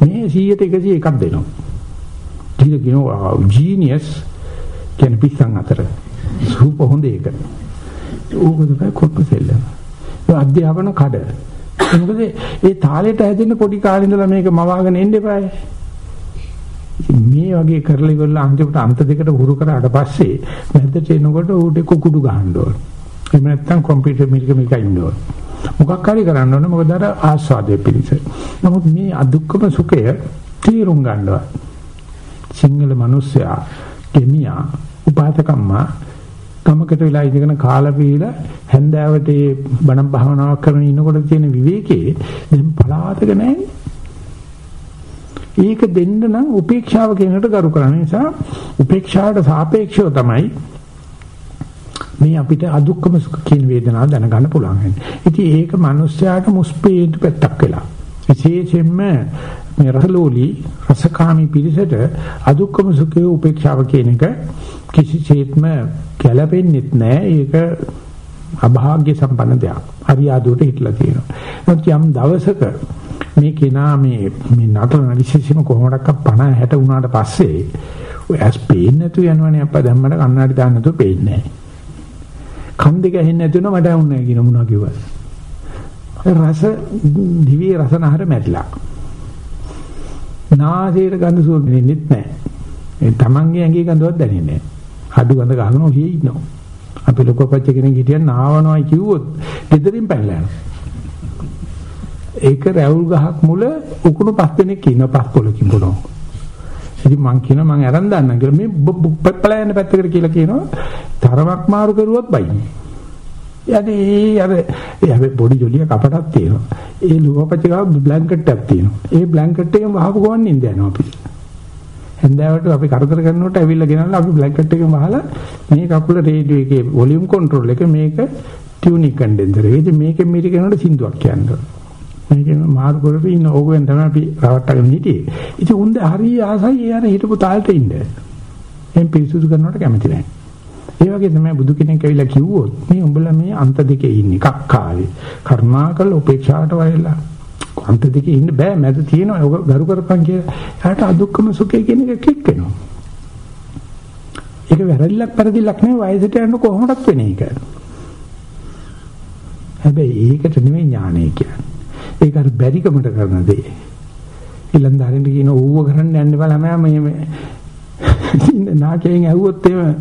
මේ 100ට 101ක් දෙනවා. ඊට කියනවා ජීනියස් කියන පිස්සන් අතර සූප හොඳ එක. ඕක තමයි කොට්ට සෙල්ලම. ඒ අධ්‍යාපන කඩ. මොකද ඒ තාලෙට හැදෙන්න පොඩි කාලේ ඉඳලා මේක මවාගෙන එන්න එපායි. මේ වගේ කරලා ඉවරලා අන්තිමට අන්ත දෙකට හුරු කරාට පස්සේ මැදට එනකොට ඌට කුකුඩු ගහන්න ඕන. එහෙම නැත්නම් කම්පියුටර් මිල්ක මිල්ක ඉන්න ඕන. මොකක් හරි කරන්න ඕනේ මොකද අර ආස්වාදයේ පිළිස. නමුත් මේ අදුක්කම සුඛය තීරුම් ගන්නවා. සිංහල මිනිස්සයා කෙමියා උපාතකම්මා ගමකට වෙලා ඉඳගෙන කාලා පීලා හැන්දෑවට ඒ බණ භාවනාවක් කරන ඉන්නකොට තියෙන විවේකේ දැන් පලාතක නැහැ. ඒක දෙන්න නම් උපේක්ෂාව කියනකට ගරු කරන නිසා උපේක්ෂාවට සාපේක්ෂව තමයි මේ අපිට අදුක්කම සුඛ කියන වේදනාව දැනගන්න පුළුවන් වෙන්නේ. ඉතින් ඒක මිනිස්යාට මුස්පේන්තු පැත්තක් වෙලා. විශේෂයෙන්ම මේ රසලෝලි රසකාමී පිරිසට අදුක්කම සුඛයේ උපේක්ෂාව කියන එක කිසිසේත්ම ගැළපෙන්නේ නැහැ. ඒක අභාග්‍ය සම්පන්න දෙයක්. හරියාදුවට හිටලා තියෙනවා. නමුත් යම් දවසක මේ කෙනා මේ මේ නතර විශේෂම කොහොමඩක්ක 50 60 වුණාට පස්සේ ඔය ඇස් පේන්නේ නැතු යනවනේ අප්පා දැම්මට කන්නඩි දාන්න නැතුව පේන්නේ නැහැ. කන් දෙක ඇහෙන්නේ නැති වෙනවා මට වුන්නේ නැහැ කියන මොනවා කිව්වද? රස දිවි රසනහර මැරිලා. නාසයේ ගඳ සුවඳ දෙන්නෙත් නැහැ. ඒ තමන්ගේ ඇඟේ ගඳවත් දැනෙන්නේ නැහැ. හඩු ගඳ ගහගෙන ඔහේ ඉන්නවා. අපි ලොකපච්ච කෙනෙක් හිටියන් නාවනවායි කිව්වොත් ගෙදරින් පැනලා යනවා. ඒක රැවුල් ගහක් මුල උකුණු පස් දෙනෙක් ඉන්න පස් පොලකින් බලනවා. ඉතින් මං කියනවා මං අරන් දාන්නම් කියලා මේ පෙප්පලා යන පැත්තකට කියලා කියනවා. තරමක් මාරු කරුවොත් බයින්නේ. යදී අර ඒ බොඩි ජොලිය කපටක් තියෙනවා. ඒ ලුවපච්ච ගාව බ්ලැන්කට් එකක් තියෙනවා. ඒ බ්ලැන්කට් එකෙන් වහපු ගමන් නින්ද යනවා අපි. හන්දෑවට අපි කරදර කරනකොට ඇවිල්ලා ගෙනල්ලා අපි බ්ලැන්කට් එකෙන් වහලා මේ කකුල රේඩියෝ එකේ වොලියුම් කන්ට්‍රෝල් එක මේක ටියුනික් කන්ඩෙන්සර් එක. ඉතින් මේකෙන් මීට කරනකොට සින්දුවක් කියන්නේ. මේකෙන් මාරු කරපු ඉන්න ඕගොල්ලන් තමයි අපි රවට්ටගෙන හිටියේ. ඉතින් උන්ද හරිය ආසයි ඒ අර හිටපු තාලෙට ඉන්න. එම් පිරිසුදු කරනකොට කැමති නැහැ. ඒ වගේ තමයි බුදු කෙනෙක් ඇවිල්ලා කිව්වොත් මේ උඹලා මේ අන්ත දෙකේ ඉන්නේ කක්කාවේ. කරුණාකර උපේක්ෂාවට වයලා අන්ත දෙකේ ඉන්න බෑ මැද තියෙනවා ඔක ගරු කරපන් කියලා. එයාට අදුක්කම සුඛය කියන එක ක්ලික් වෙනවා. ඒක වැරදිලක් පරිදිලක් නෙවෙයි වයසට යන කොහොමදක් වෙන එක. හැබැයි ඒකට නෙවෙයි ඥානය කියන්නේ. ඒක අර බැරිකමට කරන දේ. ඊළඳ කියන ඌව කරන්න යන්න බලම මේ නාකයෙන් ඇහුවොත් එහෙම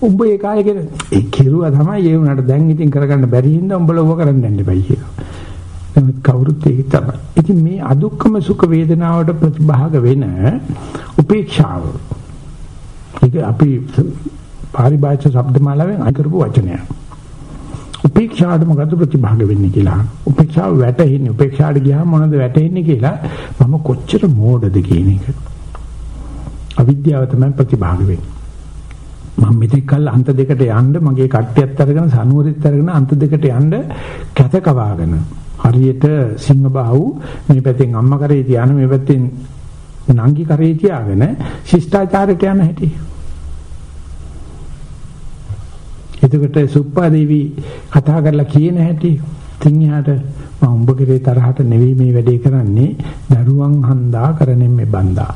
උඹ ඒ කාලේ කියන ඒ කෙරුවා තමයි ඒ උනාට දැන් ඉතින් කරගන්න බැරි හින්දා උඹලා ඌව කරන්න යන්න එපයි කියලා. නමුත් කවුරුත් ඒක තමයි. ඉතින් මේ අදුක්කම සුඛ වේදනාවට ප්‍රතිභාග වෙන උපේක්ෂාව. ඒක අපි පාරිභාෂා શબ્දමාලාවෙන් අකරපු වචනයක්. උපේක්ෂාවට මොකද්ද ප්‍රතිභාග වෙන්නේ කියලා. උපේක්ෂාව වැටෙන්නේ උපේක්ෂාට ගියාම මොනවද වැටෙන්නේ කියලා මම කොච්චර මෝඩද කියන එක. අවිද්‍යාව තමයි ප්‍රතිභාග වෙන්නේ. මම මෙතෙක් කල් අන්ත දෙකට යන්න මගේ කට්ටියත් අරගෙන සනුවරිත් අරගෙන අන්ත දෙකට යන්න කැත කවාගෙන හරියට සිංහ බාහුව මේ පැත්තෙන් අම්මා කරේ තියාන මේ පැත්තෙන් නංගි කරේ තියාගෙන ශිෂ්ටාචාරයට යන හැටි. එතකොට සුප්පා දේවි කතා කරලා කියන හැටි තින්හාට මම උඹ කරේ තරහට නෙවෙයි මේ වැඩේ කරන්නේ දරුවන් හන්දා කරන්නේ මේ බන්දා.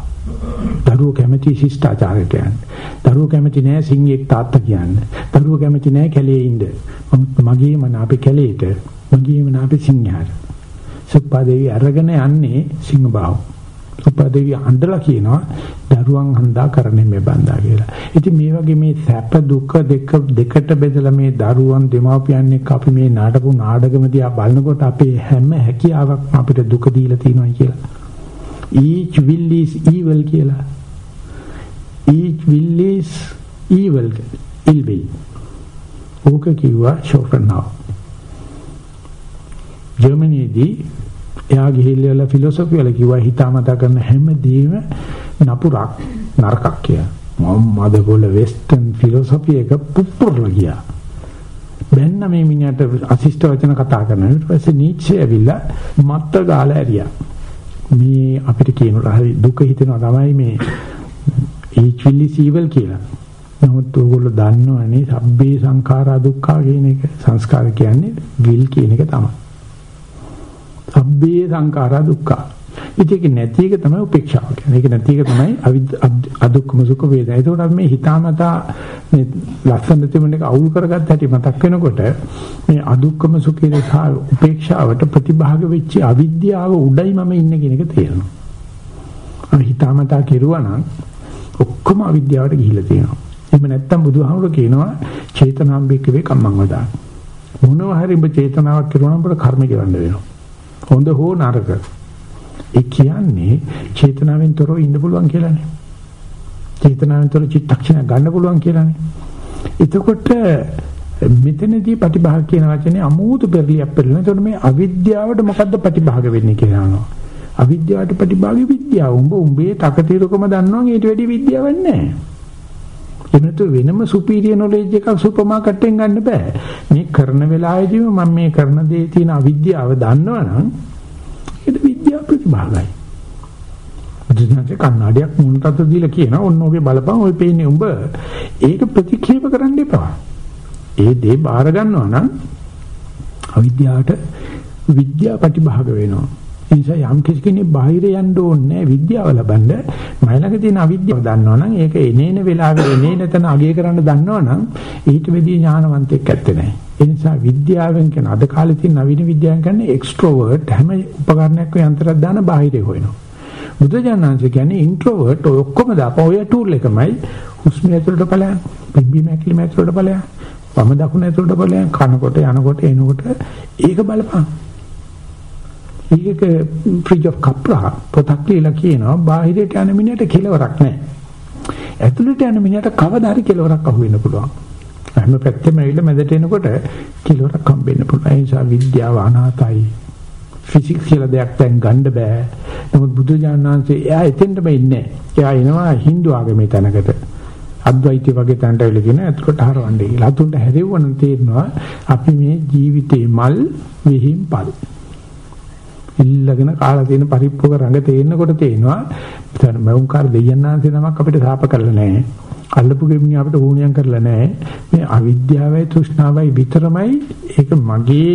දරුවෝ කැමති ශිෂ්ටාචාරයට යන්න. දරුවෝ කැමති නෑ සිංහෙක් තාත්තා කියන්න. දරුවෝ කැමති නෑ කැලේ ඉන්න. මගේ මන අපේ කැලේට මගේ මන අපේ සිංහාට. සුප්පාදේවි අරගෙන යන්නේ සිංහබාව. සුප්පාදේවි අඬලා කියනවා දරුවන් හඳා කරන්නේ මේ බන්දා කියලා. ඉතින් මේ වගේ මේ සැප දුක දෙක දෙකට බෙදලා මේ දරුවන් දෙමාපියන් එක්ක අපි මේ නාටපු නාඩගම දිහා බලනකොට අපේ හැම හැකියාවක්ම අපිට දුක දීලා තියෙනවා කියලා. each will is evil කියලා. each will is evil ill will. ඕක කිව්වා ෂෝපන්හාවර්. ජර්මනියේදී එයා ගිහිල්ලා ෆිලොසොෆි වල කිව්වා හිතාමතා කරන හැමදේම නපුරක් නරකක් කියලා. මම්මද පොළ වෙස්ටර්න් ෆිලොසොෆි එක පුපුරලා ගියා. බැන්න මේ මිනිහට අසිෂ්ඨ වචන කතා කරනවා. ඊට පස්සේ නීච්චේ ඇවිල්ලා මත්ත ගාලා ඇරියා. මේ අපිට කියනවා හරි දුක හිතෙනවා තමයි මේ each will is evil කියලා. නමුත් ඕගොල්ලෝ දන්නවනේ සබ්බේ සංඛාරා දුක්ඛා කියන එක සංස්කාර කියන්නේ will කියන එක තමයි. සබ්බේ සංඛාරා දුක්ඛා. ඒක නැති එක තමයි උපේක්ෂාව කියන්නේ. ඒක නැති එක තමයි අදුක්කම සුඛ වේදනා. ඒකෝට අපි මේ හිතාමතා මේ ලස්සන තිබුණ එක අවුල් කරගත්ත හැටි මතක් වෙනකොට මේ අදුක්කම සුඛේ සහ උපේක්ෂාවට ප්‍රතිභාග වෙච්ච අවිද්‍යාව උඩයි මම ඉන්නේ කියන එක තේරෙනවා. හිතාමතා කෙරුවා නම් ඔක්කොම අවිද්‍යාවට ගිහිලා තියෙනවා. එහෙම නැත්තම් බුදුහාමුදුරු කියනවා චේතනාම්බිකවේ කම්මං වදා. මොනවා හරි ඔබ චේතනාවක් කරුවා නම් ඔබට කර්ම කරන්න වෙනවා. හොඳ හෝ නරක. ඒ කියන්නේ චේතනාවෙන් තොරව ඉන්න පුළුවන් කියලානේ. චේතනාවෙන් තොර චිත්තක්ෂණ ගන්න පුළුවන් කියලානේ. එතකොට මෙතනදී ප්‍රතිභාග කියන වචනේ අමෝතු පෙරලියක් පෙරලන. එතකොට මේ අවිද්‍යාවට මොකද්ද ප්‍රතිභාග වෙන්නේ කියලා අහනවා. අවිද්‍යාවට ප්‍රතිභාගී විද්‍යාව. උඹ උඹේ තකතිරකම දන්නවා ඊට වැඩි විද්‍යාවක් නැහැ. එනතු වෙනම සුපීරියර් නොලෙජ් එකක් සුපර් මාකට් එකෙන් ගන්න බෑ. මේ කරන වෙලාවෙදීම මම මේ කරන දේ තියෙන අවිද්‍යාව දන්නවනම් ඒක විද්‍යාව ප්‍රතිභාගයි. බුදුසසුනේ කන්නඩියක් මුණට දීලා කියන ඔන්න ඔබේ බලපන් ඔය පේන්නේ උඹ ඒක ප්‍රතික්ෂේප කරන්න එපා. ඒ දේ බාර ගන්නවා නම් අවිද්‍යාවට විද්‍යා ප්‍රතිභාග වෙනවා. ඒ නිසා යම් කිසි කෙනෙක් බාහිර යන්න ඕනේ විද්‍යාව ලබන්න මයිලඟ තියෙන අවිද්‍යාව දන්නවනම් ඒක එනේන වෙලාවෙ එනේන තැන අගය කරන්න දන්නවනම් ඊට වෙදී ඥානවන්තයෙක් ඇත්තේ නැහැ. ඒ නිසා විද්‍යාවෙන් කියන අද කාලේ තියෙන නවීන විද්‍යාවෙන් කියන්නේ එක්ස්ට්‍රෝවර්ට් හැම උපකරණයක් යන්ත්‍රයක් දාන බාහිරේ හොයනවා. බුදුජානනාංශ කියන්නේ ඉන්ට්‍රෝවර්ට් ඔය ඔක්කොම දාපුවා ඔය ටූල් එකමයි හුස්ම ඇතුළට ඵලයන් පිම්බීම ඇකිලිම ඇතුළට ඵලයන් වම දකුණ ඇතුළට ඵලයන් කනකොට යනකොට එනකොට ඒක බලපං ඒක ෆ්‍රිජ් ඔෆ් කප්රා පොතක් ලියලා කියනවා බාහිරට යන මිනිහට කෙලවරක් නැහැ ඇතුළට යන මිනිහට කවදා හරි කෙලවරක් අහු වෙන්න පුළුවන් හැම පැත්තෙම ඇවිල්ලා මැදට එනකොට කෙලවරක් හම්බෙන්න පුළුවන් ඒ නිසා විද්‍යාව අනාතයි ෆිසික්ස් කියලා දෙයක් දැන් ගන්න බෑ. නමුත් බුදුජානනාංශේ එයා එතෙන්ටම ඉන්නේ. එයා එනවා Hindu ආගමේ තැනකට. අද්වෛතය වගේ තැනට ඇවිල්ලා කියන අතුරට හරවන්නේ කියලා. අතුන්ට හැරෙවන තේරෙනවා අපි මේ ජීවිතේ මල් විහිම් පල්. ඉල්ලගෙන කාලා තියෙන පරිප්පුවක රඟ තේරෙනකොට තේනවා මවුන්කාර දෙයයන්ාන්සේ නමක් අපිට සාප කරලා නැහැ. අල්ලපු ගෙමිණි අපිට වුණියම් කරලා නැහැ. මේ අවිද්‍යාවයි තෘෂ්ණාවයි විතරමයි ඒක මගේ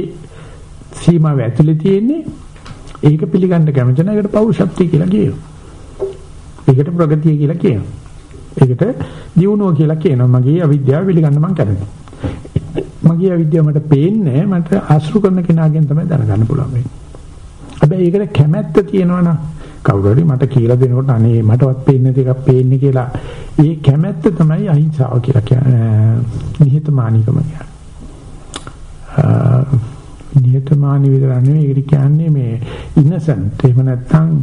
සීමාව ඇතුලේ තියෙන්නේ ඒක පිළිගන්න කැමති නැහැ. ඒකට පෞරුෂත්වය කියලා කියනවා. ඒකට ප්‍රගතිය කියලා කියනවා. ඒකට දියුණුව කියලා කියනවා. මගේ අවිද්‍යාව පිළිගන්න මම කැමතියි. මගේ අවිද්‍යාව මට පේන්නේ මට ආශ්‍රු කරන කෙනාගෙන් තමයි දැනගන්න පුළුවන් වෙන්නේ. හැබැයි ඒකට කැමැත්ත තියෙනවනම් කවුරු හරි මට කියලා දෙනකොට අනේ මටවත් පේන්නේ දෙකක් පේන්නේ කියලා ඒ කැමැත්ත තමයි අහිංසාව කියලා කියන්නේ නිහතමානීකම කියන්නේ. නියතමානී විතර නෙවෙයි ඒකට කියන්නේ මේ ඉන්නසන්ට් එහෙම නැත්නම්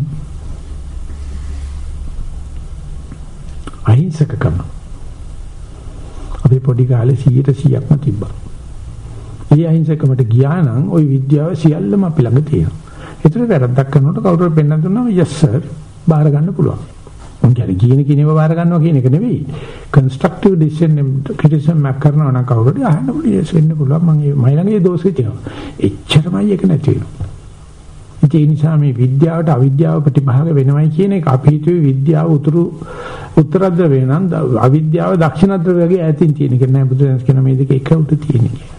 අහිංසකකම අපි පොඩි කාලේ 100%ක්ම තිබ්බා. ඒ අහිංසකමට ගියා නම් ওই විද්‍යාව සියල්ලම අපි ළඟ තියෙනවා. ඒතර වැරද්දක් කරනකොට කවුරුහරි පෙන්නන දුන්නාම yes sir බාර ගන්න පුළුවන්. මං කියන්නේ කියන කිනේව බාර ගන්නවා කියන එක නෙවෙයි. කන්ස්ට්‍රක්ටිව් ඩිසිෂන් ක්‍රිටිසිසම් මක් කරනවා නම් කවුරුද අහන්න පුළුවන් වෙන්න පුළුවන් මං ඒ මයිලඟේ දෝෂෙ තියෙනවා. එච්චරමයි ඒක නැති වෙනවා. ඒ නිසා මේ විද්‍යාවට අවිද්‍යාව ප්‍රතිභාග වෙනවයි කියන එක අපි හිතුවේ විද්‍යාව උතුරු උත්තරද්‍රවය නම් අවිද්‍යාව දක්ෂිණද්‍රවය වගේ ඈතින් තියෙන එක නෑ බුදුරජාණන් කියන මේ දෙක එක උඩ තියෙන එක.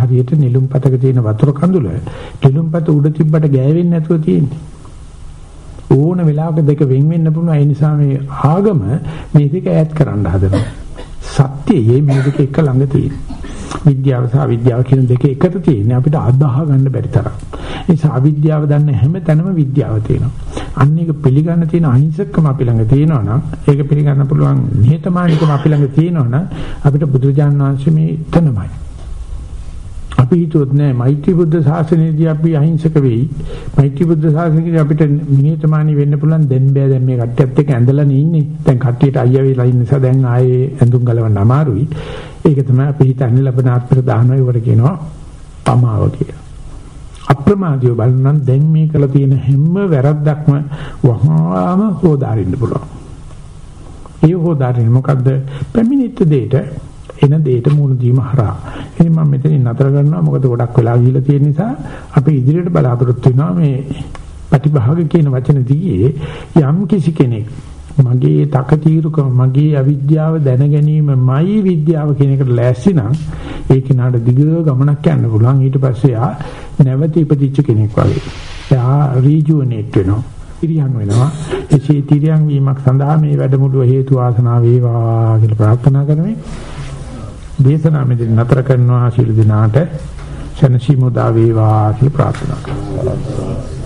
ඒක හරියට නිලුම්පතක තියෙන වතුර කඳුල නිලුම්පත උඩ තිබ්බට ගෑවෙන්නේ නැතුව තියෙන්නේ. ඕන වෙලාවක දෙක වෙන් වෙන්න පුළුවන්. ඒ නිසා මේ ආගම මේ දෙක ඈඩ් කරන්න හදනවා. සත්‍යයේ මේ දෙක එක ළඟ තියෙන. විද්‍යාව සහ අවිද්‍යාව කියන දෙක එකට තියෙන්නේ. අපිට අදාහ ගන්න බැරි තරම්. ඒ නිසා අවිද්‍යාව දන්න හැම තැනම විද්‍යාව තියෙනවා. අන්න ඒක පිළිගන්න තියෙන අහිංසකම අපි ළඟ තියෙනවා නම් ඒක පිළිගන්න පුළුවන් නිහතමානීකම අපි ළඟ තියෙනවා නම් අපිට බුදුරජාණන් වහන්සේ මේ එතනමයි අපි හිතුවොත් නෑ මෛත්‍රී බුද්ධ ශාසනයේදී අපි අහිංසක වෙයි. මෛත්‍රී බුද්ධ ශාසනයේදී අපිට නිහතමානී වෙන්න පුළුවන් දැන් බෑ දැන් මේ කට්ටියත් එක්ක ඇඳලානේ ඉන්නේ. දැන් කට්ටියට අයියා වෙලා ඉන්න නිසා දැන් ආයේ ඇඳුම් ගලවන්න අමාරුයි. ඒක තමයි අපි හිතන්නේ ලබන ආත්මක දානවා ඒවට කියනවා පමාව කියලා. අප්‍රමාදීව බලනනම් දැන් මේ කළ තියෙන හැම වැරද්දක්ම වහාම හොදාරින්න පුළුවන්. ඒ හොදාරින්න මොකද්ද? පැමිණිච්ච දෙයට එන දෙයට මුහුණ දීම හරහා. එහෙනම් මම මෙතනින් නතර කරනවා මොකද ගොඩක් වෙලා ගිහිලා තියෙන නිසා අපි ඉදිරියට බලාපොරොත්තු වෙනවා මේ ප්‍රතිභාග කියන වචන දිගේ යම් කිසි කෙනෙක් මගේ තකතිරුකම මගේ අවිද්‍යාව දැන ගැනීමමයි විද්‍යාව කියන එකට ලෑස්ති නම් ඒ කෙනාට දිග ගමනක් යන්න පුළුවන් ඊට පස්සේ ආ නැවත ඉපදිච්ච කෙනෙක් වගේ. එයා රීජුවනේට් වෙනවා. ඉරියන් වෙනවා. එසේ තිරියන් වීමක් සඳහා මේ වැඩමුළුව හේතු ආසනාව වේවා කියලා ප්‍රාර්ථනා කරමි. දේශනා මෙතන නතර කරනවා. ශිළු දිනාට සනසීමු දා වේවා කියලා ප්‍රාර්ථනා කරනවා.